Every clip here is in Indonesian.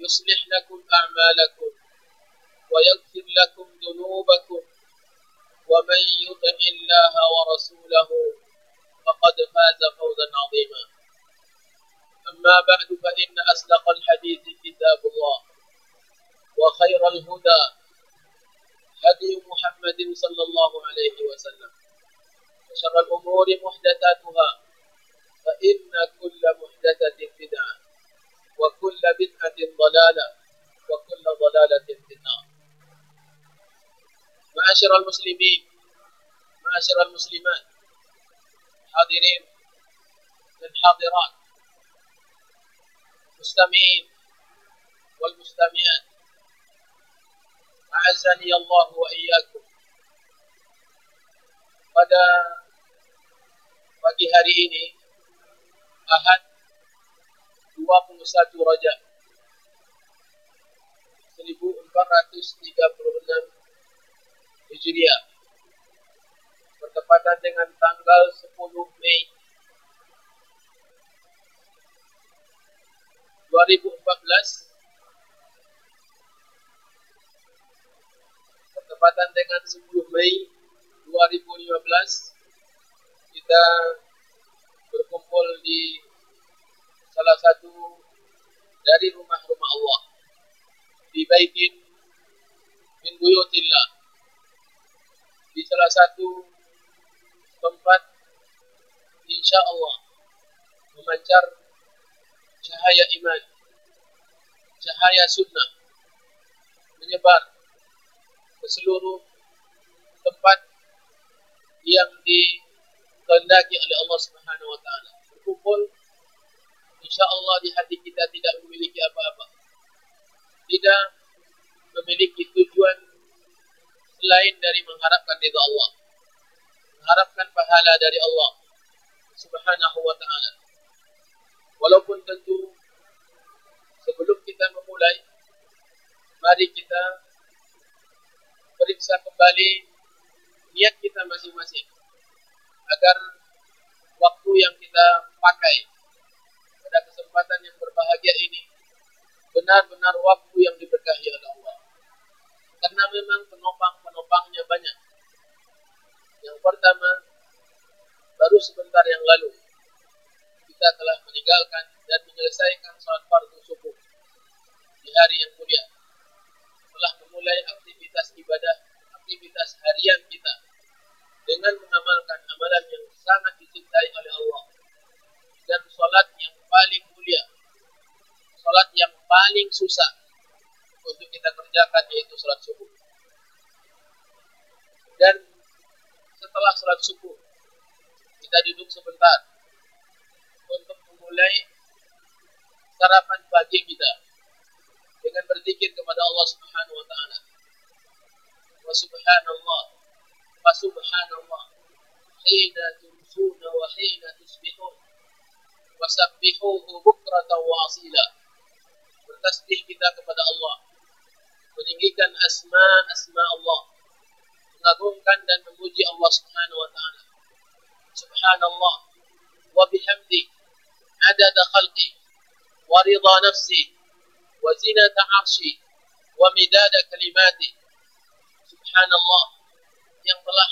يصلح لكم أعمالكم ويغفر لكم ذنوبكم ومن يطع الله ورسوله فقد فاز فوزا عظيما. أما بعد فإن أصدق الحديث كتاب الله وخير الهدى هدي محمد صلى الله عليه وسلم. وشر الأمور محدثاتها فإن كل محدثة بدعة. وكل بدعة ضلالة وكل ضلالة في النار. معاشر المسلمين معاشر المسلمات حاضرين الحاضرات مستمعين والمستمعات. أعزني الله وإياكم. pada pagi hari ini Ahad 21 Rajab. 1436 Hijriah. Bertepatan dengan tanggal 10 Mei. 2014 bertepatan dengan 10 Mei 2015 kita berkumpul di salah satu dari rumah-rumah Allah di baitin min buyutillah di salah satu tempat insya Allah memancar cahaya iman cahaya sunnah menyebar ke seluruh tempat yang dikehendaki oleh Allah Subhanahu wa taala. Berkumpul insyaallah di hati kita tidak memiliki apa-apa. Tidak memiliki tujuan selain dari mengharapkan ridha Allah. Mengharapkan pahala dari Allah Subhanahu wa taala. Walaupun tentu sebelum kita memulai mari kita periksa kembali niat kita masing-masing agar waktu yang kita pakai kesempatan yang berbahagia ini benar-benar waktu yang diberkahi oleh Allah. Karena memang penopang-penopangnya banyak. Yang pertama, baru sebentar yang lalu kita telah meninggalkan dan menyelesaikan sholat fardu subuh di hari yang mulia. Telah memulai aktivitas ibadah, aktivitas harian kita dengan mengamalkan amalan yang sangat dicintai oleh Allah dan sholat yang paling mulia, sholat yang paling susah untuk kita kerjakan yaitu sholat subuh. Dan setelah sholat subuh kita duduk sebentar untuk memulai sarapan pagi kita dengan berzikir kepada Allah Subhanahu wa taala. Wa subhanallah wa subhanallah hina tumsuna wa hina tusbihun wa sabbihuhu bukratan wa asila. Bertasbih kita kepada Allah. Meninggikan asma-asma Allah, mengagungkan dan memuji Allah Subhanahu wa taala. Subhanallah. Wa bihamdi. Adada khalqi. Wa ridha nafsi. Wa zinata 'arsyi wa midada kalimati. Subhanallah. Yang telah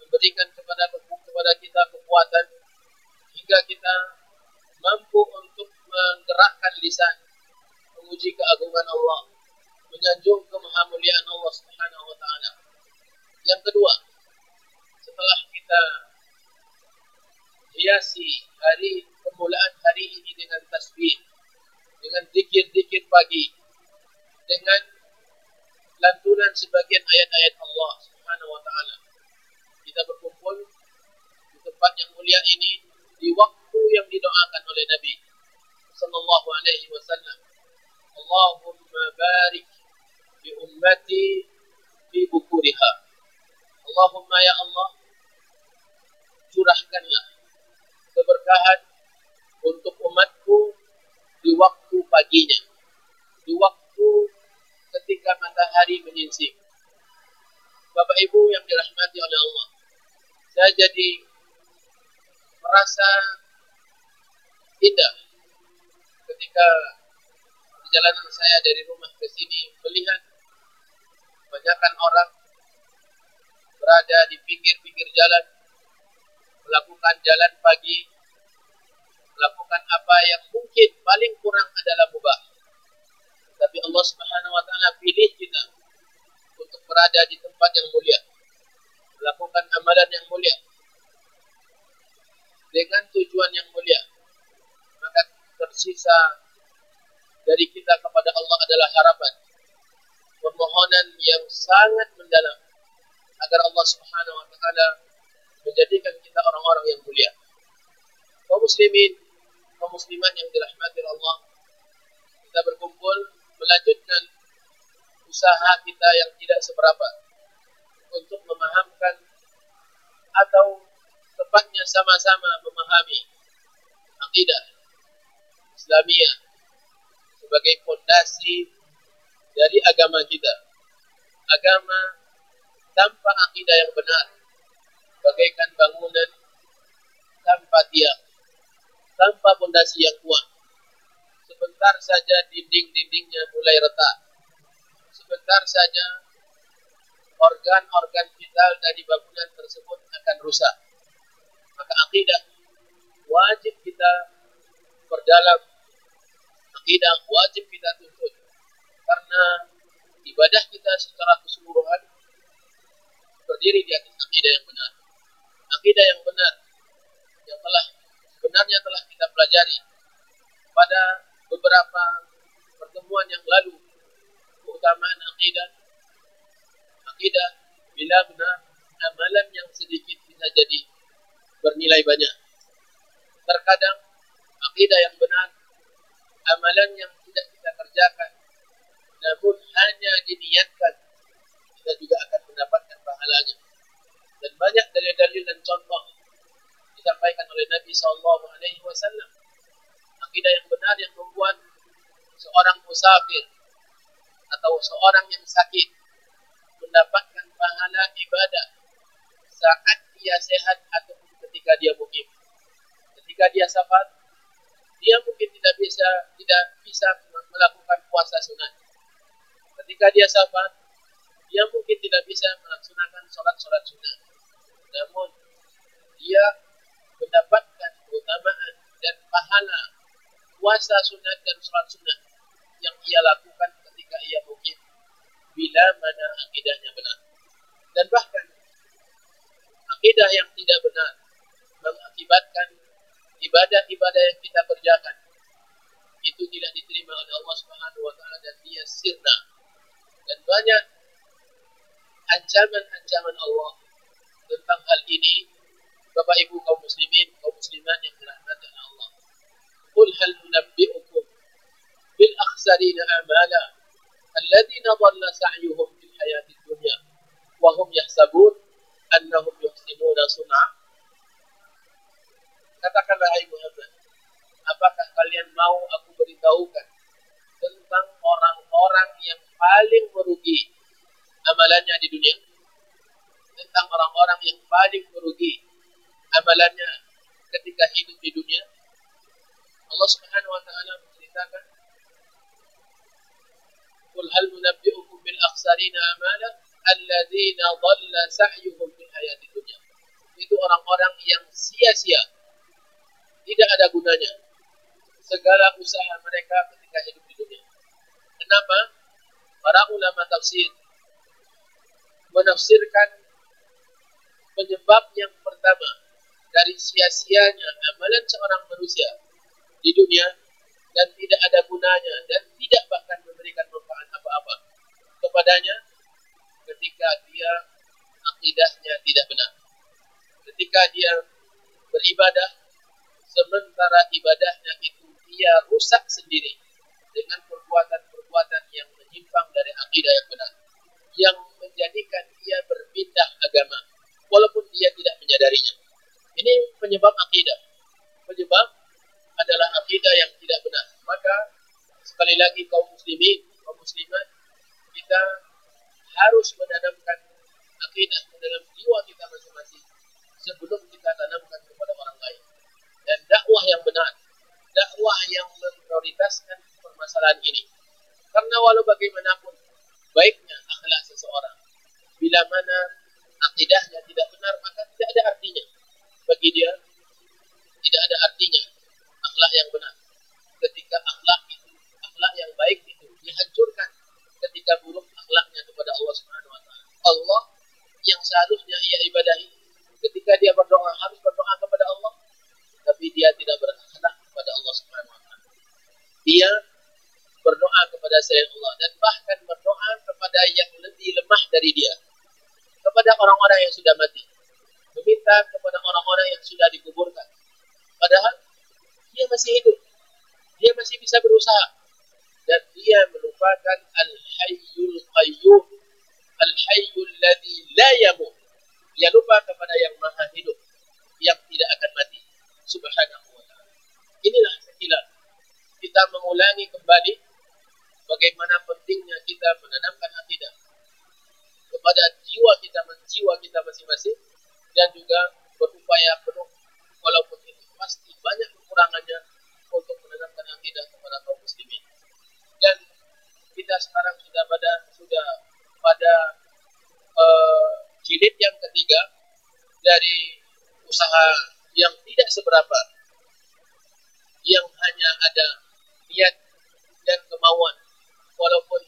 memberikan kepada kepada kita kekuatan. Hingga kita mampu untuk menggerakkan lisan memuji keagungan Allah, menyanjung kemahamuliaan Allah Subhanahu wa taala. Yang kedua, setelah kita hiasi hari permulaan hari ini dengan tasbih, dengan zikir-zikir pagi, dengan lantunan sebagian ayat-ayat Allah Subhanahu wa taala. Kita berkumpul di tempat yang mulia ini di waktu yang didoakan oleh Nabi sallallahu alaihi wasallam. Barik bi ummati fi bukuriha. Allahumma ya Allah curahkanlah keberkahan untuk umatku di waktu paginya, di waktu ketika matahari menyingsing. Bapak Ibu yang dirahmati oleh Allah, saya jadi merasa indah ketika perjalanan saya dari rumah ke sini melihat banyakkan orang berada di pinggir-pinggir jalan melakukan jalan pagi melakukan apa yang mungkin paling kurang adalah mubah. Tapi Allah Subhanahu wa taala pilih kita untuk berada di tempat yang mulia melakukan amalan yang mulia. Dengan tujuan yang mulia maka tersisa dari kita kepada Allah adalah harapan permohonan yang sangat mendalam agar Allah Subhanahu wa taala menjadikan kita orang-orang yang mulia. Kaum muslimin, kaum muslimat yang dirahmati Allah, kita berkumpul melanjutkan usaha kita yang tidak seberapa untuk memahamkan atau tepatnya sama-sama memahami akidah Islamiyah sebagai fondasi dari agama kita. Agama tanpa akidah yang benar bagaikan bangunan tanpa tiang, tanpa fondasi yang kuat. Sebentar saja dinding-dindingnya mulai retak. Sebentar saja organ-organ vital dari bangunan tersebut akan rusak. Maka akidah wajib kita berdalam akidah wajib kita tuntut. Karena ibadah kita secara keseluruhan berdiri di atas akidah yang benar. Akidah yang benar yang telah sebenarnya telah kita pelajari pada beberapa pertemuan yang lalu keutamaan akidah akidah bila benar amalan yang sedikit bisa jadi bernilai banyak. Terkadang akidah yang benar amalan yang tidak kita kerjakan. Namun hanya diniatkan kita juga akan mendapatkan pahalanya. Dan banyak dalil-dalil dan contoh disampaikan oleh Nabi Sallallahu Alaihi Wasallam. Akidah yang benar yang membuat seorang musafir atau seorang yang sakit mendapatkan pahala ibadah saat dia sehat atau ketika dia mukim. Ketika dia safar dia mungkin tidak bisa tidak bisa melakukan puasa sunat. Ketika dia safar dia mungkin tidak bisa melaksanakan sholat-sholat sunat. Namun dia mendapatkan keutamaan dan pahala puasa sunat dan sholat sunat yang ia lakukan ketika ia mungkin bila mana akidahnya benar. Dan bahkan akidah yang tidak benar mengakibatkan ibadah-ibadah yang kita kerjakan itu tidak diterima oleh Allah Subhanahu wa taala dan dia sirna dan banyak ancaman-ancaman Allah tentang hal ini Bapak Ibu kaum muslimin, kaum muslimat yang dirahmati Allah. Qul hal nunabbi'ukum bil akhsarina amala alladziina dhalla sa'yuhum fil hayati dunya wa hum yahsabun annahum yuhsinuna sun'a. Katakanlah hai Muhammad, apakah kalian mau aku beritahukan tentang orang-orang yang paling merugi amalannya di dunia? Tentang orang-orang yang paling merugi amalannya ketika hidup di dunia? Allah Subhanahu wa taala menceritakan Qul hal nunabbi'ukum bil akhsarina amala alladzina dhalla sa'yuhum fil hayati dunya. Itu orang-orang yang sia-sia tidak ada gunanya segala usaha mereka ketika hidup di dunia kenapa para ulama tafsir menafsirkan penyebab yang pertama dari sia-sianya amalan seorang manusia di dunia dan tidak ada gunanya dan tidak bahkan memberikan manfaat apa-apa kepadanya ketika dia akidahnya tidak benar. Ketika dia beribadah sementara ibadahnya itu dia rusak sendiri dengan perbuatan-perbuatan yang menyimpang dari akidah yang benar yang menjadikan dia berpindah agama walaupun dia tidak menyadarinya. Ini penyebab akidah. Penyebab adalah akidah yang tidak benar. Maka sekali lagi kaum muslimin, kaum muslimat, kita harus menanamkan akidah dalam jiwa kita masing-masing sebelum kita tanamkan kepada orang lain. Dan dakwah yang benar, dakwah yang memprioritaskan permasalahan ini. Karena walau bagaimanapun baiknya akhlak seseorang, bila mana akidahnya tidak benar maka tidak ada artinya. Bagi dia tidak ada artinya akhlak yang benar. Ketika akhlak itu akhlak yang baik itu dihancurkan ketika buruk akhlaknya kepada Allah Subhanahu wa taala. Allah yang seharusnya ia ibadahi. Ketika dia berdoa harus berdoa kepada Allah tapi dia tidak berakhlak kepada Allah Subhanahu wa taala dia berdoa kepada selain Allah dan bahkan berdoa kepada yang lebih lemah dari dia kepada orang-orang yang sudah mati. Meminta kepada orang-orang yang sudah dikuburkan. Padahal dia masih hidup. Dia masih bisa berusaha. Dan dia melupakan Al-Hayyul Qayyum. Al-Hayyul Ladhi La Yamut. Dia lupa kepada yang maha hidup. Yang tidak akan mati. Subhanahu wa ta'ala. Inilah sekilas. Kita mengulangi kembali bagaimana pentingnya kita menanamkan akidah kepada jiwa kita jiwa kita masing-masing dan juga berupaya penuh walaupun itu pasti banyak kekurangannya untuk menanamkan akidah kepada kaum muslimin dan kita sekarang sudah pada sudah pada uh, jilid yang ketiga dari usaha yang tidak seberapa yang hanya ada niat dan kemauan. Walaupun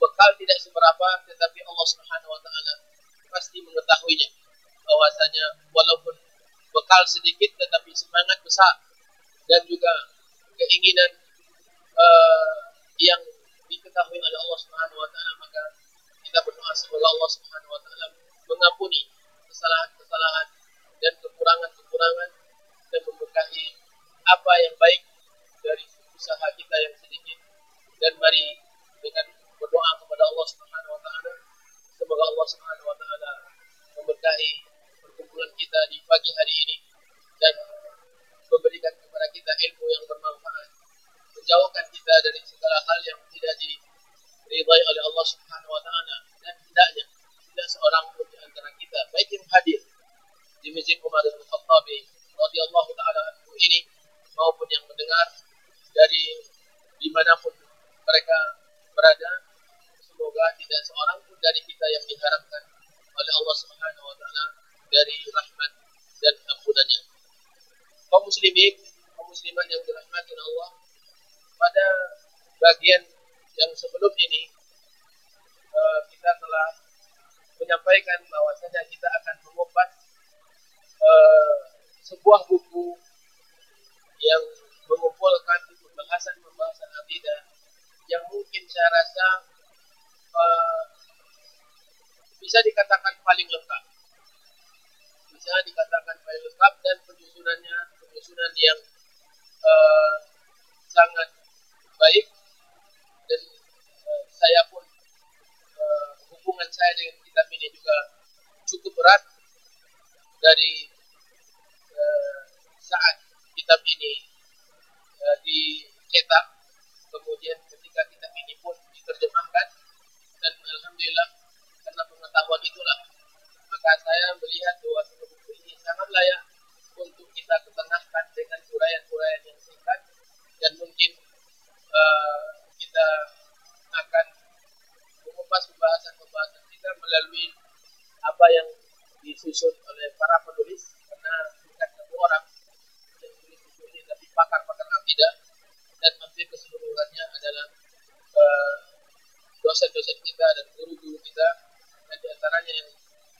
bekal tidak seberapa tetapi Allah Subhanahu wa taala pasti mengetahuinya. Bahwasanya walaupun bekal sedikit tetapi semangat besar dan juga keinginan uh, yang diketahui oleh Allah Subhanahu wa taala maka kita berdoa semoga Allah Subhanahu wa taala mengampuni kesalahan-kesalahan dan kekurangan-kekurangan dan memberkahi apa yang baik dari usaha kita yang sedikit. Dan mari dengan berdoa kepada Allah Subhanahu wa taala semoga Allah Subhanahu wa taala memberkahi perkumpulan kita di pagi hari ini dan memberikan kepada kita ilmu yang bermanfaat menjauhkan kita dari segala hal yang tidak diridhai oleh Allah Subhanahu wa taala dan hendaknya tidak seorang pun di antara kita baik yang hadir di Masjid Umar bin Khattab radhiyallahu taala anhu ini maupun yang mendengar dari di mana pun mereka berada semoga tidak seorang pun dari kita yang diharapkan oleh Allah Subhanahu wa taala dari rahmat dan ampunannya. Kaum muslimin, kaum muslimat yang dirahmati Allah, pada bagian yang sebelum ini uh, kita telah menyampaikan bahwasanya kita akan mengupas uh, sebuah buku yang mengumpulkan pembahasan-pembahasan akidah yang mungkin saya rasa uh, bisa dikatakan paling lengkap. Bisa dikatakan paling lengkap dan penyusunannya penyusunan yang uh, sangat baik dan uh, saya pun uh, hubungan saya dengan kitab ini juga cukup berat dari saat kitab ini uh, dicetak. Kemudian ketika kitab ini pun diterjemahkan dan alhamdulillah karena pengetahuan itulah maka saya melihat bahwa buku ini sangat layak untuk kita ketengahkan dengan uraian-uraian yang singkat dan mungkin uh, kita akan mengupas pembahasan-pembahasan kita melalui apa yang disusun oleh para penulis karena orang yang ini tapi pakar-pakar akidah dan hampir keseluruhannya adalah uh, dosen-dosen kita dan guru-guru kita dan di antaranya yang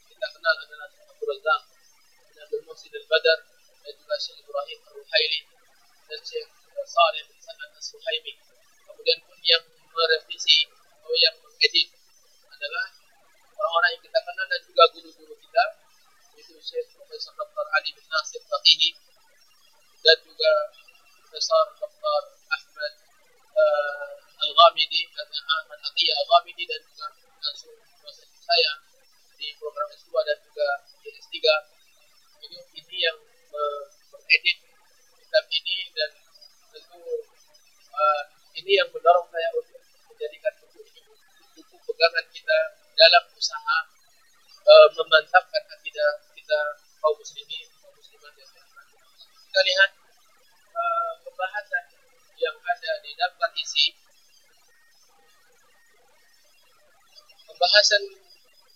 kita kenal adalah Abu Razak dan Abdul Muhsin al-Badar dan juga Syekh Ibrahim al-Ruhaili dan Syekh Saleh bin Sanad al-Suhaimi. Kemudian pun yang merevisi atau yang mengedit adalah orang-orang yang kita kenal dan juga guru-guru kita yaitu Syekh Profesor Dr. Ali bin Nasir Faqihi dan juga Profesor Dr. Ahmad uh, Al-Ghamidi dan Ahmad Atiyah Al-Ghamidi dan juga langsung dosen saya di program S2 dan juga di S3 ini, ini yang uh, mengedit kitab ini dan tentu uh, ini yang mendorong saya untuk menjadikan buku ini buku pegangan kita dalam usaha uh, memantapkan akidah kita kaum muslimin kaum muslimat yang kita lihat uh, pembahasan yang ada di daftar isi. Pembahasan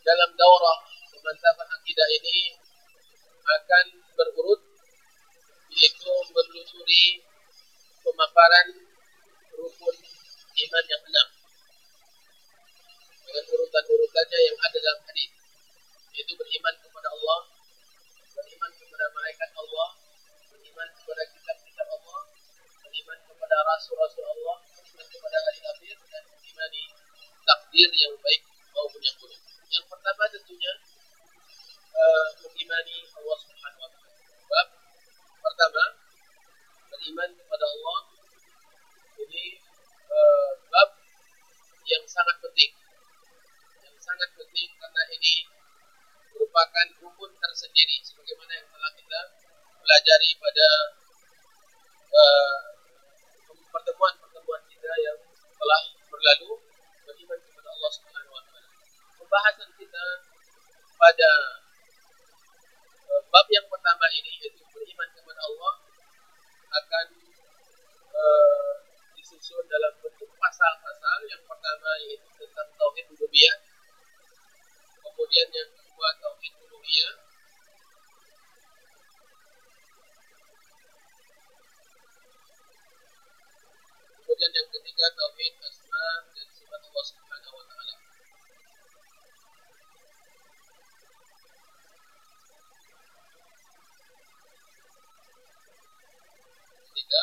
dalam daurah pemantapan akidah ini akan berurut yaitu menelusuri pemaparan rukun iman yang enam dengan urutan-urutannya yang ada dalam hadis yaitu beriman kepada Allah beriman kepada malaikat Allah beriman kepada kitab-kitab Allah beriman kepada rasul-rasul Allah beriman kepada hari akhir dan mengimani takdir yang baik maupun yang buruk. Yang pertama tentunya uh, mengimani Allah Subhanahu wa taala. Bab pertama beriman kepada Allah ini uh, bab yang sangat penting. Yang sangat penting karena ini merupakan rukun tersendiri sebagaimana yang telah kita pelajari pada pertemuan-pertemuan uh, kita yang telah berlalu beriman kepada Allah Subhanahu wa taala. Pembahasan kita pada uh, bab yang pertama ini yaitu beriman kepada Allah akan uh, disusun dalam bentuk pasal-pasal. Yang pertama yaitu tentang tauhid rububiyah. Kemudian yang kedua tauhid uluhiyah. Kemudian yang ketiga tauhid asma dan sifat Allah Subhanahu wa taala. Ketiga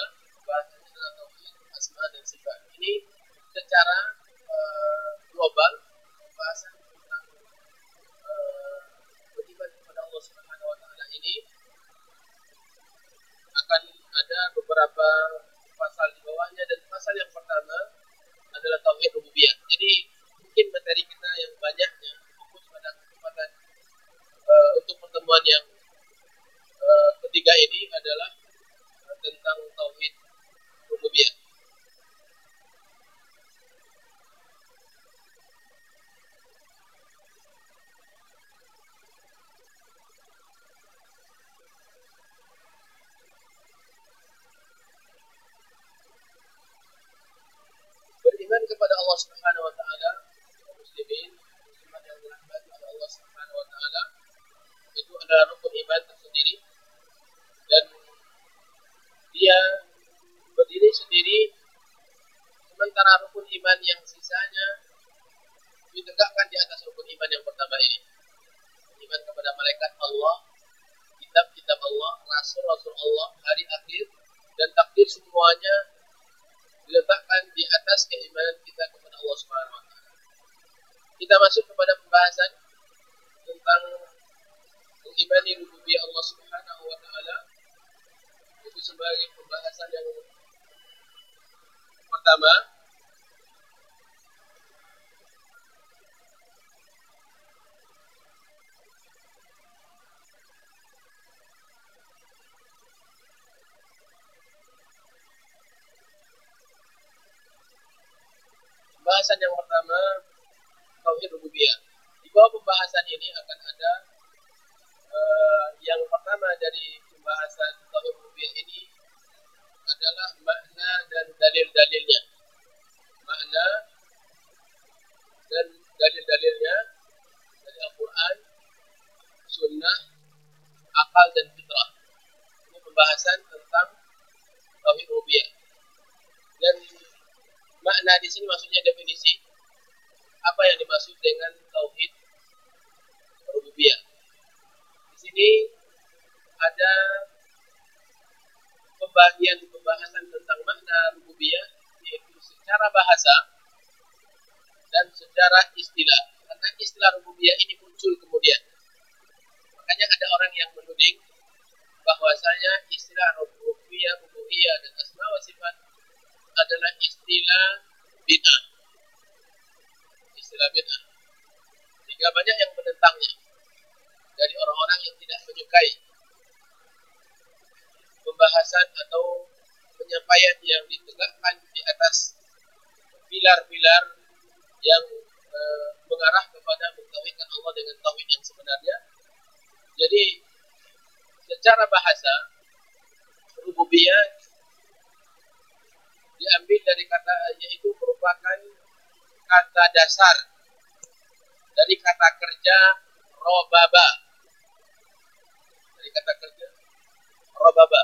bahasan adalah tauhid asma dan sifat. Ini secara uh, global pembahasan tentang uh, beriman kepada Allah Subhanahu wa taala ini akan ada beberapa pasal di bawahnya dan pasal yang pertama adalah tauhid rububiyah. Jadi mungkin materi kita yang banyaknya fokus pada kesempatan uh, untuk pertemuan yang uh, ketiga ini adalah uh, tentang tauhid rububiyah. beriman kepada Allah Subhanahu wa taala muslimin yang Allah Subhanahu wa taala. Itu adalah rukun iman tersendiri. Dan dia berdiri sendiri sementara rukun iman yang sisanya ditegakkan di atas rukun iman yang pertama ini. Iman kepada malaikat Allah kitab-kitab Allah rasul-rasul Allah hari akhir dan takdir semuanya diletakkan di atas keimanan kita kepada Allah Subhanahu wa taala. Kita masuk kepada pembahasan tentang mengimani rububiyah Allah Subhanahu wa taala. Itu sebagai pembahasan yang pertama pembahasan yang pertama tauhid rububiyah. Di bawah pembahasan ini akan ada uh, yang pertama dari pembahasan tauhid rububiyah ini adalah makna dan dalil-dalilnya. Makna dan dalil-dalilnya dari Al-Quran, Sunnah, akal dan fitrah. Ini pembahasan tentang tauhid rububiyah. Dan makna di sini maksudnya definisi. Apa yang dimaksud dengan tauhid rububiyah? Di sini ada pembagian pembahasan tentang makna rububiyah yaitu secara bahasa dan secara istilah. Karena istilah rububiyah ini muncul kemudian. Makanya ada orang yang menuding bahwasanya istilah rububiyah, rububiyah dan asma wa sifat adalah istilah bid'ah. Istilah bid'ah. Sehingga banyak yang menentangnya dari orang-orang yang tidak menyukai pembahasan atau penyampaian yang ditegakkan di atas pilar-pilar yang e, mengarah kepada mentauhidkan Allah dengan tauhid yang sebenarnya. Jadi secara bahasa rububiyah diambil dari kata yaitu merupakan kata dasar. Dari kata kerja robaba. Dari kata kerja robaba.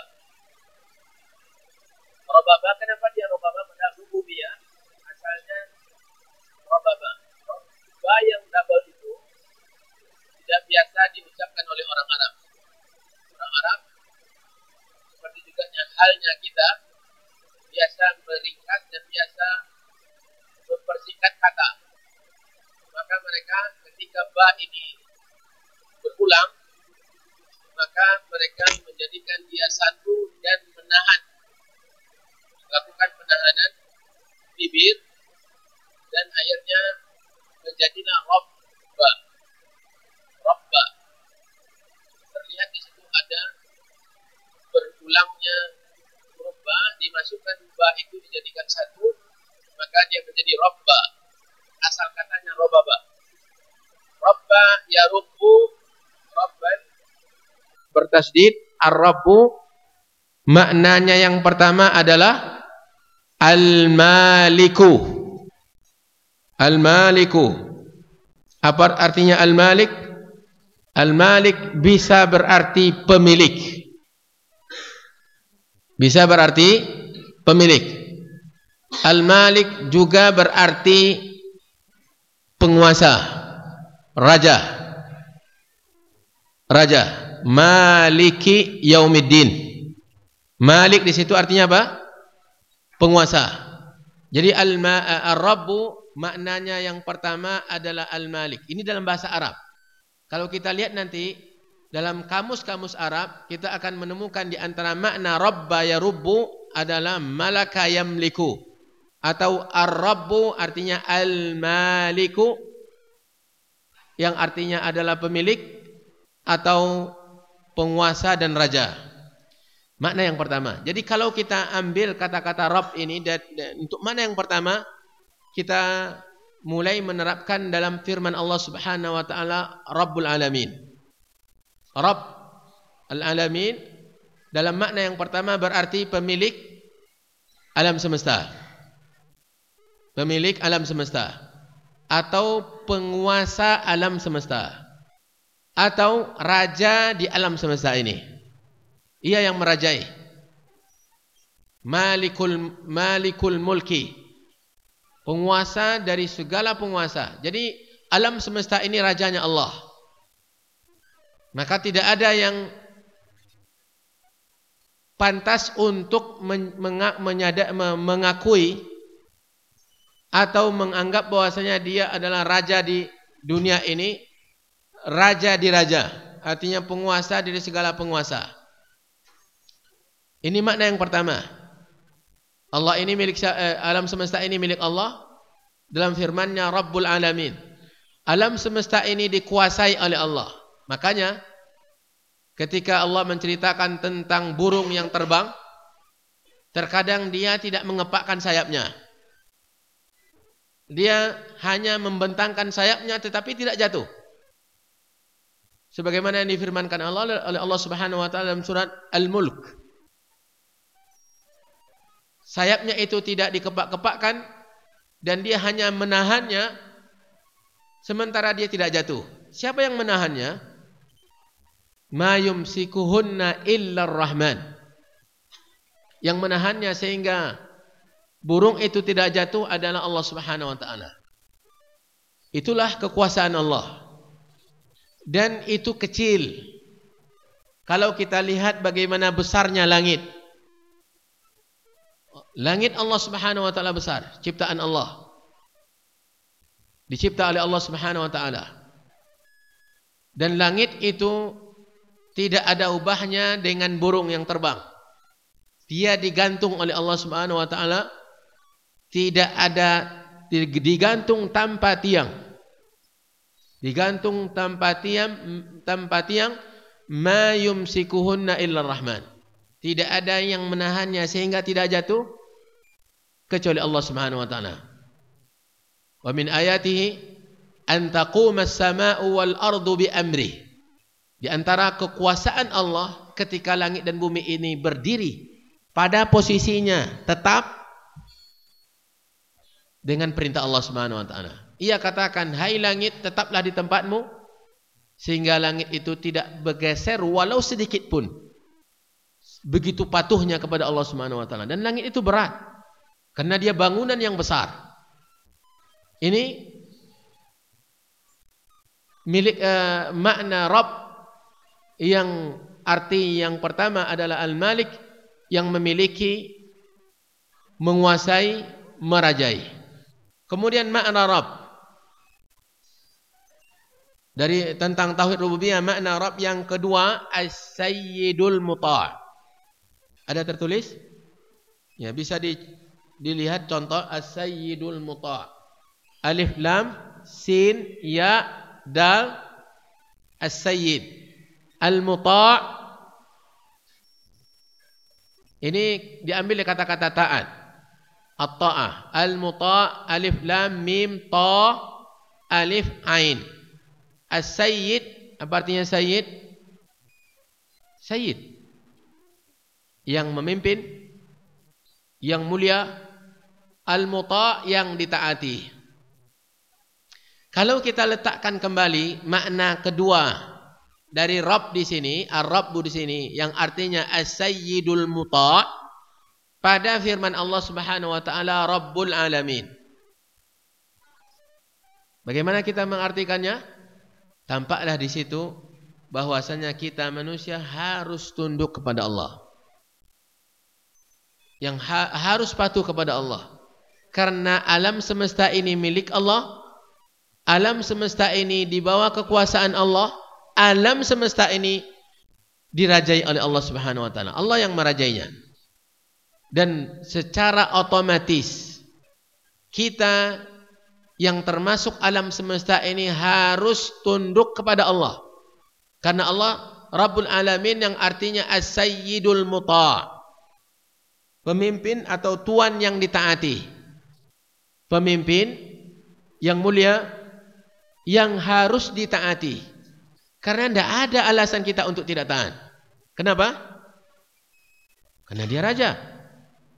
Robaba kenapa dia robaba pada rububiyah asalnya robaba. Ba yang double itu tidak biasa diucapkan oleh orang Arab. Orang Arab seperti juga halnya kita biasa meringkas dan biasa mempersingkat kata. Maka mereka ketika ba ini berulang, maka mereka menjadikan dia satu dan menahan, melakukan penahanan bibir dan akhirnya menjadilah robba. Robba. Terlihat di situ ada berulangnya huruf ba dimasukkan ba itu dijadikan satu maka dia menjadi robba. Asal katanya robaba robba ya rubu robban. Bertasdid ar-rabbu maknanya yang pertama adalah al-maliku. Al-maliku. Apa artinya al-malik? Al-malik bisa berarti pemilik bisa berarti pemilik. Al-Malik juga berarti penguasa, raja. Raja, Maliki Yaumiddin. Malik di situ artinya apa? Penguasa. Jadi al-Rabbu maknanya yang pertama adalah al-Malik. Ini dalam bahasa Arab. Kalau kita lihat nanti dalam kamus-kamus Arab kita akan menemukan di antara makna rabba yarubbu adalah malaka yamliku atau ar-rabbu artinya al-maliku yang artinya adalah pemilik atau penguasa dan raja. Makna yang pertama. Jadi kalau kita ambil kata-kata Rabb ini untuk mana yang pertama kita mulai menerapkan dalam firman Allah Subhanahu wa taala Rabbul Alamin. Rabb al-alamin dalam makna yang pertama berarti pemilik alam semesta. Pemilik alam semesta atau penguasa alam semesta atau raja di alam semesta ini. Ia yang merajai. Malikul Malikul Mulki. Penguasa dari segala penguasa. Jadi alam semesta ini rajanya Allah. Maka tidak ada yang pantas untuk mengakui atau menganggap bahwasanya dia adalah raja di dunia ini, raja di raja, artinya penguasa dari segala penguasa. Ini makna yang pertama. Allah ini milik eh, alam semesta ini milik Allah dalam firman-Nya Rabbul Alamin. Alam semesta ini dikuasai oleh Allah. Makanya ketika Allah menceritakan tentang burung yang terbang, terkadang dia tidak mengepakkan sayapnya. dia hanya membentangkan sayapnya tetapi tidak jatuh. Sebagaimana yang difirmankan Allah oleh Allah Subhanahu wa taala dalam surat Al-Mulk. Sayapnya itu tidak dikepak-kepakkan dan dia hanya menahannya sementara dia tidak jatuh. Siapa yang menahannya? Ma yumsikuhunna illa rahman Yang menahannya sehingga burung itu tidak jatuh adalah Allah Subhanahu wa taala. Itulah kekuasaan Allah. Dan itu kecil. Kalau kita lihat bagaimana besarnya langit. Langit Allah Subhanahu wa taala besar, ciptaan Allah. Dicipta oleh Allah Subhanahu wa taala. Dan langit itu tidak ada ubahnya dengan burung yang terbang. Dia digantung oleh Allah Subhanahu wa taala tidak ada digantung tanpa tiang. Digantung tanpa tiang tanpa tiang ma yumsikuhunna illa rahman. Tidak ada yang menahannya sehingga tidak jatuh kecuali Allah Subhanahu wa taala. Wa min ayatihi an taquma as-samaa'u wal ardu bi amri. Di antara kekuasaan Allah ketika langit dan bumi ini berdiri pada posisinya tetap dengan perintah Allah Subhanahu wa taala. Ia katakan, "Hai langit, tetaplah di tempatmu sehingga langit itu tidak bergeser walau sedikit pun." Begitu patuhnya kepada Allah Subhanahu wa taala dan langit itu berat karena dia bangunan yang besar. Ini milik uh, makna Rabb yang arti yang pertama adalah Al-Malik yang memiliki menguasai merajai. Kemudian makna Rabb. Dari tentang tauhid rububiyah makna Rabb yang kedua as-sayyidul muta'. Ada tertulis? Ya, bisa di, dilihat contoh as-sayyidul muta'. Alif lam sin ya dal as-sayyid. Al-muta' ini diambil dari kata-kata taat. At-ta'ah. Al-muta' alif lam mim ta alif ain. As-sayyid apa artinya sayyid? Sayyid. Yang memimpin yang mulia al-muta' yang ditaati. Kalau kita letakkan kembali makna kedua dari Rabb di sini, Ar-Rabbu di sini yang artinya As-Sayyidul Muta' pada firman Allah Subhanahu wa taala Rabbul Alamin. Bagaimana kita mengartikannya? Tampaklah di situ bahwasanya kita manusia harus tunduk kepada Allah. Yang ha harus patuh kepada Allah. Karena alam semesta ini milik Allah. Alam semesta ini di bawah kekuasaan Allah. Alam semesta ini dirajai oleh Allah Subhanahu wa taala. Allah yang merajainya dan secara otomatis kita yang termasuk alam semesta ini harus tunduk kepada Allah. Karena Allah Rabbul Alamin yang artinya As-Sayyidul Muta. Pemimpin atau tuan yang ditaati. Pemimpin yang mulia yang harus ditaati. Karena tidak ada alasan kita untuk tidak taat. Kenapa? Karena dia raja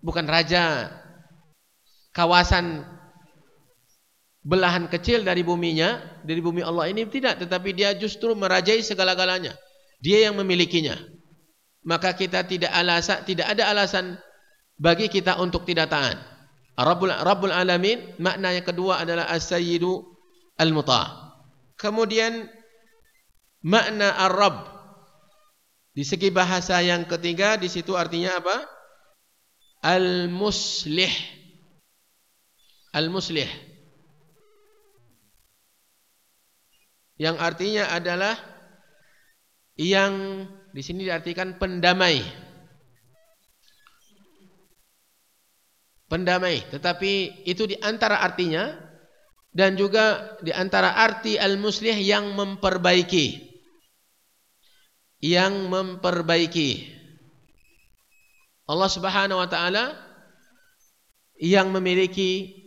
bukan raja kawasan belahan kecil dari buminya, dari bumi Allah ini tidak, tetapi dia justru merajai segala-galanya. Dia yang memilikinya. Maka kita tidak alasan tidak ada alasan bagi kita untuk tidak taat. Rabbul Rabbul Alamin makna yang kedua adalah As-Sayyidu Al-Muta. Kemudian makna Ar-Rabb di segi bahasa yang ketiga di situ artinya apa? Al-Muslih. Al-Muslih. Yang artinya adalah Yang di sini diartikan pendamai. Pendamai. Tetapi itu di antara artinya Dan juga di antara arti Al-Muslih yang memperbaiki Yang memperbaiki Allah Subhanahu wa taala yang memiliki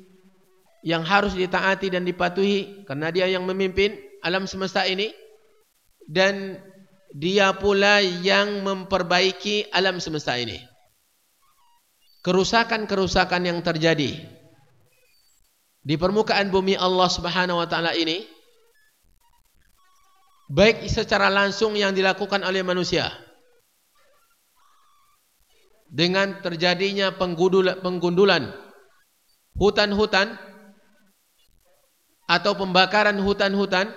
yang harus ditaati dan dipatuhi karena dia yang memimpin alam semesta ini dan dia pula yang memperbaiki alam semesta ini. Kerusakan-kerusakan yang terjadi di permukaan bumi Allah Subhanahu wa taala ini baik secara langsung yang dilakukan oleh manusia. Dengan terjadinya penggundulan hutan-hutan atau pembakaran hutan-hutan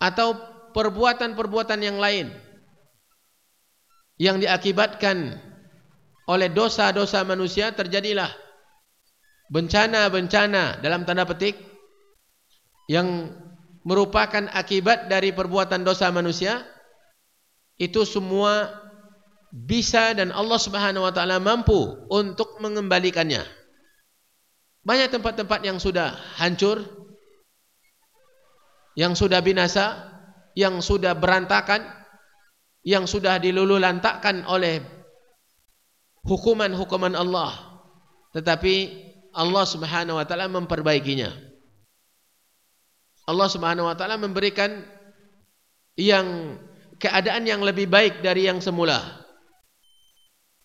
atau perbuatan-perbuatan yang lain yang diakibatkan oleh dosa-dosa manusia terjadilah bencana-bencana dalam tanda petik yang merupakan akibat dari perbuatan dosa manusia itu semua bisa dan Allah Subhanahu wa taala mampu untuk mengembalikannya. Banyak tempat-tempat yang sudah hancur, yang sudah binasa, yang sudah berantakan, yang sudah dilululantakkan oleh hukuman-hukuman Allah. Tetapi Allah Subhanahu wa taala memperbaikinya. Allah Subhanahu wa taala memberikan yang keadaan yang lebih baik dari yang semula.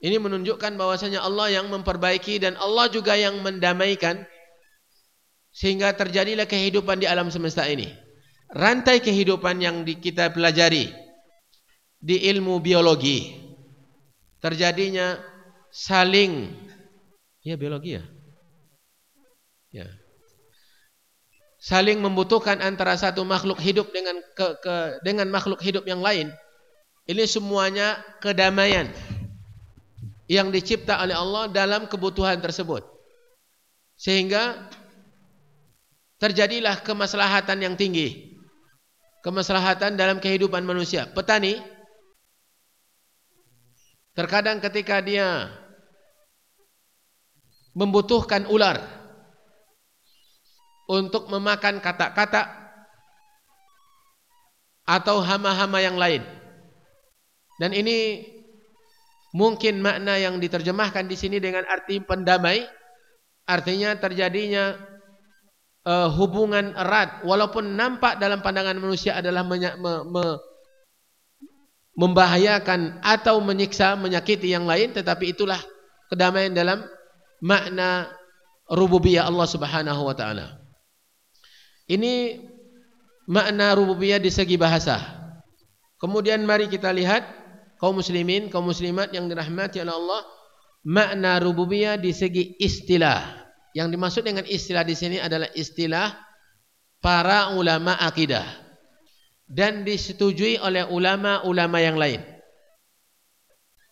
Ini menunjukkan bahwasanya Allah yang memperbaiki dan Allah juga yang mendamaikan sehingga terjadilah kehidupan di alam semesta ini. Rantai kehidupan yang kita pelajari di ilmu biologi terjadinya saling ya biologi ya. Saling membutuhkan antara satu makhluk hidup dengan ke, ke dengan makhluk hidup yang lain. Ini semuanya kedamaian yang dicipta oleh Allah dalam kebutuhan tersebut. Sehingga terjadilah kemaslahatan yang tinggi. Kemaslahatan dalam kehidupan manusia. Petani terkadang ketika dia membutuhkan ular untuk memakan kata-kata atau hama-hama yang lain. Dan ini Mungkin makna yang diterjemahkan di sini dengan arti pendamai artinya terjadinya uh, hubungan erat walaupun nampak dalam pandangan manusia adalah me, me, membahayakan atau menyiksa, menyakiti yang lain tetapi itulah kedamaian dalam makna rububiyah Allah Subhanahu wa taala. Ini makna rububiyah di segi bahasa. Kemudian mari kita lihat kaum muslimin, kaum muslimat yang dirahmati oleh Allah, makna rububiyah di segi istilah. Yang dimaksud dengan istilah di sini adalah istilah para ulama akidah dan disetujui oleh ulama-ulama yang lain.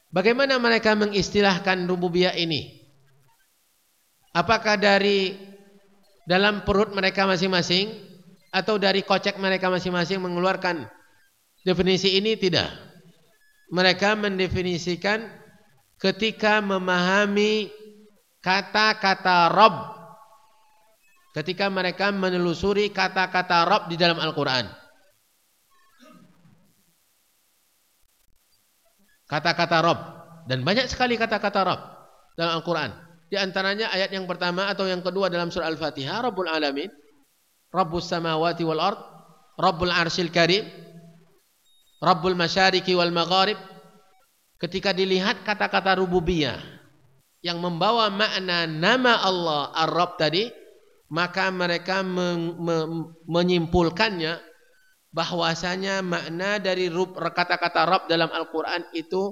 Bagaimana mereka mengistilahkan rububiyah ini? Apakah dari dalam perut mereka masing-masing atau dari kocek mereka masing-masing mengeluarkan definisi ini? Tidak. Mereka mendefinisikan ketika memahami kata-kata Rob. Ketika mereka menelusuri kata-kata Rob di dalam Al-Quran. Kata-kata Rob. Dan banyak sekali kata-kata Rob dalam Al-Quran di antaranya ayat yang pertama atau yang kedua dalam surah Al-Fatihah Rabbul Alamin Rabbus Samawati wal Ard Rabbul Arshil Karim Rabbul Masyariki wal Magharib. Ketika dilihat kata-kata rububiyah yang membawa makna nama Allah Ar-Rabb tadi maka mereka men men menyimpulkannya bahwasanya makna dari kata-kata Rabb dalam Al-Qur'an itu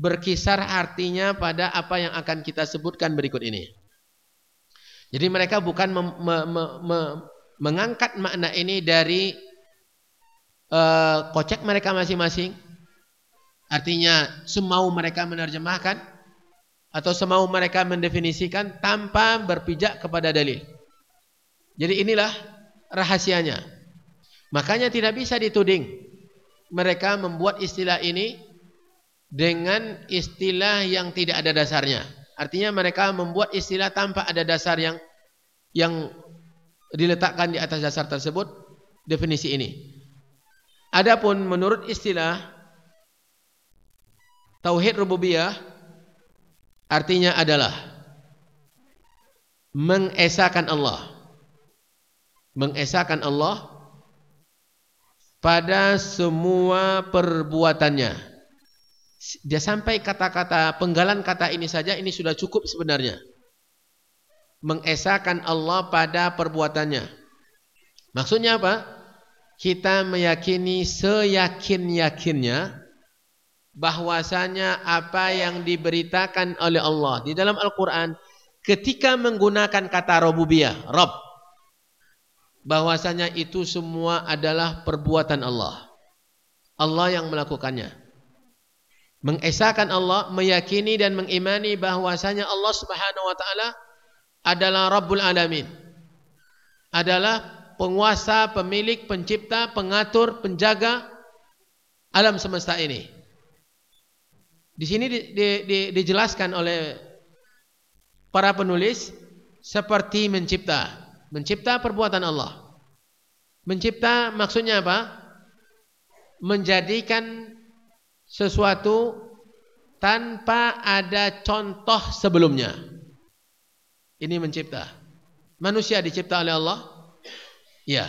berkisar artinya pada apa yang akan kita sebutkan berikut ini. Jadi mereka bukan me me me mengangkat makna ini dari uh, kocek mereka masing-masing. Artinya semau mereka menerjemahkan atau semau mereka mendefinisikan tanpa berpijak kepada dalil. Jadi inilah rahasianya. Makanya tidak bisa dituding mereka membuat istilah ini dengan istilah yang tidak ada dasarnya. Artinya mereka membuat istilah tanpa ada dasar yang yang diletakkan di atas dasar tersebut definisi ini. Adapun menurut istilah tauhid rububiyah artinya adalah mengesahkan Allah. Mengesahkan Allah pada semua perbuatannya. Dia sampai kata-kata penggalan kata ini saja ini sudah cukup sebenarnya. Mengesahkan Allah pada perbuatannya. Maksudnya apa? Kita meyakini seyakin-yakinnya bahwasanya apa yang diberitakan oleh Allah di dalam Al-Qur'an ketika menggunakan kata rububiyah, Rabb bahwasanya itu semua adalah perbuatan Allah. Allah yang melakukannya. Mengesahkan Allah, meyakini dan mengimani bahwasanya Allah Subhanahu wa taala adalah Rabbul Alamin. Adalah penguasa, pemilik, pencipta, pengatur, penjaga alam semesta ini. Di sini di, di, di, dijelaskan oleh para penulis seperti mencipta. Mencipta perbuatan Allah. Mencipta maksudnya apa? Menjadikan sesuatu tanpa ada contoh sebelumnya. Ini mencipta. Manusia dicipta oleh Allah? Ya.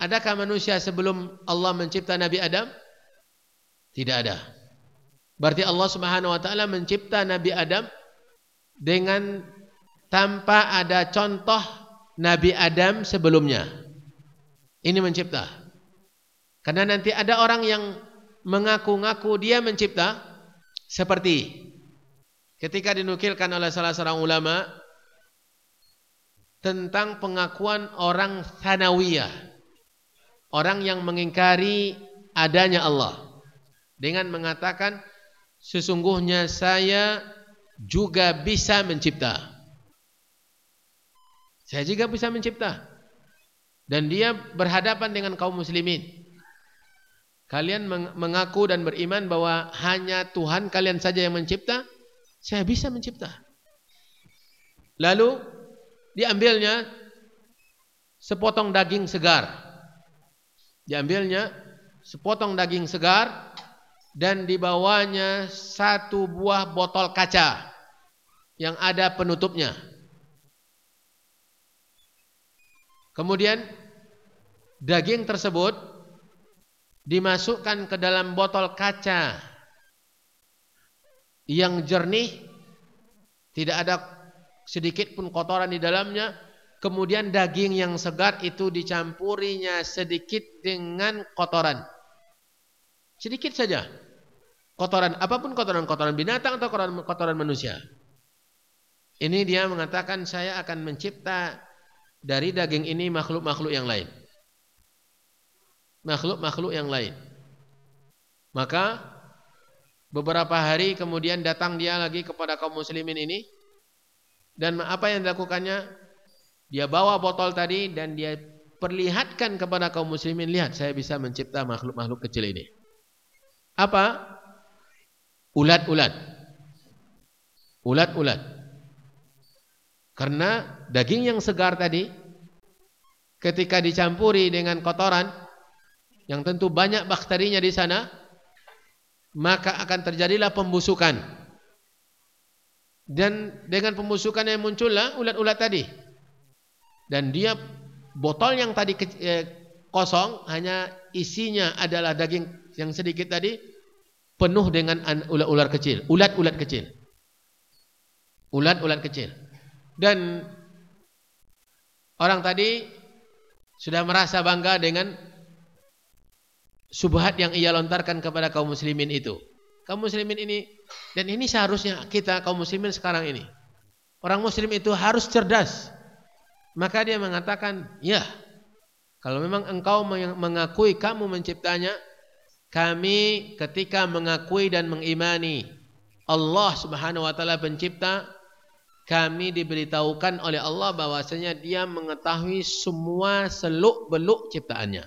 Adakah manusia sebelum Allah mencipta Nabi Adam? Tidak ada. Berarti Allah Subhanahu wa taala mencipta Nabi Adam dengan tanpa ada contoh Nabi Adam sebelumnya. Ini mencipta. Karena nanti ada orang yang mengaku-ngaku dia mencipta seperti ketika dinukilkan oleh salah seorang ulama tentang pengakuan orang Thanawiyah. Orang yang mengingkari adanya Allah dengan mengatakan sesungguhnya saya juga bisa mencipta. Saya juga bisa mencipta. Dan dia berhadapan dengan kaum muslimin. Kalian mengaku dan beriman bahwa hanya Tuhan kalian saja yang mencipta. Saya bisa mencipta. Lalu diambilnya sepotong daging segar. Diambilnya sepotong daging segar dan dibawanya satu buah botol kaca yang ada penutupnya. Kemudian daging tersebut dimasukkan ke dalam botol kaca yang jernih, tidak ada sedikit pun kotoran di dalamnya. Kemudian daging yang segar itu dicampurinya sedikit dengan kotoran. Sedikit saja. Kotoran apa pun kotoran kotoran binatang atau kotoran kotoran manusia. Ini dia mengatakan saya akan mencipta dari daging ini makhluk-makhluk yang lain. Makhluk-makhluk yang lain. Maka beberapa hari kemudian datang dia lagi kepada kaum muslimin ini dan apa yang dilakukannya? Dia bawa botol tadi dan dia perlihatkan kepada kaum muslimin, lihat saya bisa mencipta makhluk-makhluk kecil ini. Apa? Ulat-ulat. Ulat-ulat. Karena daging yang segar tadi ketika dicampuri dengan kotoran yang tentu banyak bakterinya di sana maka akan terjadilah pembusukan. Dan dengan pembusukan yang muncullah ulat-ulat tadi. Dan dia botol yang tadi eh, kosong hanya isinya adalah daging yang sedikit tadi penuh dengan ulat-ulat kecil, ulat-ulat kecil. Ulat-ulat kecil. Dan orang tadi sudah merasa bangga dengan subhat yang ia lontarkan kepada kaum muslimin itu. Kaum muslimin ini dan ini seharusnya kita kaum muslimin sekarang ini. Orang muslim itu harus cerdas. Maka dia mengatakan, "Ya, kalau memang engkau mengakui kamu menciptanya, kami ketika mengakui dan mengimani Allah Subhanahu wa taala pencipta kami diberitahukan oleh Allah bahwasanya dia mengetahui semua seluk-beluk ciptaannya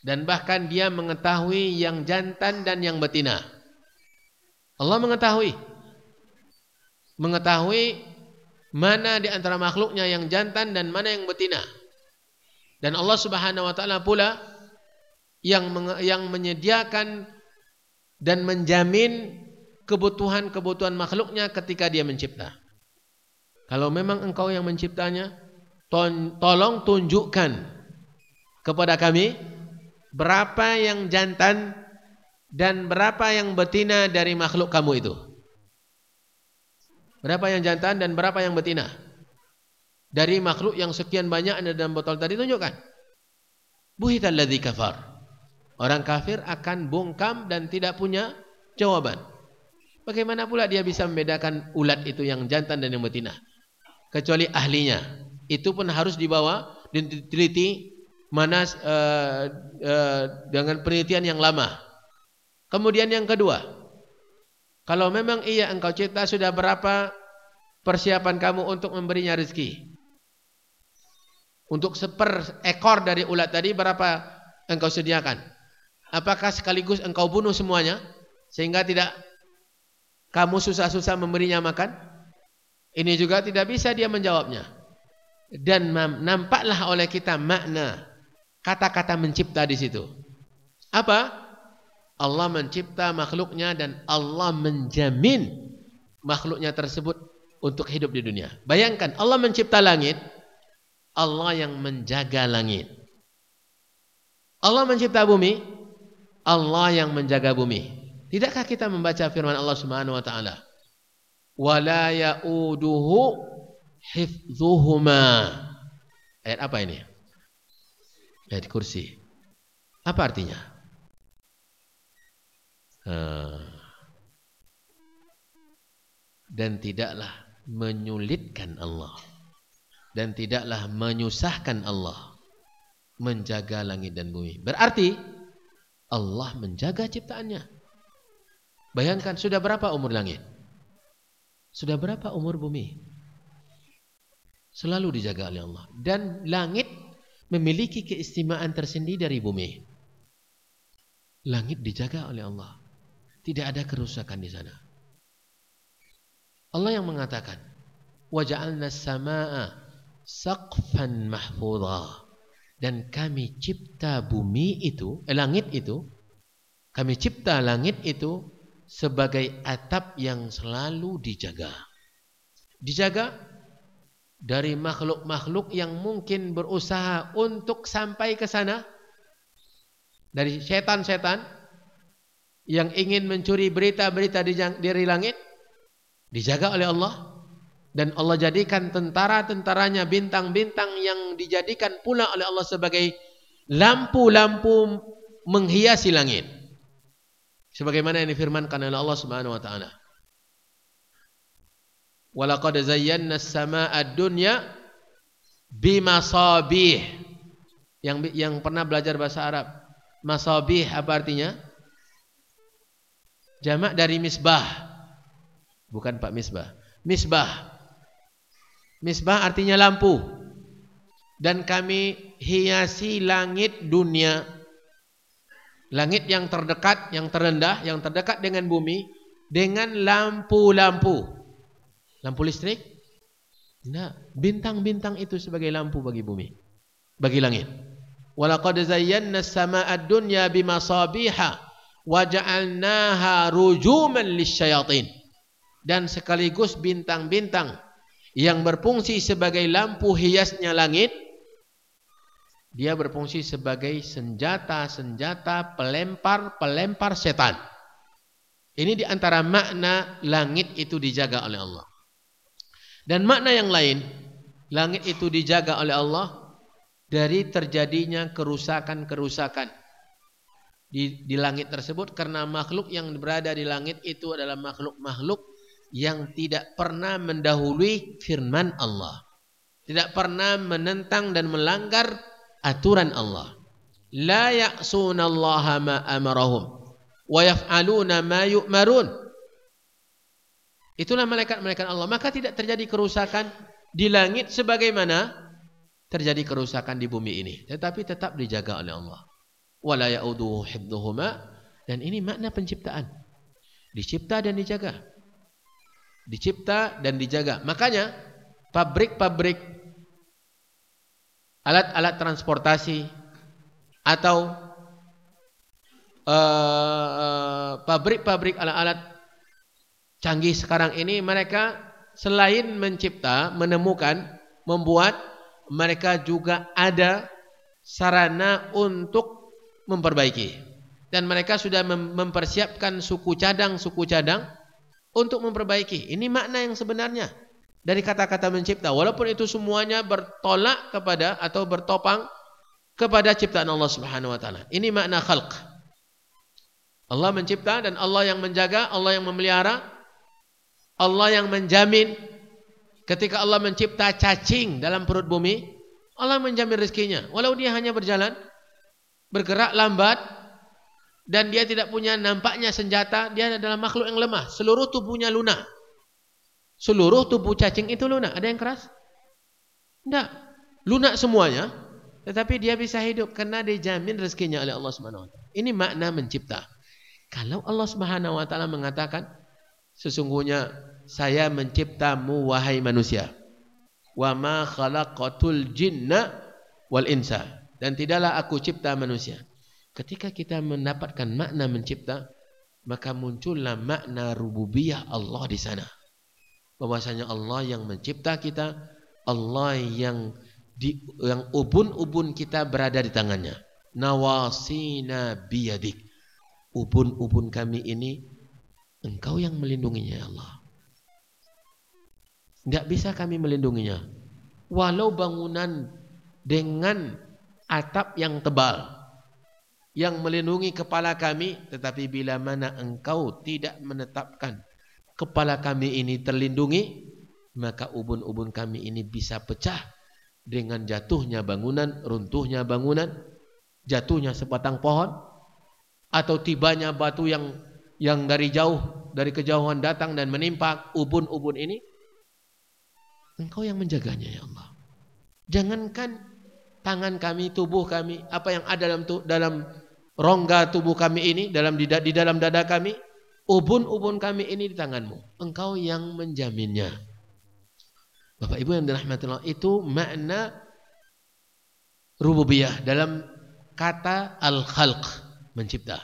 dan bahkan dia mengetahui yang jantan dan yang betina. Allah mengetahui. Mengetahui mana di antara makhluknya yang jantan dan mana yang betina. Dan Allah Subhanahu wa taala pula yang yang menyediakan dan menjamin kebutuhan-kebutuhan makhluknya ketika dia mencipta. Kalau memang engkau yang menciptanya, tolong tunjukkan kepada kami berapa yang jantan dan berapa yang betina dari makhluk kamu itu. Berapa yang jantan dan berapa yang betina? Dari makhluk yang sekian banyak ada dalam botol tadi tunjukkan. Buhital ladzi kafar. Orang kafir akan bungkam dan tidak punya jawaban. Bagaimana pula dia bisa membedakan ulat itu yang jantan dan yang betina? kecuali ahlinya. Itu pun harus dibawa diteliti mana uh, uh, dengan penelitian yang lama. Kemudian yang kedua, kalau memang iya engkau cipta sudah berapa persiapan kamu untuk memberinya rezeki? Untuk seper ekor dari ulat tadi berapa engkau sediakan? Apakah sekaligus engkau bunuh semuanya sehingga tidak kamu susah-susah memberinya makan? Ini juga tidak bisa dia menjawabnya. Dan nampaklah oleh kita makna kata-kata mencipta di situ. Apa? Allah mencipta makhluknya dan Allah menjamin makhluknya tersebut untuk hidup di dunia. Bayangkan Allah mencipta langit, Allah yang menjaga langit. Allah mencipta bumi, Allah yang menjaga bumi. Tidakkah kita membaca firman Allah Subhanahu wa taala? wala yauduhu hifdhuhuma. Ayat apa ini? Ayat kursi. Apa artinya? Dan tidaklah menyulitkan Allah dan tidaklah menyusahkan Allah menjaga langit dan bumi. Berarti Allah menjaga ciptaannya. Bayangkan sudah berapa umur langit? Sudah berapa umur bumi? Selalu dijaga oleh Allah. Dan langit memiliki keistimewaan tersendiri dari bumi. Langit dijaga oleh Allah. Tidak ada kerusakan di sana. Allah yang mengatakan, "Waja'alna as-samaa'a saqfan mahfudha." Dan kami cipta bumi itu, eh, langit itu, kami cipta langit itu sebagai atap yang selalu dijaga. Dijaga dari makhluk-makhluk yang mungkin berusaha untuk sampai ke sana. Dari setan-setan yang ingin mencuri berita-berita dari langit. Dijaga oleh Allah. Dan Allah jadikan tentara-tentaranya bintang-bintang yang dijadikan pula oleh Allah sebagai lampu-lampu menghiasi langit. Sebagaimana yang difirmankan oleh Allah Subhanahu wa taala. Walaqad zayyana as-samaa'a ad-dunya bimasabih. Yang yang pernah belajar bahasa Arab. Masabih apa artinya? Jamak dari misbah. Bukan Pak Misbah. Misbah. Misbah artinya lampu. Dan kami hiasi langit dunia Langit yang terdekat, yang terendah, yang terdekat dengan bumi dengan lampu-lampu. Lampu listrik? Nah, bintang-bintang itu sebagai lampu bagi bumi, bagi langit. Walaqad zayyana as-samaa'a ad-dunya bimasabiha wa ja'alnaha rujuman lisyayatin. Dan sekaligus bintang-bintang yang berfungsi sebagai lampu hiasnya langit dia berfungsi sebagai senjata-senjata pelempar-pelempar setan. Ini di antara makna langit itu dijaga oleh Allah. Dan makna yang lain, langit itu dijaga oleh Allah dari terjadinya kerusakan-kerusakan di, di langit tersebut karena makhluk yang berada di langit itu adalah makhluk-makhluk yang tidak pernah mendahului firman Allah. Tidak pernah menentang dan melanggar aturan Allah. La ya'suna Allah ma amarahum wa yaf'aluna ma yu'marun. Itulah malaikat-malaikat Allah. Maka tidak terjadi kerusakan di langit sebagaimana terjadi kerusakan di bumi ini. Tetapi tetap dijaga oleh Allah. Wala ya'uduhu hibduhuma. Dan ini makna penciptaan. Dicipta dan dijaga. Dicipta dan dijaga. Makanya pabrik-pabrik alat-alat transportasi atau uh, pabrik-pabrik alat-alat canggih sekarang ini mereka selain mencipta, menemukan, membuat, mereka juga ada sarana untuk memperbaiki. Dan mereka sudah mempersiapkan suku cadang-suku cadang untuk memperbaiki. Ini makna yang sebenarnya dari kata-kata mencipta. Walaupun itu semuanya bertolak kepada atau bertopang kepada ciptaan Allah Subhanahu wa taala. Ini makna khalq. Allah mencipta dan Allah yang menjaga, Allah yang memelihara, Allah yang menjamin ketika Allah mencipta cacing dalam perut bumi, Allah menjamin rezekinya. Walau dia hanya berjalan, bergerak lambat, dan dia tidak punya nampaknya senjata, dia adalah makhluk yang lemah. Seluruh tubuhnya lunak. Seluruh tubuh cacing itu lunak. Ada yang keras? Tidak. Lunak semuanya. Tetapi dia bisa hidup karena dijamin rezekinya oleh Allah Subhanahu wa taala. Ini makna mencipta. Kalau Allah Subhanahu wa taala mengatakan sesungguhnya saya menciptamu wahai manusia. Wa ma khalaqatul jinna wal insa. Dan tidaklah aku cipta manusia. Ketika kita mendapatkan makna mencipta, maka muncullah makna rububiyah Allah di sana. Bahwasanya Allah yang mencipta kita, Allah yang di, yang ubun-ubun kita berada di tangannya. Nawasina biyadik. Ubun-ubun kami ini engkau yang melindunginya ya Allah. Tidak bisa kami melindunginya. Walau bangunan dengan atap yang tebal yang melindungi kepala kami, tetapi bila mana engkau tidak menetapkan kepala kami ini terlindungi, maka ubun-ubun kami ini bisa pecah dengan jatuhnya bangunan, runtuhnya bangunan, jatuhnya sebatang pohon, atau tibanya batu yang yang dari jauh, dari kejauhan datang dan menimpa ubun-ubun ini, Engkau yang menjaganya ya Allah. Jangankan tangan kami, tubuh kami, apa yang ada dalam dalam rongga tubuh kami ini, dalam di, di dalam dada kami, ubun-ubun kami ini di tanganmu. Engkau yang menjaminnya. Bapak Ibu yang dirahmati Allah, itu makna rububiyah dalam kata al-khalq, mencipta.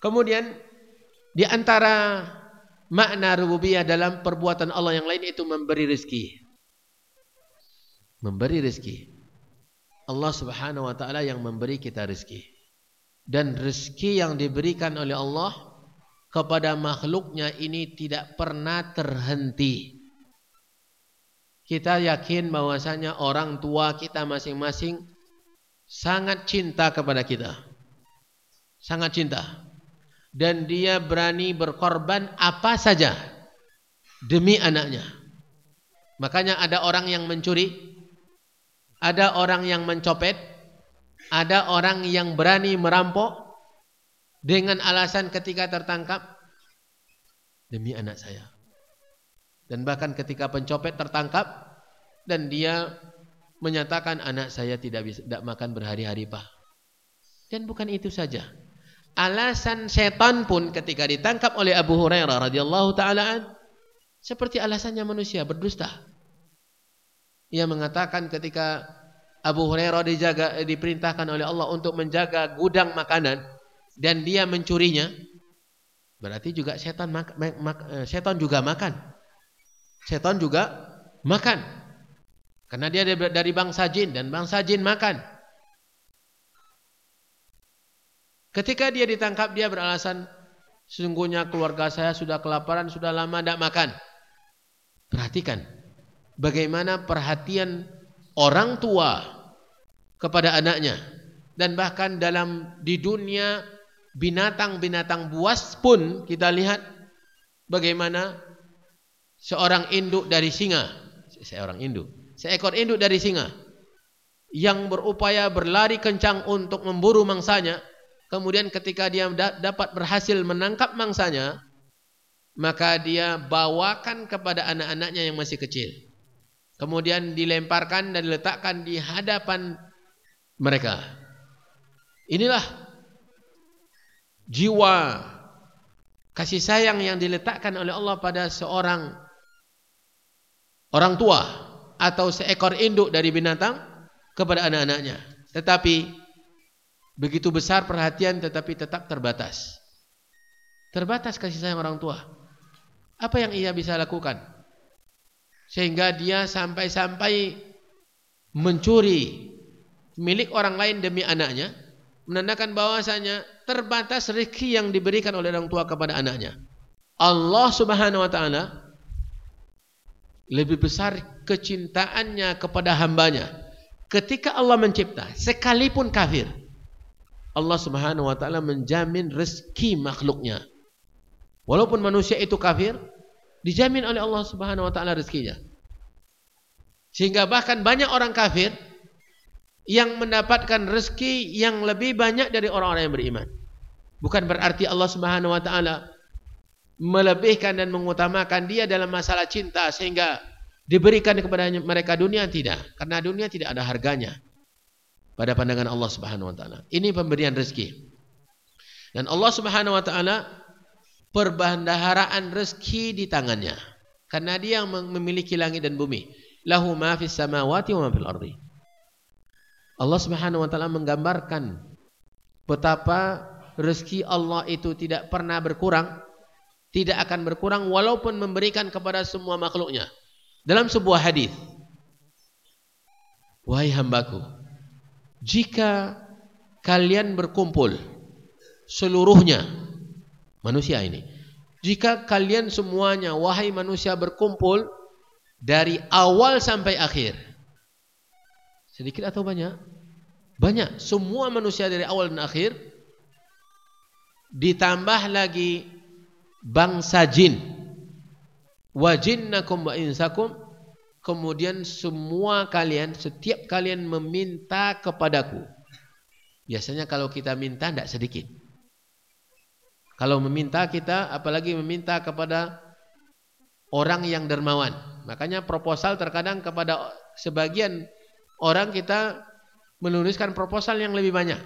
Kemudian di antara makna rububiyah dalam perbuatan Allah yang lain itu memberi rezeki. Memberi rezeki. Allah Subhanahu wa taala yang memberi kita rezeki. Dan rezeki yang diberikan oleh Allah kepada makhluknya ini tidak pernah terhenti. Kita yakin bahwasanya orang tua kita masing-masing sangat cinta kepada kita. Sangat cinta dan dia berani berkorban apa saja demi anaknya. Makanya ada orang yang mencuri, ada orang yang mencopet, ada orang yang berani merampok dengan alasan ketika tertangkap demi anak saya. Dan bahkan ketika pencopet tertangkap dan dia menyatakan anak saya tidak bisa tidak makan berhari-hari, Pak. Dan bukan itu saja alasan setan pun ketika ditangkap oleh Abu Hurairah radhiyallahu taala seperti alasannya manusia berdusta. Ia mengatakan ketika Abu Hurairah dijaga diperintahkan oleh Allah untuk menjaga gudang makanan dan dia mencurinya, berarti juga setan eh, setan juga makan. Setan juga makan. Karena dia dari bangsa jin dan bangsa jin makan. Ketika dia ditangkap dia beralasan sesungguhnya keluarga saya sudah kelaparan, sudah lama tidak makan. Perhatikan bagaimana perhatian orang tua kepada anaknya dan bahkan dalam di dunia binatang-binatang buas pun kita lihat bagaimana seorang induk dari singa, seorang induk, seekor induk dari singa yang berupaya berlari kencang untuk memburu mangsanya Kemudian ketika dia dapat berhasil menangkap mangsanya, maka dia bawakan kepada anak-anaknya yang masih kecil. Kemudian dilemparkan dan diletakkan di hadapan mereka. Inilah jiwa kasih sayang yang diletakkan oleh Allah pada seorang orang tua atau seekor induk dari binatang kepada anak-anaknya. Tetapi Begitu besar perhatian tetapi tetap terbatas. Terbatas kasih sayang orang tua. Apa yang ia bisa lakukan? sehingga dia sampai-sampai mencuri milik orang lain demi anaknya menandakan bahwasanya terbatas rezeki yang diberikan oleh orang tua kepada anaknya. Allah Subhanahu wa taala lebih besar kecintaannya kepada hambanya. Ketika Allah mencipta, sekalipun kafir, Allah Subhanahu wa taala menjamin rezeki makhluknya. Walaupun manusia itu kafir, dijamin oleh Allah Subhanahu wa taala rezekinya. Sehingga bahkan banyak orang kafir yang mendapatkan rezeki yang lebih banyak dari orang-orang yang beriman. Bukan berarti Allah Subhanahu wa taala melebihkan dan mengutamakan dia dalam masalah cinta sehingga diberikan kepada mereka dunia tidak karena dunia tidak ada harganya pada pandangan Allah Subhanahu wa taala. Ini pemberian rezeki. Dan Allah Subhanahu wa taala perbendaharaan rezeki di tangannya. Karena dia yang memiliki langit dan bumi. Lahu ma fis samawati wa ma fil ardi. Allah Subhanahu wa taala menggambarkan betapa rezeki Allah itu tidak pernah berkurang tidak akan berkurang walaupun memberikan kepada semua makhluknya. Dalam sebuah hadis, wahai hambaku, jika kalian berkumpul seluruhnya manusia ini, jika kalian semuanya wahai manusia berkumpul dari awal sampai akhir, sedikit atau banyak? Banyak. Semua manusia dari awal dan akhir ditambah lagi bangsa jin wa jinnakum wa insakum kemudian semua kalian setiap kalian meminta kepadaku. Biasanya kalau kita minta tidak sedikit. Kalau meminta kita apalagi meminta kepada orang yang dermawan. Makanya proposal terkadang kepada sebagian orang kita menuliskan proposal yang lebih banyak.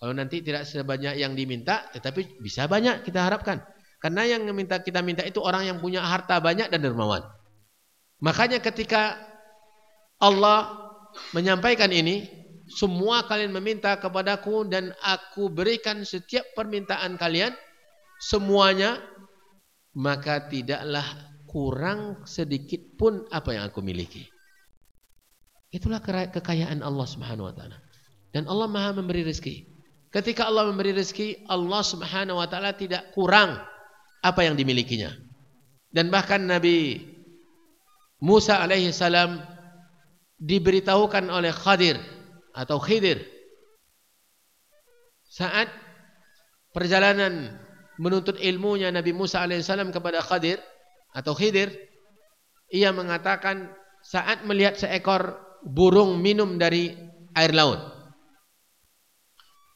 Kalau nanti tidak sebanyak yang diminta tetapi bisa banyak kita harapkan. Karena yang minta kita minta itu orang yang punya harta banyak dan dermawan. Makanya ketika Allah menyampaikan ini, semua kalian meminta kepadaku dan aku berikan setiap permintaan kalian semuanya, maka tidaklah kurang sedikit pun apa yang aku miliki. Itulah kekayaan Allah Subhanahu wa taala. Dan Allah Maha memberi rezeki. Ketika Allah memberi rezeki, Allah Subhanahu wa taala tidak kurang apa yang dimilikinya. Dan bahkan Nabi Musa alaihi salam diberitahukan oleh Khadir atau Khidir. Saat perjalanan menuntut ilmunya Nabi Musa alaihi salam kepada Khadir atau Khidir ia mengatakan saat melihat seekor burung minum dari air laut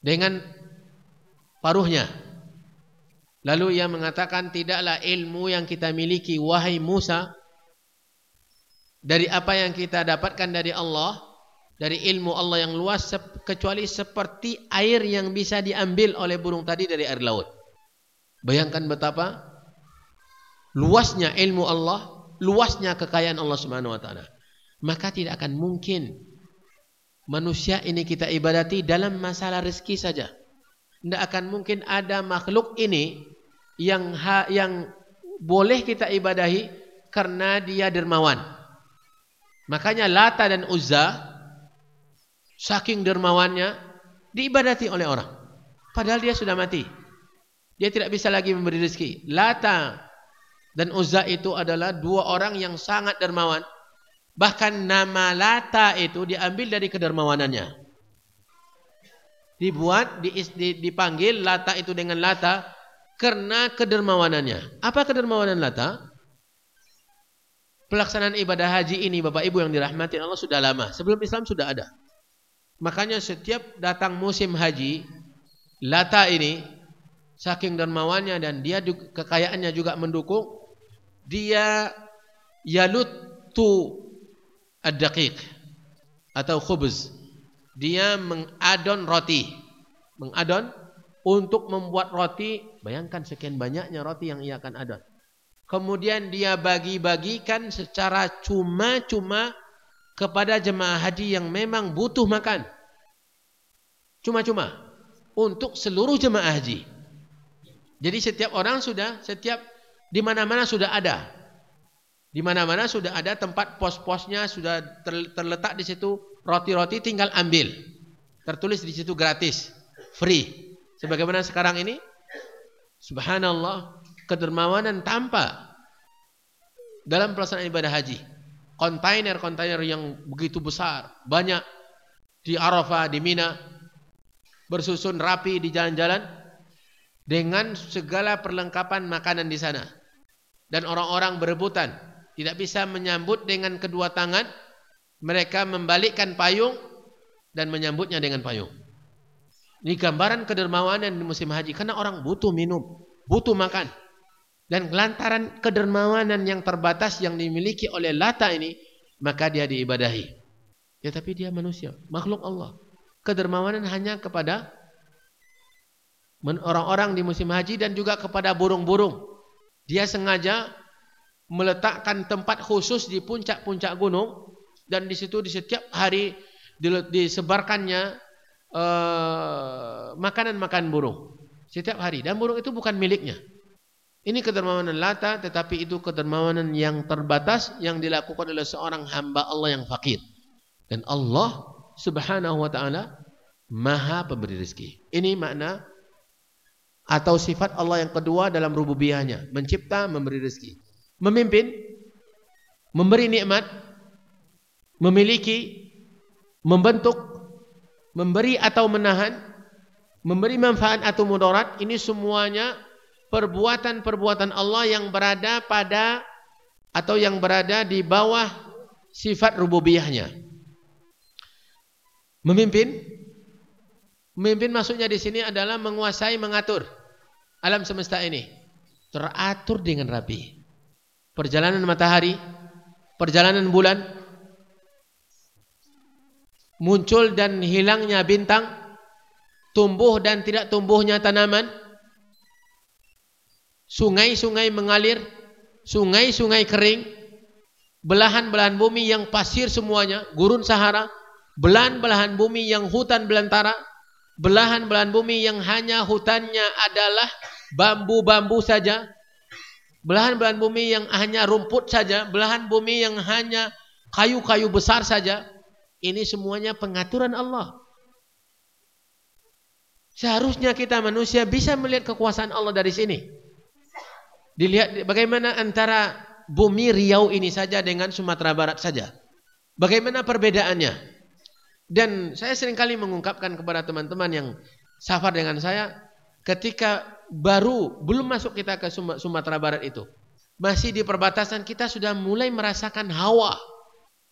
dengan paruhnya. Lalu ia mengatakan tidaklah ilmu yang kita miliki wahai Musa dari apa yang kita dapatkan dari Allah dari ilmu Allah yang luas kecuali seperti air yang bisa diambil oleh burung tadi dari air laut. Bayangkan betapa luasnya ilmu Allah, luasnya kekayaan Allah Subhanahu wa taala. Maka tidak akan mungkin manusia ini kita ibadati dalam masalah rezeki saja. Tidak akan mungkin ada makhluk ini yang ha, yang boleh kita ibadahi karena dia dermawan. Makanya Lata dan Uzza saking dermawannya diibadati oleh orang. Padahal dia sudah mati. Dia tidak bisa lagi memberi rezeki. Lata dan Uzza itu adalah dua orang yang sangat dermawan. Bahkan nama Lata itu diambil dari kedermawanannya. Dibuat, dipanggil Lata itu dengan Lata karena kedermawanannya. Apa kedermawanan Lata? Pelaksanaan ibadah haji ini Bapak Ibu yang dirahmati Allah sudah lama. Sebelum Islam sudah ada. Makanya setiap datang musim haji, Lata ini saking dermawannya dan dia kekayaannya juga mendukung, dia yalutu ad-daqiq atau khubz. Dia mengadon roti. Mengadon untuk membuat roti, bayangkan sekian banyaknya roti yang ia akan adon. Kemudian dia bagi-bagikan secara cuma-cuma kepada jemaah haji yang memang butuh makan. Cuma-cuma untuk seluruh jemaah haji. Jadi setiap orang sudah, setiap di mana-mana sudah ada. Di mana-mana sudah ada tempat pos-posnya sudah terletak di situ roti-roti tinggal ambil. Tertulis di situ gratis, free. Sebagaimana sekarang ini subhanallah kedermawanan tanpa dalam pelaksanaan ibadah haji. Kontainer-kontainer yang begitu besar, banyak di Arafah, di Mina, bersusun rapi di jalan-jalan dengan segala perlengkapan makanan di sana. Dan orang-orang berebutan tidak bisa menyambut dengan kedua tangan, mereka membalikkan payung dan menyambutnya dengan payung. Ini gambaran kedermawanan di musim haji karena orang butuh minum, butuh makan. Dan lantaran kedermawanan yang terbatas yang dimiliki oleh Lata ini, maka dia diibadahi. Ya tapi dia manusia, makhluk Allah. Kedermawanan hanya kepada orang-orang di musim haji dan juga kepada burung-burung. Dia sengaja meletakkan tempat khusus di puncak-puncak gunung dan di situ di setiap hari disebarkannya uh, makanan-makanan burung setiap hari dan burung itu bukan miliknya. Ini kedermawanan Lata tetapi itu kedermawanan yang terbatas yang dilakukan oleh seorang hamba Allah yang fakir. Dan Allah Subhanahu wa taala Maha pemberi rezeki. Ini makna atau sifat Allah yang kedua dalam rububiyahnya, mencipta, memberi rezeki memimpin, memberi nikmat, memiliki, membentuk, memberi atau menahan, memberi manfaat atau mudarat, ini semuanya perbuatan-perbuatan Allah yang berada pada atau yang berada di bawah sifat rububiyahnya. Memimpin, memimpin maksudnya di sini adalah menguasai, mengatur alam semesta ini. Teratur dengan rapi perjalanan matahari, perjalanan bulan, muncul dan hilangnya bintang, tumbuh dan tidak tumbuhnya tanaman, sungai-sungai mengalir, sungai-sungai kering, belahan-belahan bumi yang pasir semuanya, gurun Sahara, belahan-belahan bumi yang hutan belantara, belahan-belahan bumi yang hanya hutannya adalah bambu-bambu saja, belahan-belahan bumi yang hanya rumput saja, belahan bumi yang hanya kayu-kayu besar saja, ini semuanya pengaturan Allah. Seharusnya kita manusia bisa melihat kekuasaan Allah dari sini. Dilihat bagaimana antara bumi Riau ini saja dengan Sumatera Barat saja. Bagaimana perbedaannya? Dan saya sering kali mengungkapkan kepada teman-teman yang safar dengan saya, ketika baru belum masuk kita ke Sumatera Barat itu. Masih di perbatasan kita sudah mulai merasakan hawa.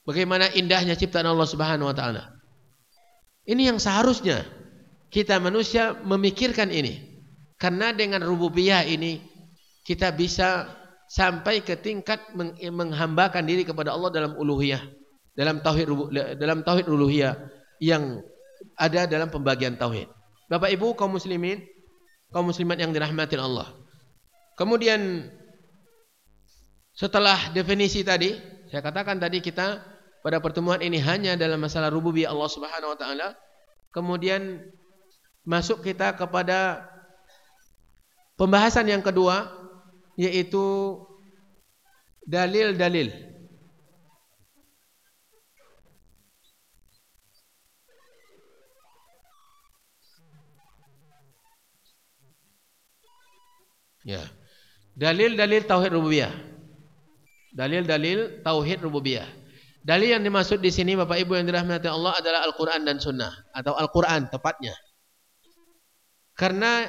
Bagaimana indahnya ciptaan Allah Subhanahu wa taala. Ini yang seharusnya kita manusia memikirkan ini. Karena dengan rububiyah ini kita bisa sampai ke tingkat menghambakan diri kepada Allah dalam uluhiyah, dalam tauhid dalam tauhid uluhiyah yang ada dalam pembagian tauhid. Bapak Ibu kaum muslimin kaum muslimat yang dirahmati Allah. Kemudian setelah definisi tadi, saya katakan tadi kita pada pertemuan ini hanya dalam masalah rububiyah Allah Subhanahu wa taala. Kemudian masuk kita kepada pembahasan yang kedua yaitu dalil-dalil Ya. Dalil-dalil tauhid rububiyah. Dalil-dalil tauhid rububiyah. Dalil yang dimaksud di sini Bapak Ibu yang dirahmati Allah adalah Al-Qur'an dan Sunnah atau Al-Qur'an tepatnya. Karena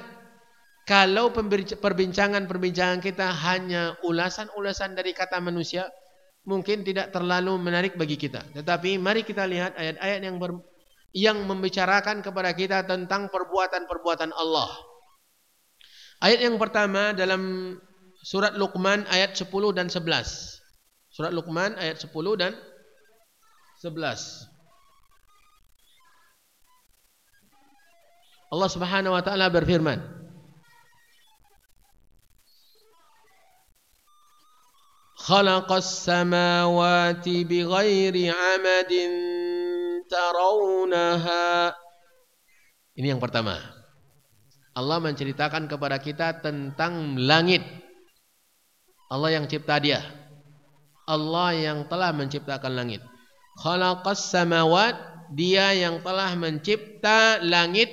kalau perbincangan-perbincangan kita hanya ulasan-ulasan dari kata manusia, mungkin tidak terlalu menarik bagi kita. Tetapi mari kita lihat ayat-ayat yang yang membicarakan kepada kita tentang perbuatan-perbuatan Allah. Ayat yang pertama dalam surat Luqman ayat 10 dan 11. Surat Luqman ayat 10 dan 11. Allah Subhanahu wa taala berfirman Khalaqas samawati bighairi 'amadin tarawunaha Ini yang pertama Allah menceritakan kepada kita tentang langit. Allah yang cipta dia. Allah yang telah menciptakan langit. Khalaqas samawat, dia yang telah mencipta langit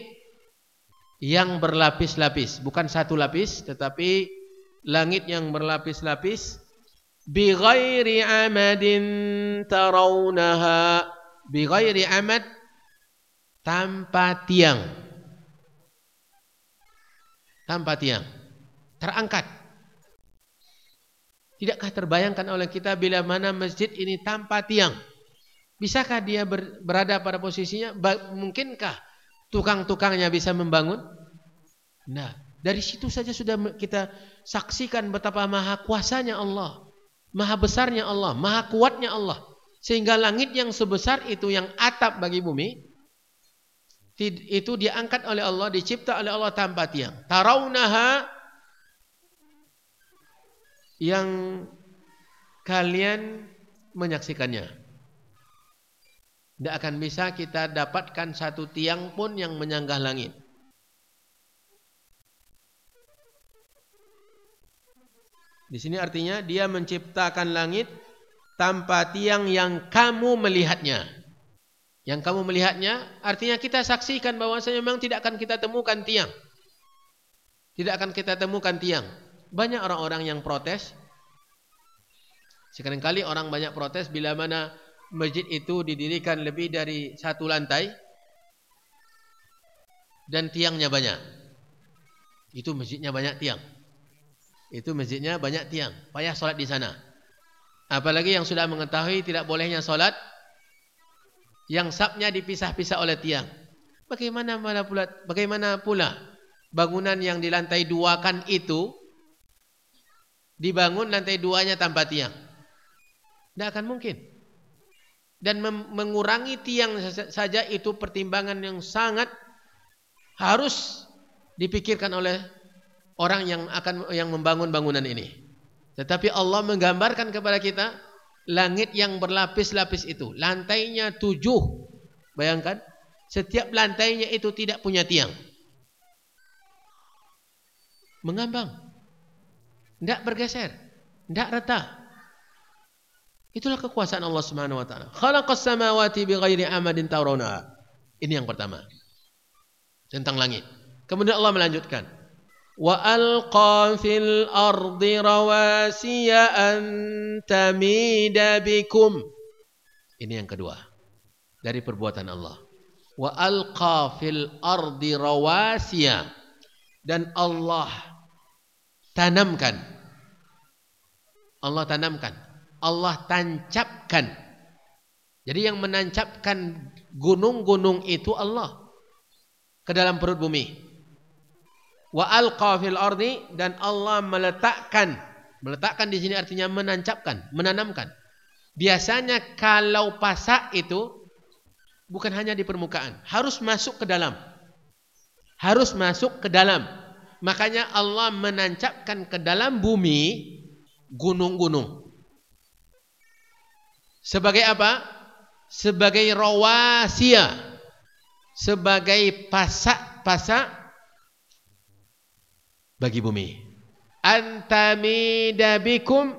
yang berlapis-lapis, bukan satu lapis tetapi langit yang berlapis-lapis bi ghairi amadin tarawnaha bi ghairi amad tanpa tiang tanpa tiang terangkat Tidakkah terbayangkan oleh kita bila mana masjid ini tanpa tiang? Bisakah dia ber, berada pada posisinya? Mungkinkah tukang-tukangnya bisa membangun? Nah, dari situ saja sudah kita saksikan betapa maha kuasanya Allah. Maha besarnya Allah, maha kuatnya Allah. Sehingga langit yang sebesar itu yang atap bagi bumi, itu diangkat oleh Allah, dicipta oleh Allah tanpa tiang. Tarawunaha yang kalian menyaksikannya. Tidak akan bisa kita dapatkan satu tiang pun yang menyanggah langit. Di sini artinya dia menciptakan langit tanpa tiang yang kamu melihatnya. Yang kamu melihatnya artinya kita saksikan bahwasanya memang tidak akan kita temukan tiang. Tidak akan kita temukan tiang. Banyak orang-orang yang protes. Sekarang kali orang banyak protes bila mana masjid itu didirikan lebih dari satu lantai dan tiangnya banyak. Itu masjidnya banyak tiang. Itu masjidnya banyak tiang. Payah solat di sana. Apalagi yang sudah mengetahui tidak bolehnya solat yang sapnya dipisah-pisah oleh tiang. Bagaimana pula, bagaimana pula bangunan yang di lantai dua kan itu dibangun lantai duanya tanpa tiang. Tidak akan mungkin. Dan mengurangi tiang saja itu pertimbangan yang sangat harus dipikirkan oleh orang yang akan yang membangun bangunan ini. Tetapi Allah menggambarkan kepada kita langit yang berlapis-lapis itu. Lantainya tujuh. Bayangkan. Setiap lantainya itu tidak punya tiang. Mengambang. Tidak bergeser. Tidak rata. Itulah kekuasaan Allah Subhanahu wa taala. Khalaqas samawati bighairi amadin tarawna. Ini yang pertama. Tentang langit. Kemudian Allah melanjutkan. Alqa fil ardi rawasiya an tamida bikum. Ini yang kedua. Dari perbuatan Allah. Wa alqa fil ardi rawasiya. Dan Allah tanamkan. Allah tanamkan. Allah tancapkan. Jadi yang menancapkan gunung-gunung itu Allah ke dalam perut bumi. Wa alqa fil ardi dan Allah meletakkan meletakkan di sini artinya menancapkan, menanamkan. Biasanya kalau pasak itu bukan hanya di permukaan, harus masuk ke dalam. Harus masuk ke dalam. Makanya Allah menancapkan ke dalam bumi gunung-gunung. Sebagai apa? Sebagai rawasia. Sebagai pasak-pasak bagi bumi. Antamidabikum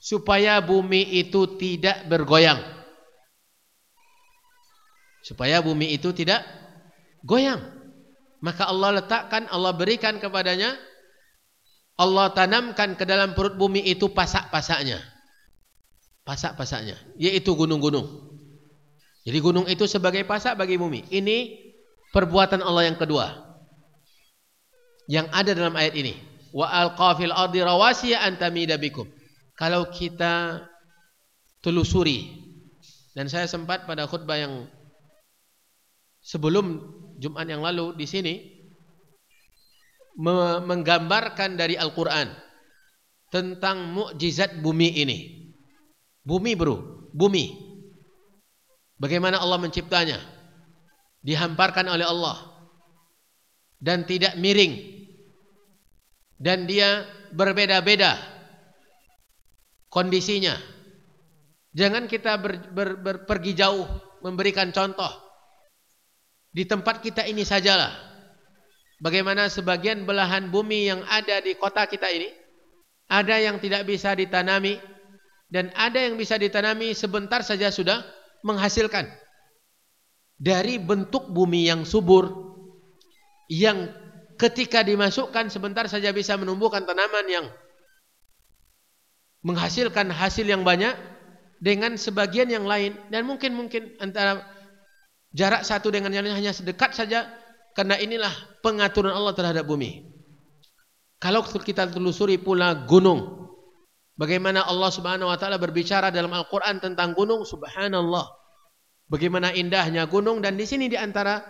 supaya bumi itu tidak bergoyang. Supaya bumi itu tidak goyang. Maka Allah letakkan, Allah berikan kepadanya, Allah tanamkan ke dalam perut bumi itu pasak-pasaknya. Pasak-pasaknya, yaitu gunung-gunung. Jadi gunung itu sebagai pasak bagi bumi. Ini perbuatan Allah yang kedua. Yang ada dalam ayat ini. Wa alqafil ardi rawasiya antamida bikum. Kalau kita telusuri dan saya sempat pada khutbah yang sebelum Jumat yang lalu di sini menggambarkan dari Al-Qur'an tentang mukjizat bumi ini. Bumi, Bro, bumi. Bagaimana Allah menciptanya? Dihamparkan oleh Allah dan tidak miring. Dan dia berbeda-beda kondisinya. Jangan kita ber, ber, ber, pergi jauh memberikan contoh di tempat kita ini sajalah. Bagaimana sebagian belahan bumi yang ada di kota kita ini ada yang tidak bisa ditanami, dan ada yang bisa ditanami sebentar saja sudah menghasilkan. Dari bentuk bumi yang subur, yang ketika dimasukkan sebentar saja bisa menumbuhkan tanaman yang menghasilkan hasil yang banyak dengan sebagian yang lain dan mungkin mungkin antara jarak satu dengan yang lain hanya sedekat saja karena inilah pengaturan Allah terhadap bumi. Kalau kita telusuri pula gunung, bagaimana Allah Subhanahu wa taala berbicara dalam Al-Qur'an tentang gunung, subhanallah. Bagaimana indahnya gunung dan di sini di antara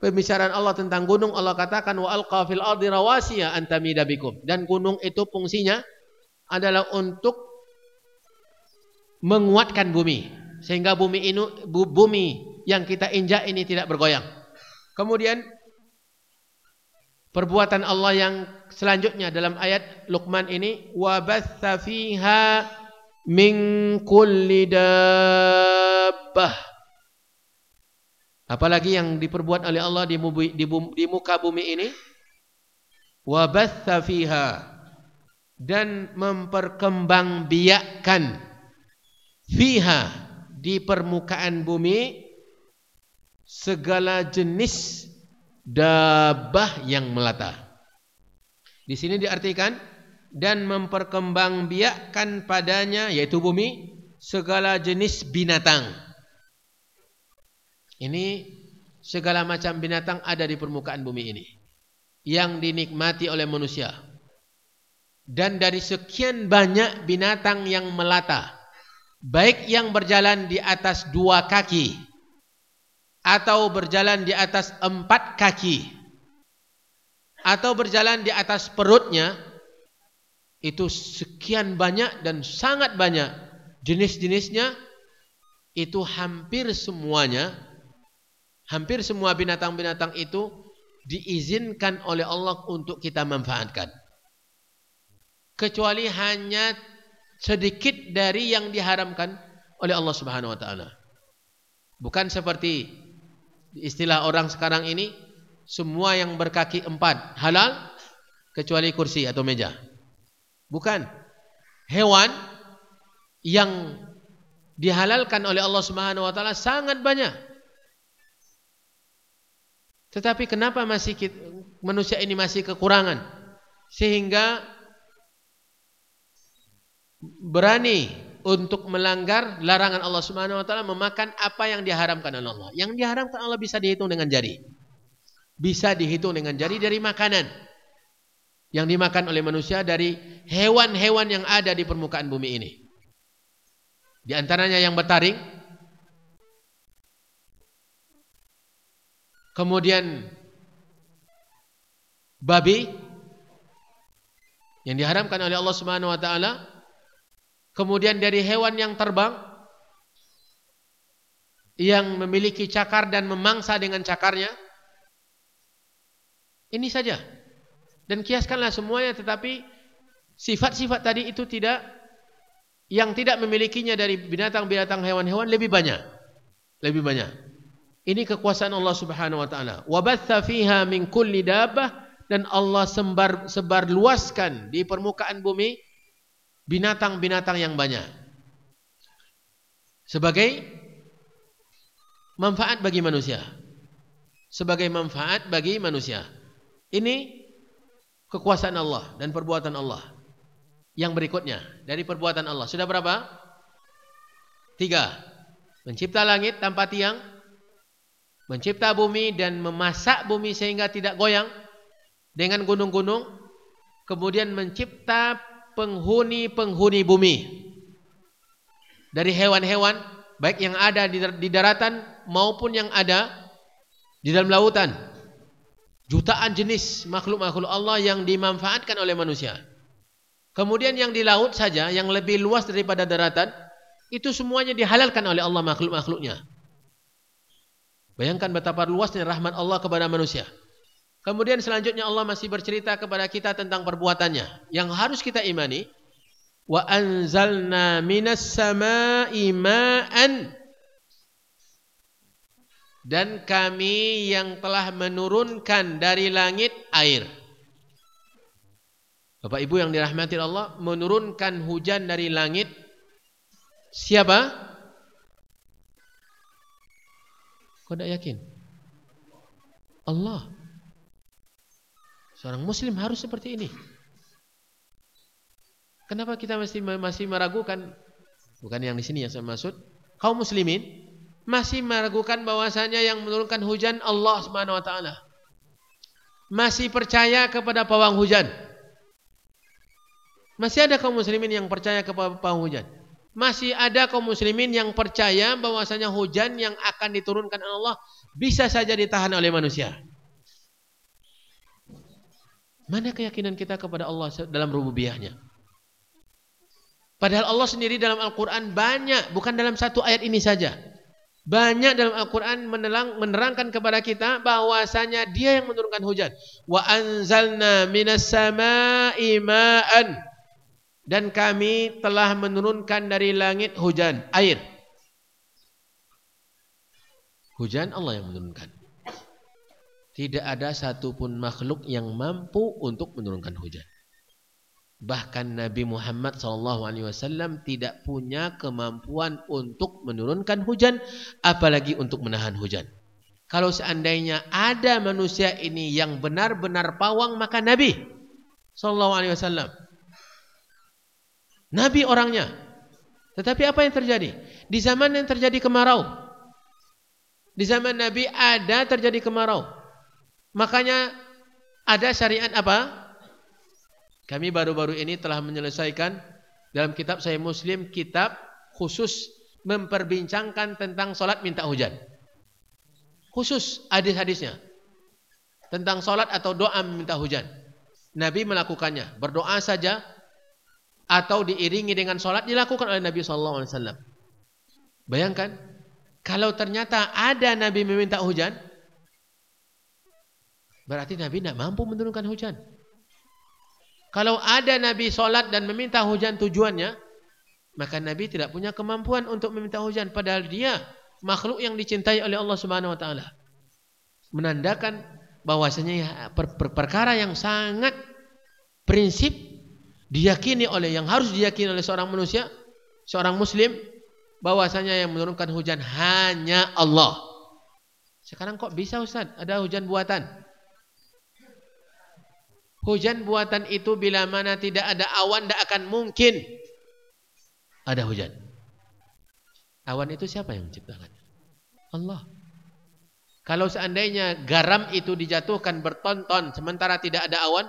pembicaraan Allah tentang gunung Allah katakan wa alqa fil ardi rawasiya antamida bikum. Dan gunung itu fungsinya adalah untuk menguatkan bumi. Sehingga bumi ini bumi yang kita injak ini tidak bergoyang. Kemudian perbuatan Allah yang selanjutnya dalam ayat Luqman ini wa batsa fiha min kulli dabbah Apalagi yang diperbuat oleh Allah di, bumi, di, bumi, di muka bumi ini. Wabatha fiha. Dan memperkembangbiakkan. Fiha. Di permukaan bumi. Segala jenis dabah yang melata. Di sini diartikan. Dan memperkembangbiakkan padanya. Yaitu bumi. Segala jenis binatang ini segala macam binatang ada di permukaan bumi ini yang dinikmati oleh manusia. Dan dari sekian banyak binatang yang melata, baik yang berjalan di atas dua kaki atau berjalan di atas empat kaki atau berjalan di atas perutnya itu sekian banyak dan sangat banyak jenis-jenisnya itu hampir semuanya hampir semua binatang-binatang itu diizinkan oleh Allah untuk kita manfaatkan. Kecuali hanya sedikit dari yang diharamkan oleh Allah Subhanahu wa taala. Bukan seperti istilah orang sekarang ini semua yang berkaki empat halal kecuali kursi atau meja. Bukan. Hewan yang dihalalkan oleh Allah Subhanahu wa taala sangat banyak. Tetapi kenapa masih kita, manusia ini masih kekurangan sehingga berani untuk melanggar larangan Allah Subhanahu wa taala memakan apa yang diharamkan oleh Allah. Yang diharamkan Allah bisa dihitung dengan jari. Bisa dihitung dengan jari dari makanan yang dimakan oleh manusia dari hewan-hewan yang ada di permukaan bumi ini. Di antaranya yang bertaring, kemudian babi yang diharamkan oleh Allah Subhanahu wa taala, kemudian dari hewan yang terbang yang memiliki cakar dan memangsa dengan cakarnya. Ini saja. Dan kiaskanlah semuanya tetapi sifat-sifat tadi itu tidak yang tidak memilikinya dari binatang-binatang hewan-hewan lebih banyak. Lebih banyak. Ini kekuasaan Allah Subhanahu wa taala. Wa batha fiha min kulli dabbah dan Allah sembar sebar luaskan di permukaan bumi binatang-binatang yang banyak. Sebagai manfaat bagi manusia. Sebagai manfaat bagi manusia. Ini kekuasaan Allah dan perbuatan Allah. Yang berikutnya dari perbuatan Allah. Sudah berapa? Tiga. Mencipta langit tanpa tiang, mencipta bumi dan memasak bumi sehingga tidak goyang dengan gunung-gunung, kemudian mencipta penghuni-penghuni bumi dari hewan-hewan baik yang ada di daratan maupun yang ada di dalam lautan. Jutaan jenis makhluk-makhluk Allah yang dimanfaatkan oleh manusia. Kemudian yang di laut saja yang lebih luas daripada daratan itu semuanya dihalalkan oleh Allah makhluk-makhluknya. Bayangkan betapa luasnya rahmat Allah kepada manusia. Kemudian selanjutnya Allah masih bercerita kepada kita tentang perbuatannya yang harus kita imani. Wa anzalna minas sama'i ma'an dan kami yang telah menurunkan dari langit air. Bapak Ibu yang dirahmati Allah menurunkan hujan dari langit siapa? Kau tidak yakin? Allah. Seorang muslim harus seperti ini. Kenapa kita masih masih meragukan? Bukan yang di sini yang saya maksud. Kaum muslimin masih meragukan bahwasanya yang menurunkan hujan Allah Subhanahu wa taala. Masih percaya kepada pawang hujan. Masih ada kaum muslimin yang percaya kepada pawang hujan. Masih ada kaum muslimin yang percaya bahwasanya hujan yang akan diturunkan Allah bisa saja ditahan oleh manusia. Mana keyakinan kita kepada Allah dalam rububiyahnya? Padahal Allah sendiri dalam Al-Quran banyak, bukan dalam satu ayat ini saja. Banyak dalam Al-Quran menerangkan kepada kita bahwasanya dia yang menurunkan hujan. Wa anzalna minas sama'i ma'an. Dan kami telah menurunkan dari langit hujan, air. Hujan Allah yang menurunkan. Tidak ada satupun makhluk yang mampu untuk menurunkan hujan. Bahkan Nabi Muhammad SAW tidak punya kemampuan untuk menurunkan hujan, apalagi untuk menahan hujan. Kalau seandainya ada manusia ini yang benar-benar pawang, maka Nabi SAW. Nabi orangnya. Tetapi apa yang terjadi? Di zaman yang terjadi kemarau. Di zaman Nabi ada terjadi kemarau. Makanya ada syariat apa? Kami baru-baru ini telah menyelesaikan dalam kitab saya Muslim kitab khusus memperbincangkan tentang solat minta hujan. Khusus hadis-hadisnya tentang solat atau doa minta hujan. Nabi melakukannya, berdoa saja atau diiringi dengan solat dilakukan oleh Nabi Sallallahu Alaihi Wasallam. Bayangkan kalau ternyata ada Nabi meminta hujan, Berarti Nabi tidak mampu menurunkan hujan. Kalau ada Nabi solat dan meminta hujan tujuannya, maka Nabi tidak punya kemampuan untuk meminta hujan. Padahal dia makhluk yang dicintai oleh Allah Subhanahu Wa Taala. Menandakan bahwasanya ya, per, per, perkara yang sangat prinsip diyakini oleh yang harus diyakini oleh seorang manusia, seorang muslim, bahwasanya yang menurunkan hujan hanya Allah. Sekarang kok bisa Ustaz? Ada hujan buatan. Hujan buatan itu bila mana tidak ada awan tidak akan mungkin ada hujan. Awan itu siapa yang menciptakan? Allah. Kalau seandainya garam itu dijatuhkan bertonton sementara tidak ada awan,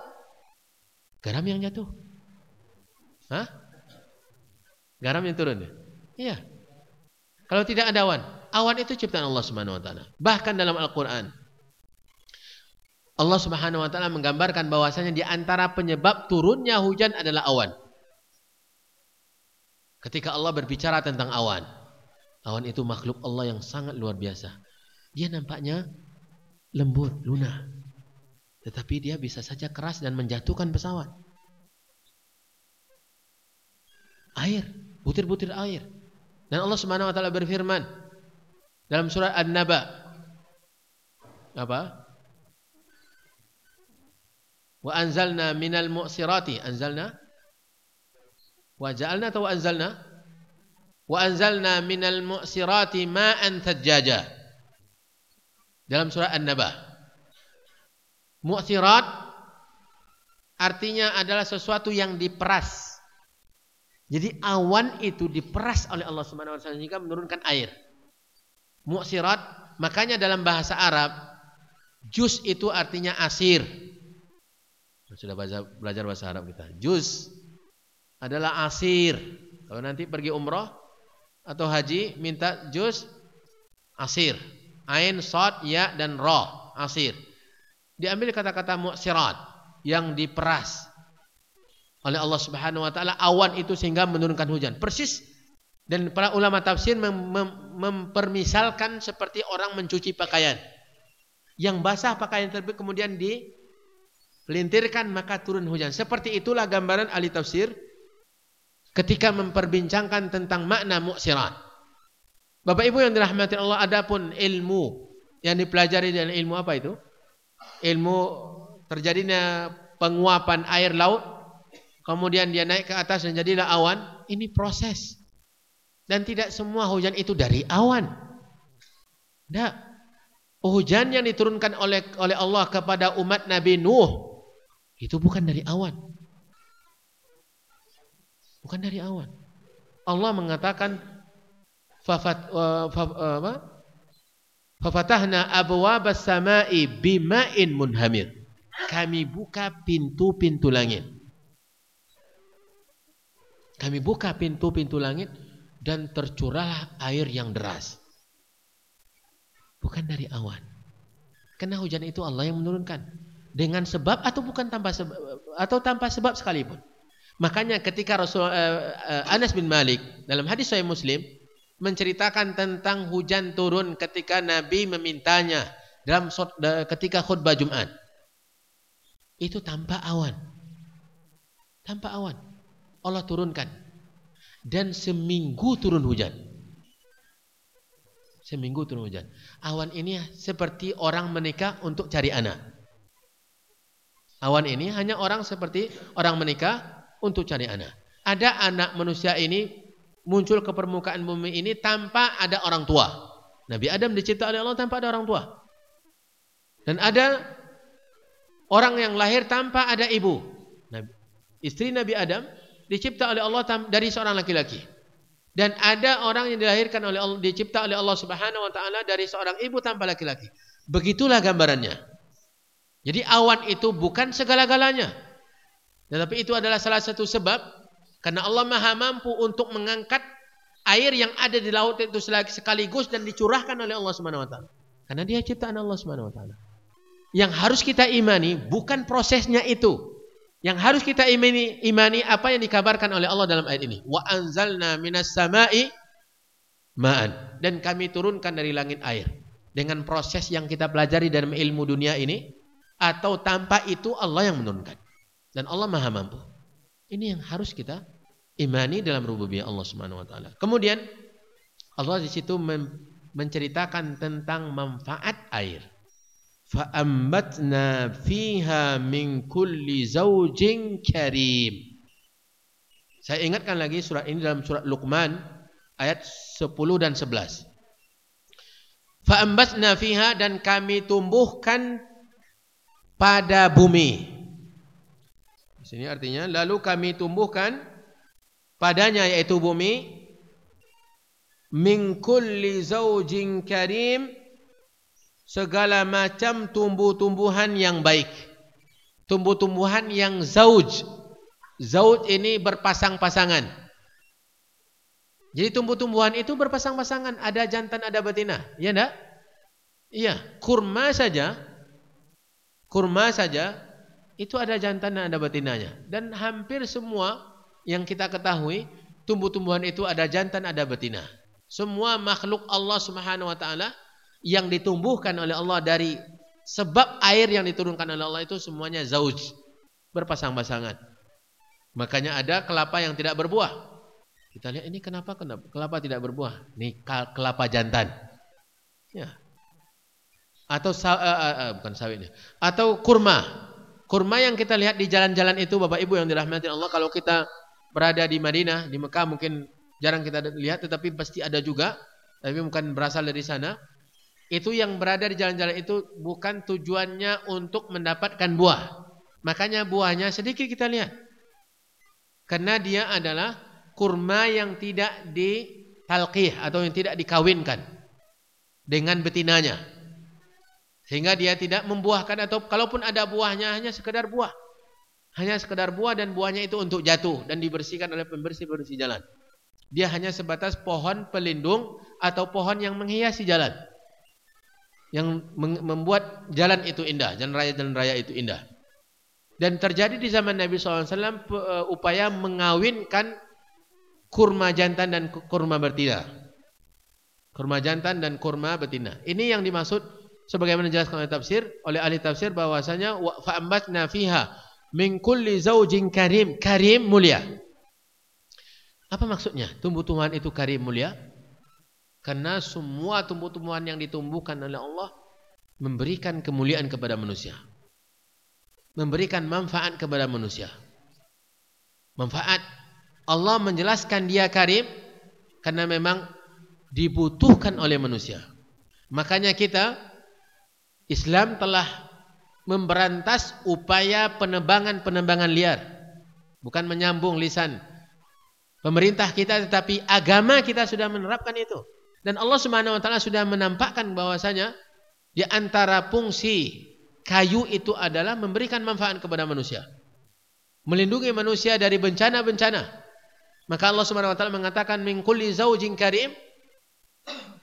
garam yang jatuh. Hah? Garam yang turun ya? Iya. Kalau tidak ada awan, awan itu ciptaan Allah Subhanahu wa taala. Bahkan dalam Al-Qur'an Allah Subhanahu wa taala menggambarkan bahwasanya di antara penyebab turunnya hujan adalah awan. Ketika Allah berbicara tentang awan, awan itu makhluk Allah yang sangat luar biasa. Dia nampaknya lembut, lunak. Tetapi dia bisa saja keras dan menjatuhkan pesawat. Air, butir-butir air. Dan Allah Subhanahu wa taala berfirman dalam surah An-Naba apa? Wa anzalna minal mu'sirati. Anzalna? Wa ja'alna atau anzalna? Wa anzalna minal mu'sirati ma'an thajjaja. Dalam surah An-Naba. Mu'sirat artinya adalah sesuatu yang diperas. Jadi awan itu diperas oleh Allah Subhanahu wa taala sehingga menurunkan air. Mu'sirat makanya dalam bahasa Arab jus itu artinya asir. Sudah baca, belajar bahasa Arab kita. Juz adalah asir. Kalau nanti pergi umroh atau haji minta juz asir. Ain, sod, ya dan roh asir. Diambil kata-kata mu'sirat yang diperas oleh Allah Subhanahu wa taala awan itu sehingga menurunkan hujan. Persis dan para ulama tafsir mem mem mempermisalkan seperti orang mencuci pakaian. Yang basah pakaian tersebut kemudian di Lintirkan maka turun hujan. Seperti itulah gambaran ahli tafsir ketika memperbincangkan tentang makna muksirat. Bapak Ibu yang dirahmati Allah adapun ilmu yang dipelajari dan ilmu apa itu? Ilmu terjadinya penguapan air laut kemudian dia naik ke atas dan jadilah awan, ini proses. Dan tidak semua hujan itu dari awan. Tidak. Hujan yang diturunkan oleh oleh Allah kepada umat Nabi Nuh itu bukan dari awan. Bukan dari awan. Allah mengatakan fafat uh, fa, uh, apa? Fafatahna samai bima'in munhamir. Kami buka pintu-pintu langit. Kami buka pintu-pintu langit dan tercurahlah air yang deras. Bukan dari awan. Karena hujan itu Allah yang menurunkan. Dengan sebab atau bukan tanpa sebab atau tanpa sebab sekalipun. Makanya ketika Rasul uh, uh, Anas bin Malik dalam hadis Sahih Muslim menceritakan tentang hujan turun ketika Nabi memintanya dalam ketika khutbah Jumat. Itu tanpa awan. Tanpa awan. Allah turunkan. Dan seminggu turun hujan. Seminggu turun hujan. Awan ini seperti orang menikah untuk cari anak. Awan ini hanya orang seperti orang menikah untuk cari anak. Ada anak manusia ini muncul ke permukaan bumi ini tanpa ada orang tua. Nabi Adam dicipta oleh Allah tanpa ada orang tua. Dan ada orang yang lahir tanpa ada ibu. Nabi, istri Nabi Adam dicipta oleh Allah dari seorang laki-laki. Dan ada orang yang dilahirkan oleh Allah dicipta oleh Allah Subhanahu wa taala dari seorang ibu tanpa laki-laki. Begitulah gambarannya. Jadi awan itu bukan segala-galanya. Tetapi itu adalah salah satu sebab karena Allah maha mampu untuk mengangkat air yang ada di laut itu sekaligus dan dicurahkan oleh Allah Subhanahu wa taala. Karena dia ciptaan Allah Subhanahu wa taala. Yang harus kita imani bukan prosesnya itu. Yang harus kita imani, imani apa yang dikabarkan oleh Allah dalam ayat ini. Wa anzalna minas sama'i ma'an. Dan kami turunkan dari langit air. Dengan proses yang kita pelajari dalam ilmu dunia ini. Atau tanpa itu Allah yang menurunkan. Dan Allah maha mampu. Ini yang harus kita imani dalam rububiyah Allah Subhanahu wa taala. Kemudian Allah di situ menceritakan tentang manfaat air. Fa'ambatna fiha min kulli zawjin karim. Saya ingatkan lagi surat ini dalam surat Luqman ayat 10 dan 11. Fa'ambatna fiha dan kami tumbuhkan pada bumi sini artinya lalu kami tumbuhkan padanya yaitu bumi min kulli zaujin karim segala macam tumbuh-tumbuhan yang baik. Tumbuh-tumbuhan yang zauj. Zauj ini berpasang-pasangan. Jadi tumbuh-tumbuhan itu berpasang-pasangan, ada jantan, ada betina. Iya enggak? Iya, kurma saja kurma saja itu ada jantan dan ada betinanya. Dan hampir semua yang kita ketahui tumbuh-tumbuhan itu ada jantan ada betina. Semua makhluk Allah Subhanahu wa taala yang ditumbuhkan oleh Allah dari sebab air yang diturunkan oleh Allah itu semuanya zauj, berpasang-pasangan. Makanya ada kelapa yang tidak berbuah. Kita lihat ini kenapa kelapa tidak berbuah? Ini kelapa jantan. Ya. Atau uh, uh, uh, bukan sawitnya. Atau kurma. Kurma yang kita lihat di jalan-jalan itu Bapak Ibu yang dirahmati Allah kalau kita berada di Madinah, di Mekah mungkin jarang kita lihat tetapi pasti ada juga tapi bukan berasal dari sana. Itu yang berada di jalan-jalan itu bukan tujuannya untuk mendapatkan buah. Makanya buahnya sedikit kita lihat. Karena dia adalah kurma yang tidak ditalqih atau yang tidak dikawinkan dengan betinanya. Sehingga dia tidak membuahkan atau kalaupun ada buahnya hanya sekedar buah. Hanya sekedar buah dan buahnya itu untuk jatuh dan dibersihkan oleh pembersih-pembersih jalan. Dia hanya sebatas pohon pelindung atau pohon yang menghiasi jalan. Yang membuat jalan itu indah, jalan raya-jalan raya itu indah. Dan terjadi di zaman Nabi SAW e, upaya mengawinkan kurma jantan dan kurma betina. Kurma jantan dan kurma betina. Ini yang dimaksud sebagaimana dijelaskan oleh tafsir oleh ahli tafsir bahwasanya wa fa'ambatna fiha min kulli zaujin karim karim mulia apa maksudnya tumbuh-tumbuhan itu karim mulia karena semua tumbuh-tumbuhan yang ditumbuhkan oleh Allah memberikan kemuliaan kepada manusia memberikan manfaat kepada manusia Manfaat. Allah menjelaskan dia karim karena memang dibutuhkan oleh manusia. Makanya kita Islam telah memberantas upaya penebangan-penebangan liar. Bukan menyambung lisan pemerintah kita tetapi agama kita sudah menerapkan itu. Dan Allah Subhanahu wa taala sudah menampakkan bahwasanya di antara fungsi kayu itu adalah memberikan manfaat kepada manusia. Melindungi manusia dari bencana-bencana. Maka Allah Subhanahu wa taala mengatakan min kulli zaujin karim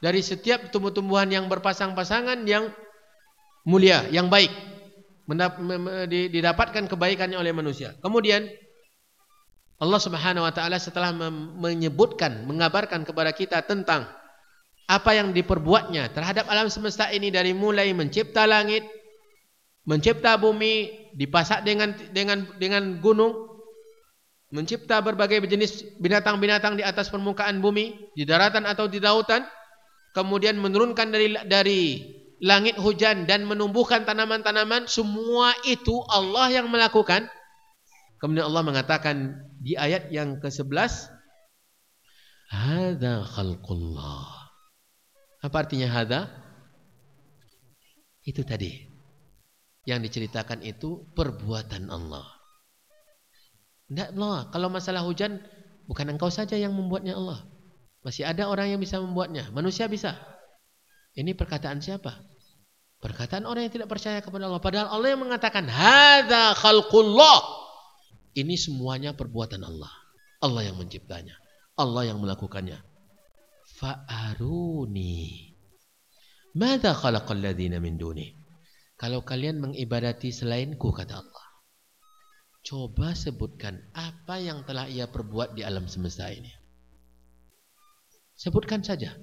dari setiap tumbuh-tumbuhan yang berpasang-pasangan yang mulia, yang baik. Didapatkan kebaikannya oleh manusia. Kemudian Allah Subhanahu wa taala setelah menyebutkan, mengabarkan kepada kita tentang apa yang diperbuatnya terhadap alam semesta ini dari mulai mencipta langit, mencipta bumi, dipasak dengan dengan dengan gunung, mencipta berbagai jenis binatang-binatang di atas permukaan bumi, di daratan atau di lautan, kemudian menurunkan dari dari langit hujan dan menumbuhkan tanaman-tanaman, semua itu Allah yang melakukan. Kemudian Allah mengatakan di ayat yang ke-11, Hada khalqullah. Apa artinya hada? Itu tadi. Yang diceritakan itu perbuatan Allah. Tidak Allah. Kalau masalah hujan, bukan engkau saja yang membuatnya Allah. Masih ada orang yang bisa membuatnya. Manusia bisa. Ini perkataan siapa? Perkataan orang yang tidak percaya kepada Allah. Padahal Allah yang mengatakan, Hada khalqullah. Ini semuanya perbuatan Allah. Allah yang menciptanya. Allah yang melakukannya. Fa'aruni. Mada khalaqal ladhina min duni. Kalau kalian mengibadati selainku, kata Allah. Coba sebutkan apa yang telah ia perbuat di alam semesta ini. Sebutkan saja.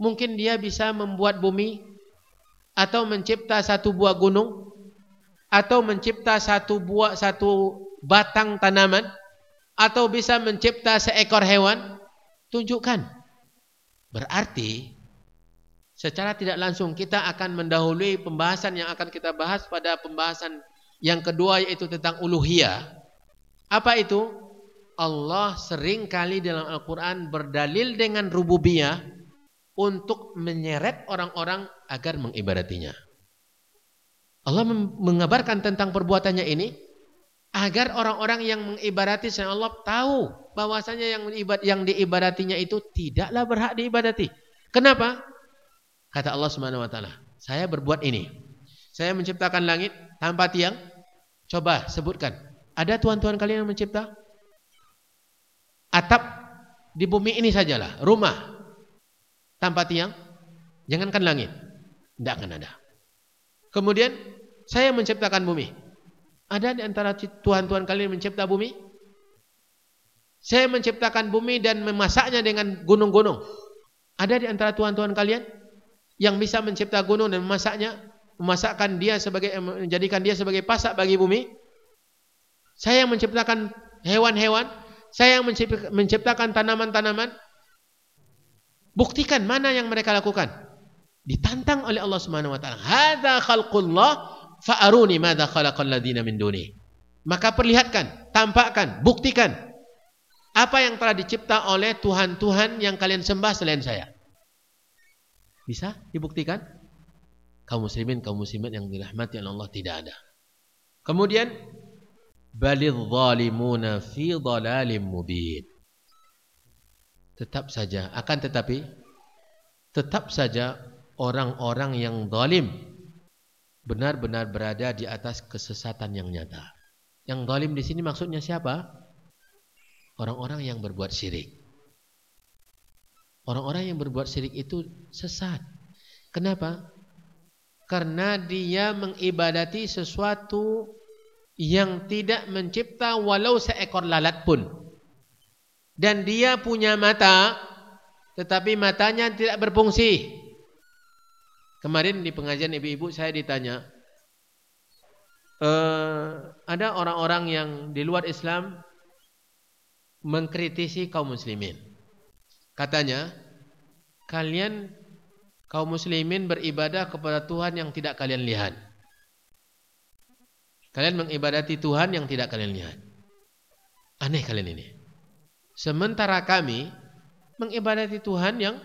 Mungkin dia bisa membuat bumi atau mencipta satu buah gunung atau mencipta satu buah satu batang tanaman atau bisa mencipta seekor hewan tunjukkan berarti secara tidak langsung kita akan mendahului pembahasan yang akan kita bahas pada pembahasan yang kedua yaitu tentang uluhiyah apa itu Allah sering kali dalam Al-Quran berdalil dengan rububiyah untuk menyeret orang-orang agar mengibadatinya. Allah mengabarkan tentang perbuatannya ini agar orang-orang yang mengibadati selain Allah tahu bahwasanya yang diibad yang diibadatinya itu tidaklah berhak diibadati. Kenapa? Kata Allah Subhanahu wa taala, saya berbuat ini. Saya menciptakan langit tanpa tiang. Coba sebutkan. Ada tuan-tuan kalian yang mencipta? Atap di bumi ini sajalah, rumah tanpa tiang, jangankan langit, tidak akan ada. Kemudian saya menciptakan bumi. Ada di antara Tuhan-Tuhan kalian mencipta bumi? Saya menciptakan bumi dan memasaknya dengan gunung-gunung. Ada di antara Tuhan-Tuhan kalian yang bisa mencipta gunung dan memasaknya, memasakkan dia sebagai menjadikan dia sebagai pasak bagi bumi? Saya yang menciptakan hewan-hewan, saya yang menciptakan tanaman-tanaman, Buktikan mana yang mereka lakukan. Ditantang oleh Allah Subhanahu wa taala. Hadza khalqullah fa'aruni madza khalaqal ladina min duni. Maka perlihatkan, tampakkan, buktikan apa yang telah dicipta oleh Tuhan-Tuhan yang kalian sembah selain saya. Bisa dibuktikan? Kaum muslimin, kaum muslimat yang dirahmati oleh Allah tidak ada. Kemudian balidh zalimuna fi dhalalim mubin tetap saja akan tetapi tetap saja orang-orang yang zalim benar-benar berada di atas kesesatan yang nyata. Yang zalim di sini maksudnya siapa? Orang-orang yang berbuat syirik. Orang-orang yang berbuat syirik itu sesat. Kenapa? Karena dia mengibadati sesuatu yang tidak mencipta walau seekor lalat pun dan dia punya mata tetapi matanya tidak berfungsi. Kemarin di pengajian ibu-ibu saya ditanya, e, ada orang-orang yang di luar Islam mengkritisi kaum muslimin. Katanya, kalian kaum muslimin beribadah kepada Tuhan yang tidak kalian lihat. Kalian mengibadati Tuhan yang tidak kalian lihat. Aneh kalian ini. Sementara kami mengibadati Tuhan yang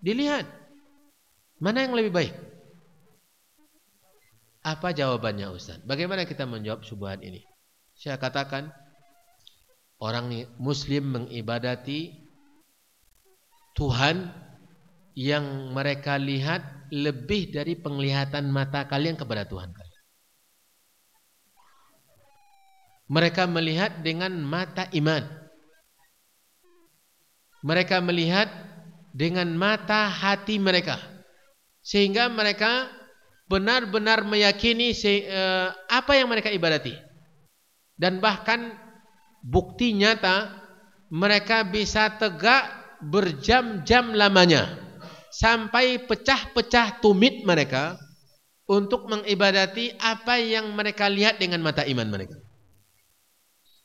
dilihat. Mana yang lebih baik? Apa jawabannya Ustaz? Bagaimana kita menjawab subhat ini? Saya katakan orang muslim mengibadati Tuhan yang mereka lihat lebih dari penglihatan mata kalian kepada Tuhan kalian. Mereka melihat dengan mata iman. Mereka melihat dengan mata hati mereka. Sehingga mereka benar-benar meyakini eh, apa yang mereka ibadati. Dan bahkan bukti nyata mereka bisa tegak berjam-jam lamanya. Sampai pecah-pecah tumit mereka untuk mengibadati apa yang mereka lihat dengan mata iman mereka.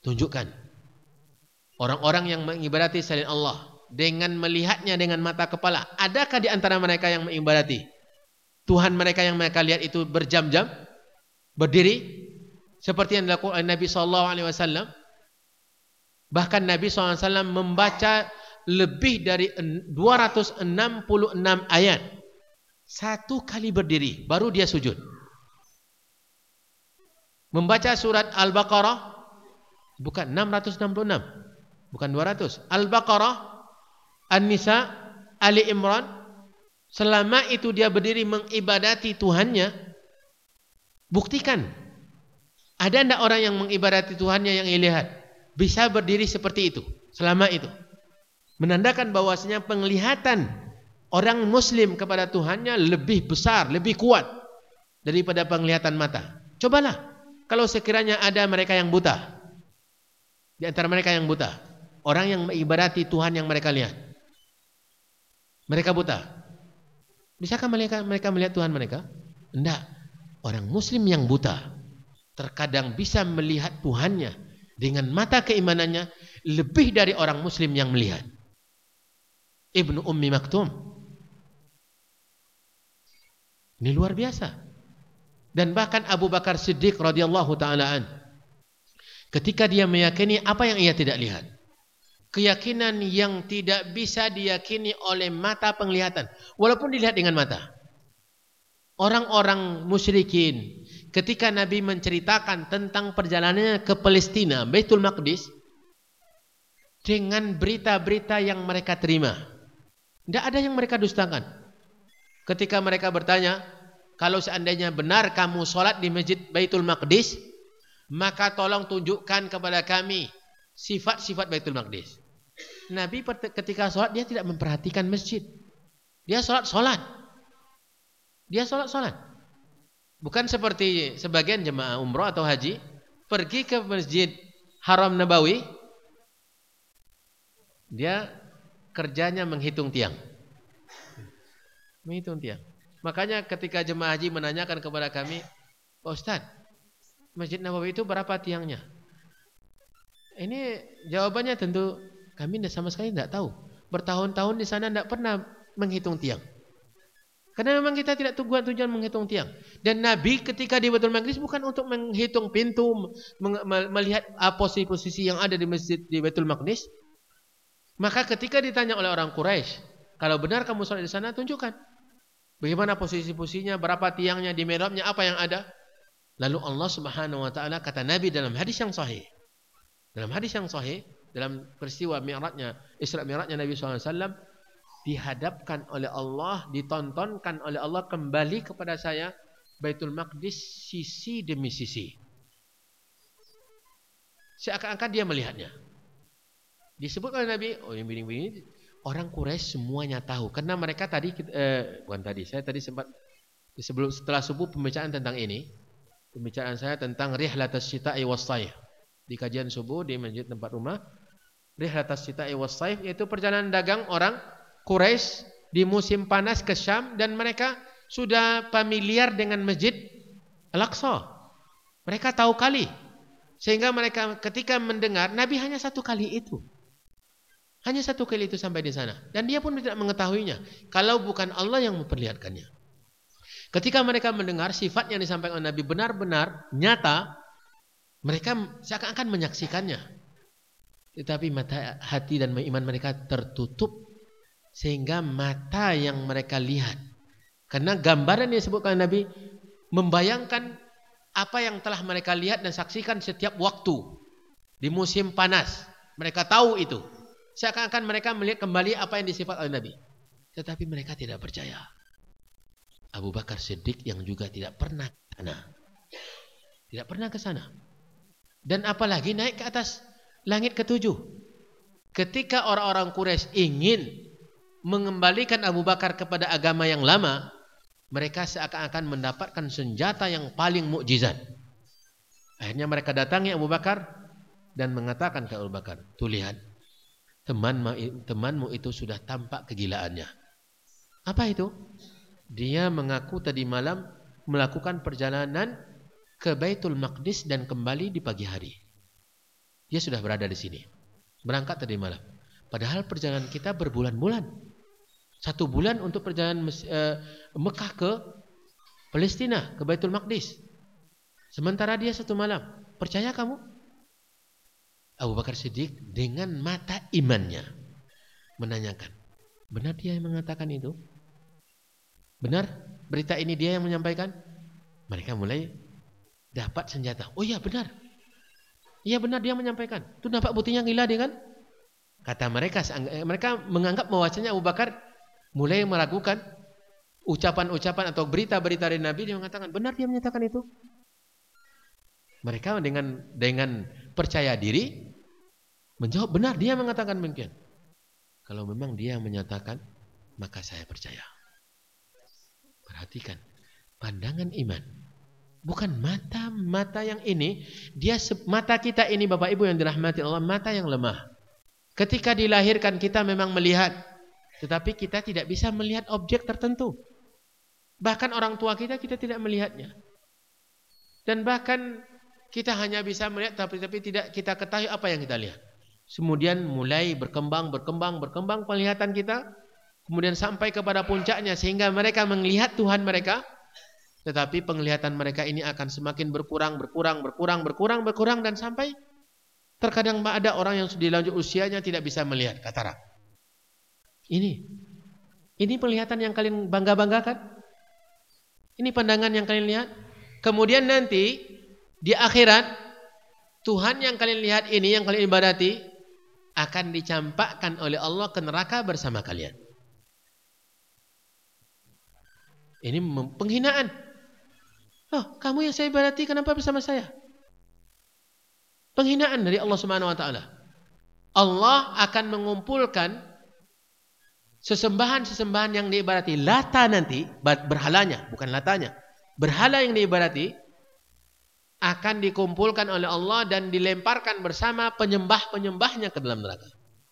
Tunjukkan Orang-orang yang mengibadati selain Allah dengan melihatnya dengan mata kepala, adakah di antara mereka yang mengibadati Tuhan mereka yang mereka lihat itu berjam-jam berdiri seperti yang dilakukan Nabi sallallahu alaihi wasallam? Bahkan Nabi SAW membaca lebih dari 266 ayat. Satu kali berdiri, baru dia sujud. Membaca surat Al-Baqarah, bukan 666 bukan 200. Al-Baqarah, An-Nisa, Ali Imran, selama itu dia berdiri mengibadati Tuhannya, buktikan. Ada tidak orang yang mengibadati Tuhannya yang lihat? Bisa berdiri seperti itu, selama itu. Menandakan bahwasanya penglihatan orang muslim kepada Tuhannya lebih besar, lebih kuat daripada penglihatan mata. Cobalah, kalau sekiranya ada mereka yang buta, di antara mereka yang buta, Orang yang mengibadati Tuhan yang mereka lihat. Mereka buta. Bisakah mereka, mereka melihat Tuhan mereka? Tidak. Orang muslim yang buta terkadang bisa melihat Tuhannya dengan mata keimanannya lebih dari orang muslim yang melihat. Ibnu Ummi Maktum. Ini luar biasa. Dan bahkan Abu Bakar Siddiq radhiyallahu taala ketika dia meyakini apa yang ia tidak lihat keyakinan yang tidak bisa diyakini oleh mata penglihatan. Walaupun dilihat dengan mata. Orang-orang musyrikin ketika Nabi menceritakan tentang perjalanannya ke Palestina Baitul Maqdis dengan berita-berita yang mereka terima. Tidak ada yang mereka dustakan. Ketika mereka bertanya kalau seandainya benar kamu sholat di masjid Baitul Maqdis maka tolong tunjukkan kepada kami sifat-sifat Baitul Maqdis Nabi ketika sholat dia tidak memperhatikan masjid. Dia sholat sholat. Dia sholat sholat. Bukan seperti sebagian jemaah umroh atau haji pergi ke masjid Haram Nabawi. Dia kerjanya menghitung tiang. Menghitung tiang. Makanya ketika jemaah haji menanyakan kepada kami, Pak Ustadz, Masjid Nabawi itu berapa tiangnya? Ini jawabannya tentu kami sama sekali tidak tahu. Bertahun-tahun di sana tidak pernah menghitung tiang. Karena memang kita tidak tujuan tujuan menghitung tiang. Dan Nabi ketika di Baitul Maqdis bukan untuk menghitung pintu, melihat posisi-posisi yang ada di masjid di Baitul Maqdis. Maka ketika ditanya oleh orang Quraisy, kalau benar kamu sholat di sana, tunjukkan. Bagaimana posisi-posisinya, berapa tiangnya, di mihrabnya, apa yang ada. Lalu Allah Subhanahu wa taala kata Nabi dalam hadis yang sahih. Dalam hadis yang sahih, dalam peristiwa mi'rajnya Isra Mi'rajnya Nabi SAW dihadapkan oleh Allah, ditontonkan oleh Allah kembali kepada saya Baitul Maqdis sisi demi sisi. Seakan-akan dia melihatnya. Disebut oleh Nabi, oh ini begini, orang Quraisy semuanya tahu karena mereka tadi eh, bukan tadi, saya tadi sempat sebelum setelah subuh pembicaraan tentang ini, pembicaraan saya tentang rihlatus syita'i di kajian subuh di masjid tempat rumah rihlatas sita'i was saif yaitu perjalanan dagang orang Quraisy di musim panas ke Syam dan mereka sudah familiar dengan masjid Al-Aqsa. Mereka tahu kali. Sehingga mereka ketika mendengar Nabi hanya satu kali itu. Hanya satu kali itu sampai di sana dan dia pun tidak mengetahuinya kalau bukan Allah yang memperlihatkannya. Ketika mereka mendengar sifat yang disampaikan Nabi benar-benar nyata, mereka seakan-akan menyaksikannya. Tetapi mata hati dan iman mereka tertutup sehingga mata yang mereka lihat karena gambaran yang disebutkan Nabi membayangkan apa yang telah mereka lihat dan saksikan setiap waktu di musim panas. Mereka tahu itu. Seakan-akan mereka melihat kembali apa yang disifat oleh Nabi. Tetapi mereka tidak percaya. Abu Bakar Siddiq yang juga tidak pernah ke sana. Tidak pernah ke sana. Dan apalagi naik ke atas langit ketujuh. Ketika orang-orang Quraisy ingin mengembalikan Abu Bakar kepada agama yang lama, mereka seakan-akan mendapatkan senjata yang paling mukjizat. Akhirnya mereka datangi Abu Bakar dan mengatakan ke Abu Bakar, "Tuh lihat, temanmu, temanmu itu sudah tampak kegilaannya." Apa itu? Dia mengaku tadi malam melakukan perjalanan ke Baitul Maqdis dan kembali di pagi hari. Dia sudah berada di sini. Berangkat tadi malam. Padahal perjalanan kita berbulan-bulan. Satu bulan untuk perjalanan uh, Mekah ke Palestina, ke Baitul Maqdis. Sementara dia satu malam. Percaya kamu? Abu Bakar Siddiq dengan mata imannya menanyakan. Benar dia yang mengatakan itu? Benar? Berita ini dia yang menyampaikan? Mereka mulai dapat senjata. Oh iya benar. Iya benar dia menyampaikan. Itu nampak buktinya gila dia kan? Kata mereka, mereka menganggap bahwasanya Abu Bakar mulai meragukan ucapan-ucapan atau berita-berita dari Nabi dia mengatakan benar dia menyatakan itu mereka dengan dengan percaya diri menjawab benar dia mengatakan demikian kalau memang dia menyatakan maka saya percaya perhatikan pandangan iman bukan mata mata yang ini dia mata kita ini Bapak Ibu yang dirahmati Allah mata yang lemah ketika dilahirkan kita memang melihat tetapi kita tidak bisa melihat objek tertentu. Bahkan orang tua kita, kita tidak melihatnya. Dan bahkan kita hanya bisa melihat tapi, tapi tidak kita ketahui apa yang kita lihat. Kemudian mulai berkembang, berkembang, berkembang penglihatan kita. Kemudian sampai kepada puncaknya sehingga mereka melihat Tuhan mereka. Tetapi penglihatan mereka ini akan semakin berkurang, berkurang, berkurang, berkurang, berkurang dan sampai terkadang ada orang yang sudah lanjut usianya tidak bisa melihat katarak. Ini. Ini penglihatan yang kalian bangga-banggakan. Ini pandangan yang kalian lihat. Kemudian nanti di akhirat Tuhan yang kalian lihat ini yang kalian ibadati akan dicampakkan oleh Allah ke neraka bersama kalian. Ini penghinaan. Oh, kamu yang saya ibadati kenapa bersama saya? Penghinaan dari Allah Subhanahu wa taala. Allah akan mengumpulkan sesembahan-sesembahan yang diibadati lata nanti berhalanya bukan latanya. Berhala yang diibadati akan dikumpulkan oleh Allah dan dilemparkan bersama penyembah-penyembahnya ke dalam neraka.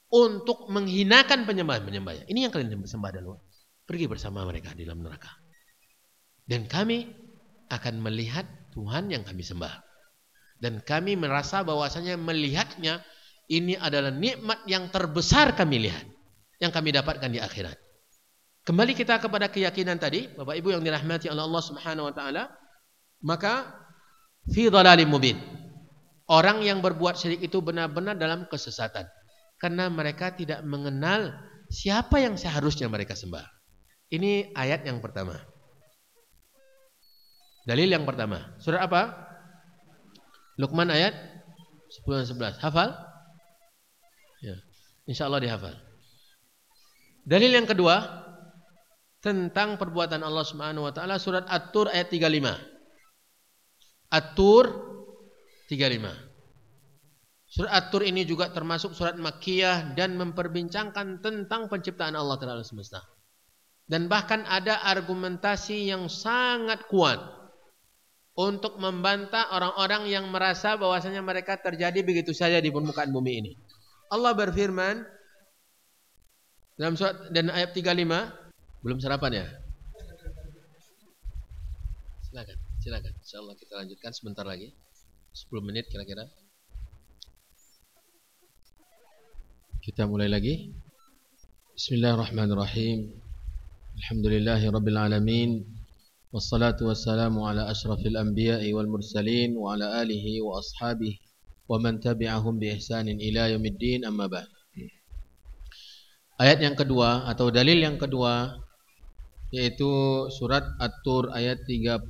Untuk menghinakan penyembah-penyembahnya. Ini yang kalian sembah dan pergi bersama mereka di dalam neraka. Dan kami akan melihat Tuhan yang kami sembah dan kami merasa bahwasanya melihatnya ini adalah nikmat yang terbesar kami lihat yang kami dapatkan di akhirat. Kembali kita kepada keyakinan tadi, Bapak Ibu yang dirahmati oleh Allah Subhanahu wa taala, maka fi dhalalim mubin. Orang yang berbuat syirik itu benar-benar dalam kesesatan karena mereka tidak mengenal siapa yang seharusnya mereka sembah. Ini ayat yang pertama. Dalil yang pertama. Surah apa? Luqman ayat 10 dan 11. Hafal? Ya. Insyaallah dihafal. Dalil yang kedua tentang perbuatan Allah Subhanahu wa taala surat At-Tur ayat 35. At-Tur 35. Surat At-Tur ini juga termasuk surat Makkiyah dan memperbincangkan tentang penciptaan Allah Taala semesta. Dan bahkan ada argumentasi yang sangat kuat untuk membantah orang-orang yang merasa bahwasanya mereka terjadi begitu saja di permukaan bumi ini. Allah berfirman, dalam surat dan ayat 35 belum sarapan ya? Silakan, silakan. Insyaallah kita lanjutkan sebentar lagi. 10 menit kira-kira. Kita mulai lagi. Bismillahirrahmanirrahim. Alhamdulillahi rabbil alamin. Wassalatu wassalamu ala ashrafil anbiya'i wal mursalin wa ala alihi wa ashabihi ومن تبعهم بإحسان إلى يوم الدين أما بعد Ayat yang kedua atau dalil yang kedua yaitu surat At-Tur ayat 35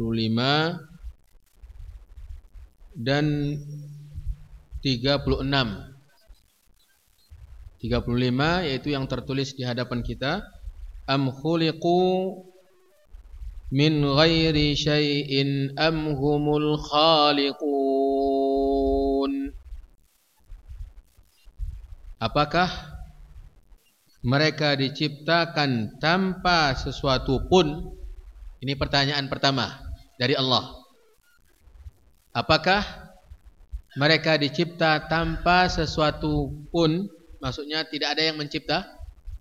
dan 36. 35 yaitu yang tertulis di hadapan kita am khuliqu min ghairi syai'in am humul khaliqun Apakah mereka diciptakan tanpa sesuatu pun? Ini pertanyaan pertama dari Allah. Apakah mereka dicipta tanpa sesuatu pun? Maksudnya tidak ada yang mencipta,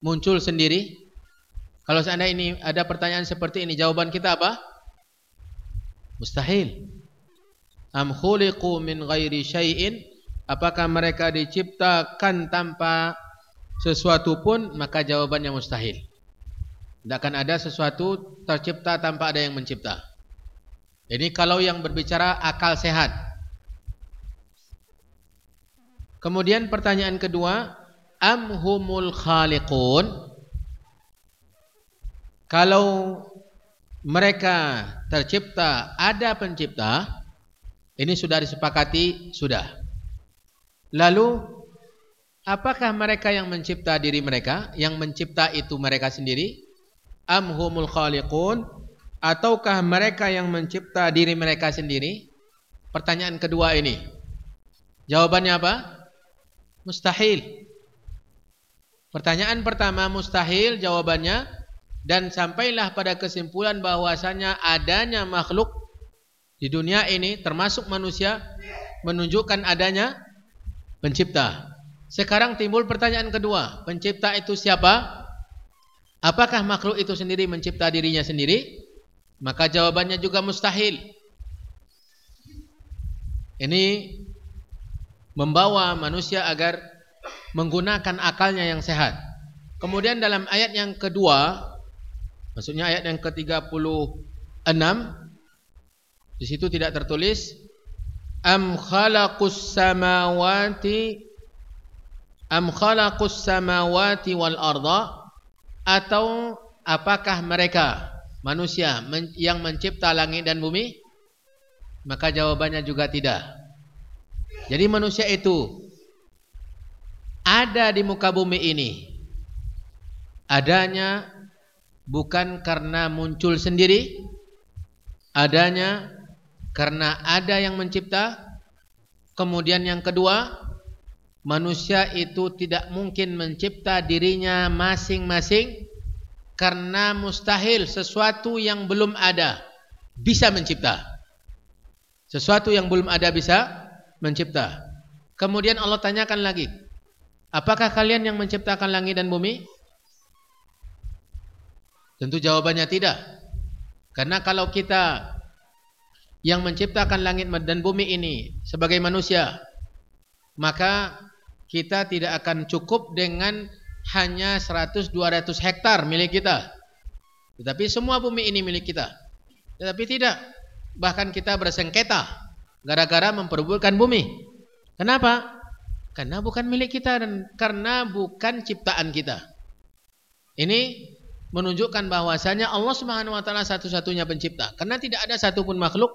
muncul sendiri. Kalau seandainya ini ada pertanyaan seperti ini, jawaban kita apa? Mustahil. Am khuliqu min ghairi syai'in? Apakah mereka diciptakan tanpa sesuatu pun maka jawabannya mustahil. Tidak akan ada sesuatu tercipta tanpa ada yang mencipta. Ini kalau yang berbicara akal sehat. Kemudian pertanyaan kedua, am humul khaliqun? Kalau mereka tercipta ada pencipta, ini sudah disepakati sudah. Lalu Apakah mereka yang mencipta diri mereka? Yang mencipta itu mereka sendiri? Am humul khaliqun? Ataukah mereka yang mencipta diri mereka sendiri? Pertanyaan kedua ini. Jawabannya apa? Mustahil. Pertanyaan pertama mustahil jawabannya dan sampailah pada kesimpulan bahwasanya adanya makhluk di dunia ini termasuk manusia menunjukkan adanya pencipta. Sekarang timbul pertanyaan kedua, pencipta itu siapa? Apakah makhluk itu sendiri mencipta dirinya sendiri? Maka jawabannya juga mustahil. Ini membawa manusia agar menggunakan akalnya yang sehat. Kemudian dalam ayat yang kedua, maksudnya ayat yang ke-36, di situ tidak tertulis am khalaqus samawati am khalaqus samawati wal arda atau apakah mereka manusia yang mencipta langit dan bumi? Maka jawabannya juga tidak. Jadi manusia itu ada di muka bumi ini. Adanya bukan karena muncul sendiri adanya karena ada yang mencipta kemudian yang kedua manusia itu tidak mungkin mencipta dirinya masing-masing karena mustahil sesuatu yang belum ada bisa mencipta. Sesuatu yang belum ada bisa mencipta. Kemudian Allah tanyakan lagi, apakah kalian yang menciptakan langit dan bumi? Tentu jawabannya tidak. Karena kalau kita yang menciptakan langit dan bumi ini sebagai manusia, maka kita tidak akan cukup dengan hanya 100-200 hektar milik kita. Tetapi semua bumi ini milik kita. Tetapi tidak. Bahkan kita bersengketa gara-gara memperebutkan bumi. Kenapa? Karena bukan milik kita dan karena bukan ciptaan kita. Ini menunjukkan bahwasanya Allah Subhanahu wa taala satu-satunya pencipta. Karena tidak ada satupun makhluk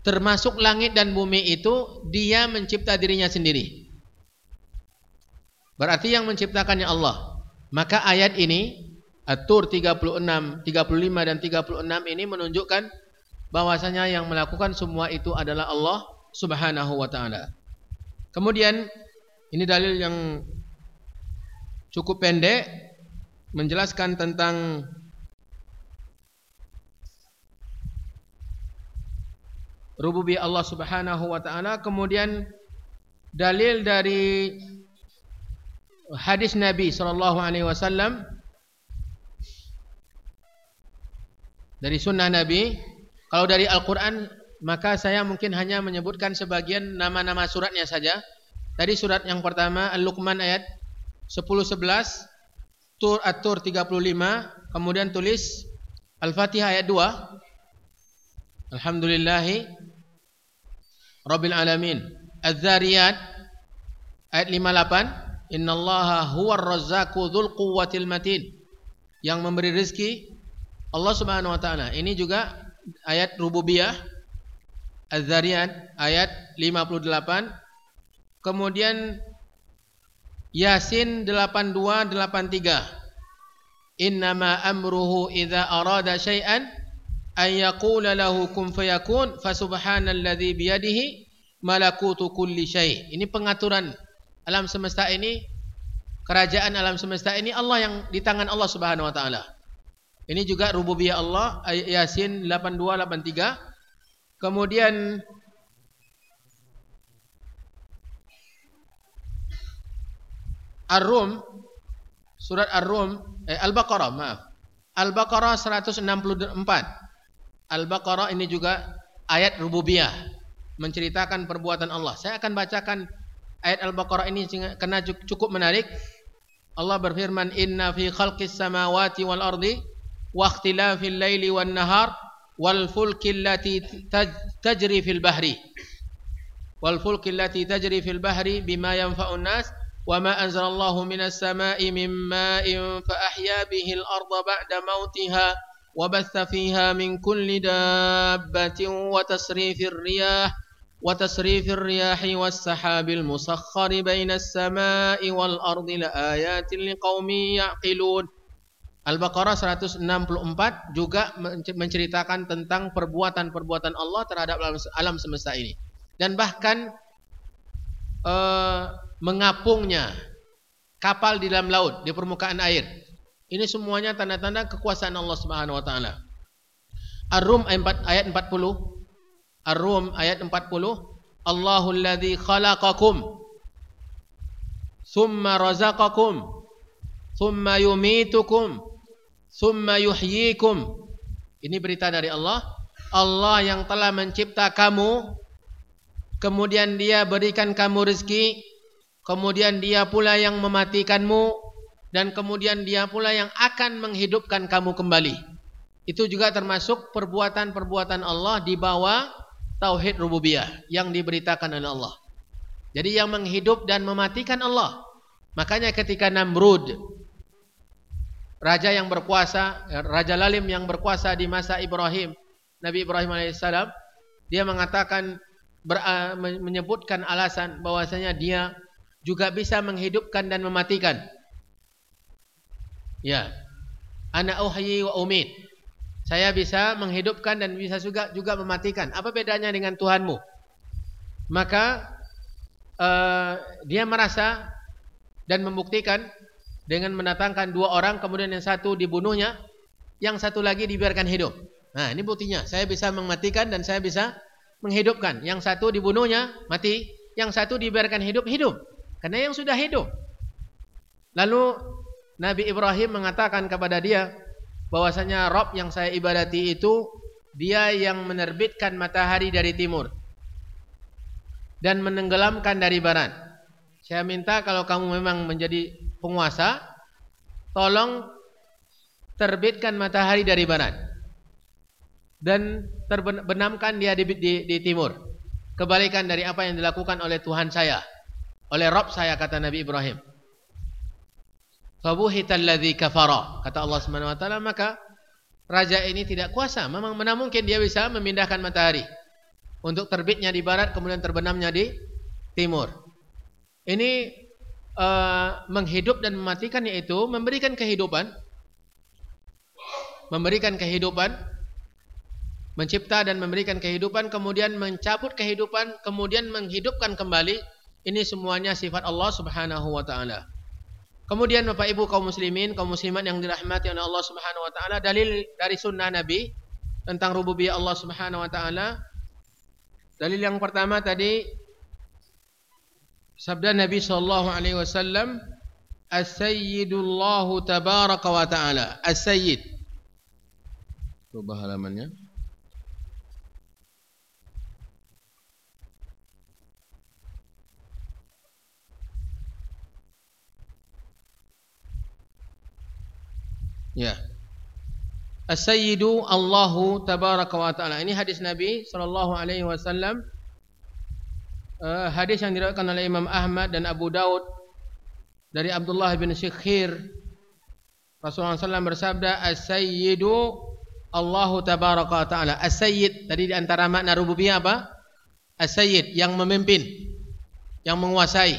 termasuk langit dan bumi itu dia mencipta dirinya sendiri. Berarti yang menciptakannya Allah. Maka ayat ini At-Tur 36, 35 dan 36 ini menunjukkan bahwasanya yang melakukan semua itu adalah Allah Subhanahu wa taala. Kemudian ini dalil yang cukup pendek menjelaskan tentang rububiyah Allah Subhanahu wa taala, kemudian dalil dari hadis Nabi sallallahu alaihi wasallam dari sunnah Nabi. Kalau dari Al-Qur'an maka saya mungkin hanya menyebutkan sebagian nama-nama suratnya saja. Tadi surat yang pertama Al-Luqman ayat 10 11 Tur At-Tur 35 kemudian tulis Al-Fatihah ayat 2 Alhamdulillahi Rabbil Alamin. Az-Zariyat ayat 58 Innallaha huwar razzaqu dzul quwwatil matin. Yang memberi rezeki Allah Subhanahu wa taala. Ini juga ayat rububiyah. Az-Zariyat ayat 58 kemudian Yasin 82 83 Innama amruhu idza arada syai'an an yaqula lahu kun fayakun fasubhanalladzi biyadihi malakutu kulli syai. Ini pengaturan alam semesta ini kerajaan alam semesta ini Allah yang di tangan Allah Subhanahu wa taala. Ini juga rububiyah Allah Yasin 82 83. Kemudian Ar-Rum surat Ar-Rum eh, Al-Baqarah maaf. Al-Baqarah 164. Al-Baqarah ini juga ayat rububiyah menceritakan perbuatan Allah. Saya akan bacakan ayat Al-Baqarah ini karena cukup menarik. Allah berfirman, "Inna fi khalqis samawati wal ardi wa ikhtilafil laili wan nahar wal fulki allati tajri fil bahri." Wal fulki allati tajri fil bahri bima yanfa'un nas وما أنزل الله من السماء من ماء فأحيا به الأرض بعد موتها وبث فيها من كل دابة وتصريف الرياح وتصريف الرياح والسحاب المسخر بين السماء والأرض لآيات لقوم يعقلون Al-Baqarah 164 juga menceritakan tentang perbuatan-perbuatan Allah terhadap alam semesta ini. Dan bahkan uh, mengapungnya kapal di dalam laut, di permukaan air. Ini semuanya tanda-tanda kekuasaan Allah Subhanahu wa taala. Ar-Rum ayat 40. Ar-Rum ayat 40. Allahul ladzi khalaqakum thumma razaqakum thumma yumitukum thumma yuhyikum. Ini berita dari Allah. Allah yang telah mencipta kamu kemudian dia berikan kamu rezeki kemudian dia pula yang mematikanmu dan kemudian dia pula yang akan menghidupkan kamu kembali. Itu juga termasuk perbuatan-perbuatan Allah di bawah tauhid rububiyah yang diberitakan oleh Allah. Jadi yang menghidup dan mematikan Allah. Makanya ketika Namrud raja yang berkuasa, raja lalim yang berkuasa di masa Ibrahim, Nabi Ibrahim alaihissalam, dia mengatakan menyebutkan alasan bahwasanya dia juga bisa menghidupkan dan mematikan. Ya. Ana uhyi wa umid. Saya bisa menghidupkan dan bisa juga juga mematikan. Apa bedanya dengan Tuhanmu? Maka uh, dia merasa dan membuktikan dengan mendatangkan dua orang kemudian yang satu dibunuhnya, yang satu lagi dibiarkan hidup. Nah, ini buktinya. Saya bisa mematikan dan saya bisa menghidupkan. Yang satu dibunuhnya mati, yang satu dibiarkan hidup hidup. Karena yang sudah hidup. Lalu Nabi Ibrahim mengatakan kepada dia bahwasanya Rob yang saya ibadati itu dia yang menerbitkan matahari dari timur dan menenggelamkan dari barat. Saya minta kalau kamu memang menjadi penguasa, tolong terbitkan matahari dari barat dan terbenamkan dia di, di, di timur. Kebalikan dari apa yang dilakukan oleh Tuhan saya oleh Rabb saya kata Nabi Ibrahim. Fabuhital ladzi kafara kata Allah Subhanahu wa taala maka raja ini tidak kuasa memang mana mungkin dia bisa memindahkan matahari untuk terbitnya di barat kemudian terbenamnya di timur. Ini uh, menghidup dan mematikan yaitu memberikan kehidupan memberikan kehidupan mencipta dan memberikan kehidupan kemudian mencabut kehidupan kemudian menghidupkan kembali ini semuanya sifat Allah Subhanahu wa taala. Kemudian Bapak Ibu kaum muslimin, kaum muslimat yang dirahmati oleh Allah Subhanahu wa taala, dalil dari sunnah Nabi tentang rububiyah Allah Subhanahu wa taala. Dalil yang pertama tadi sabda Nabi sallallahu alaihi wasallam, "As-sayyidullahu tabaraka wa taala." As-sayyid. Rubah halamannya. Ya. As-sayyidu Allahu tabaraka wa taala. Ini hadis Nabi sallallahu alaihi wasallam uh, hadis yang diriwayatkan oleh Imam Ahmad dan Abu Daud dari Abdullah bin Syikhir Rasulullah SAW bersabda As-Sayyidu Allahu Tabaraka Ta'ala As-Sayyid Tadi di antara makna rububiyah apa? As-Sayyid Yang memimpin Yang menguasai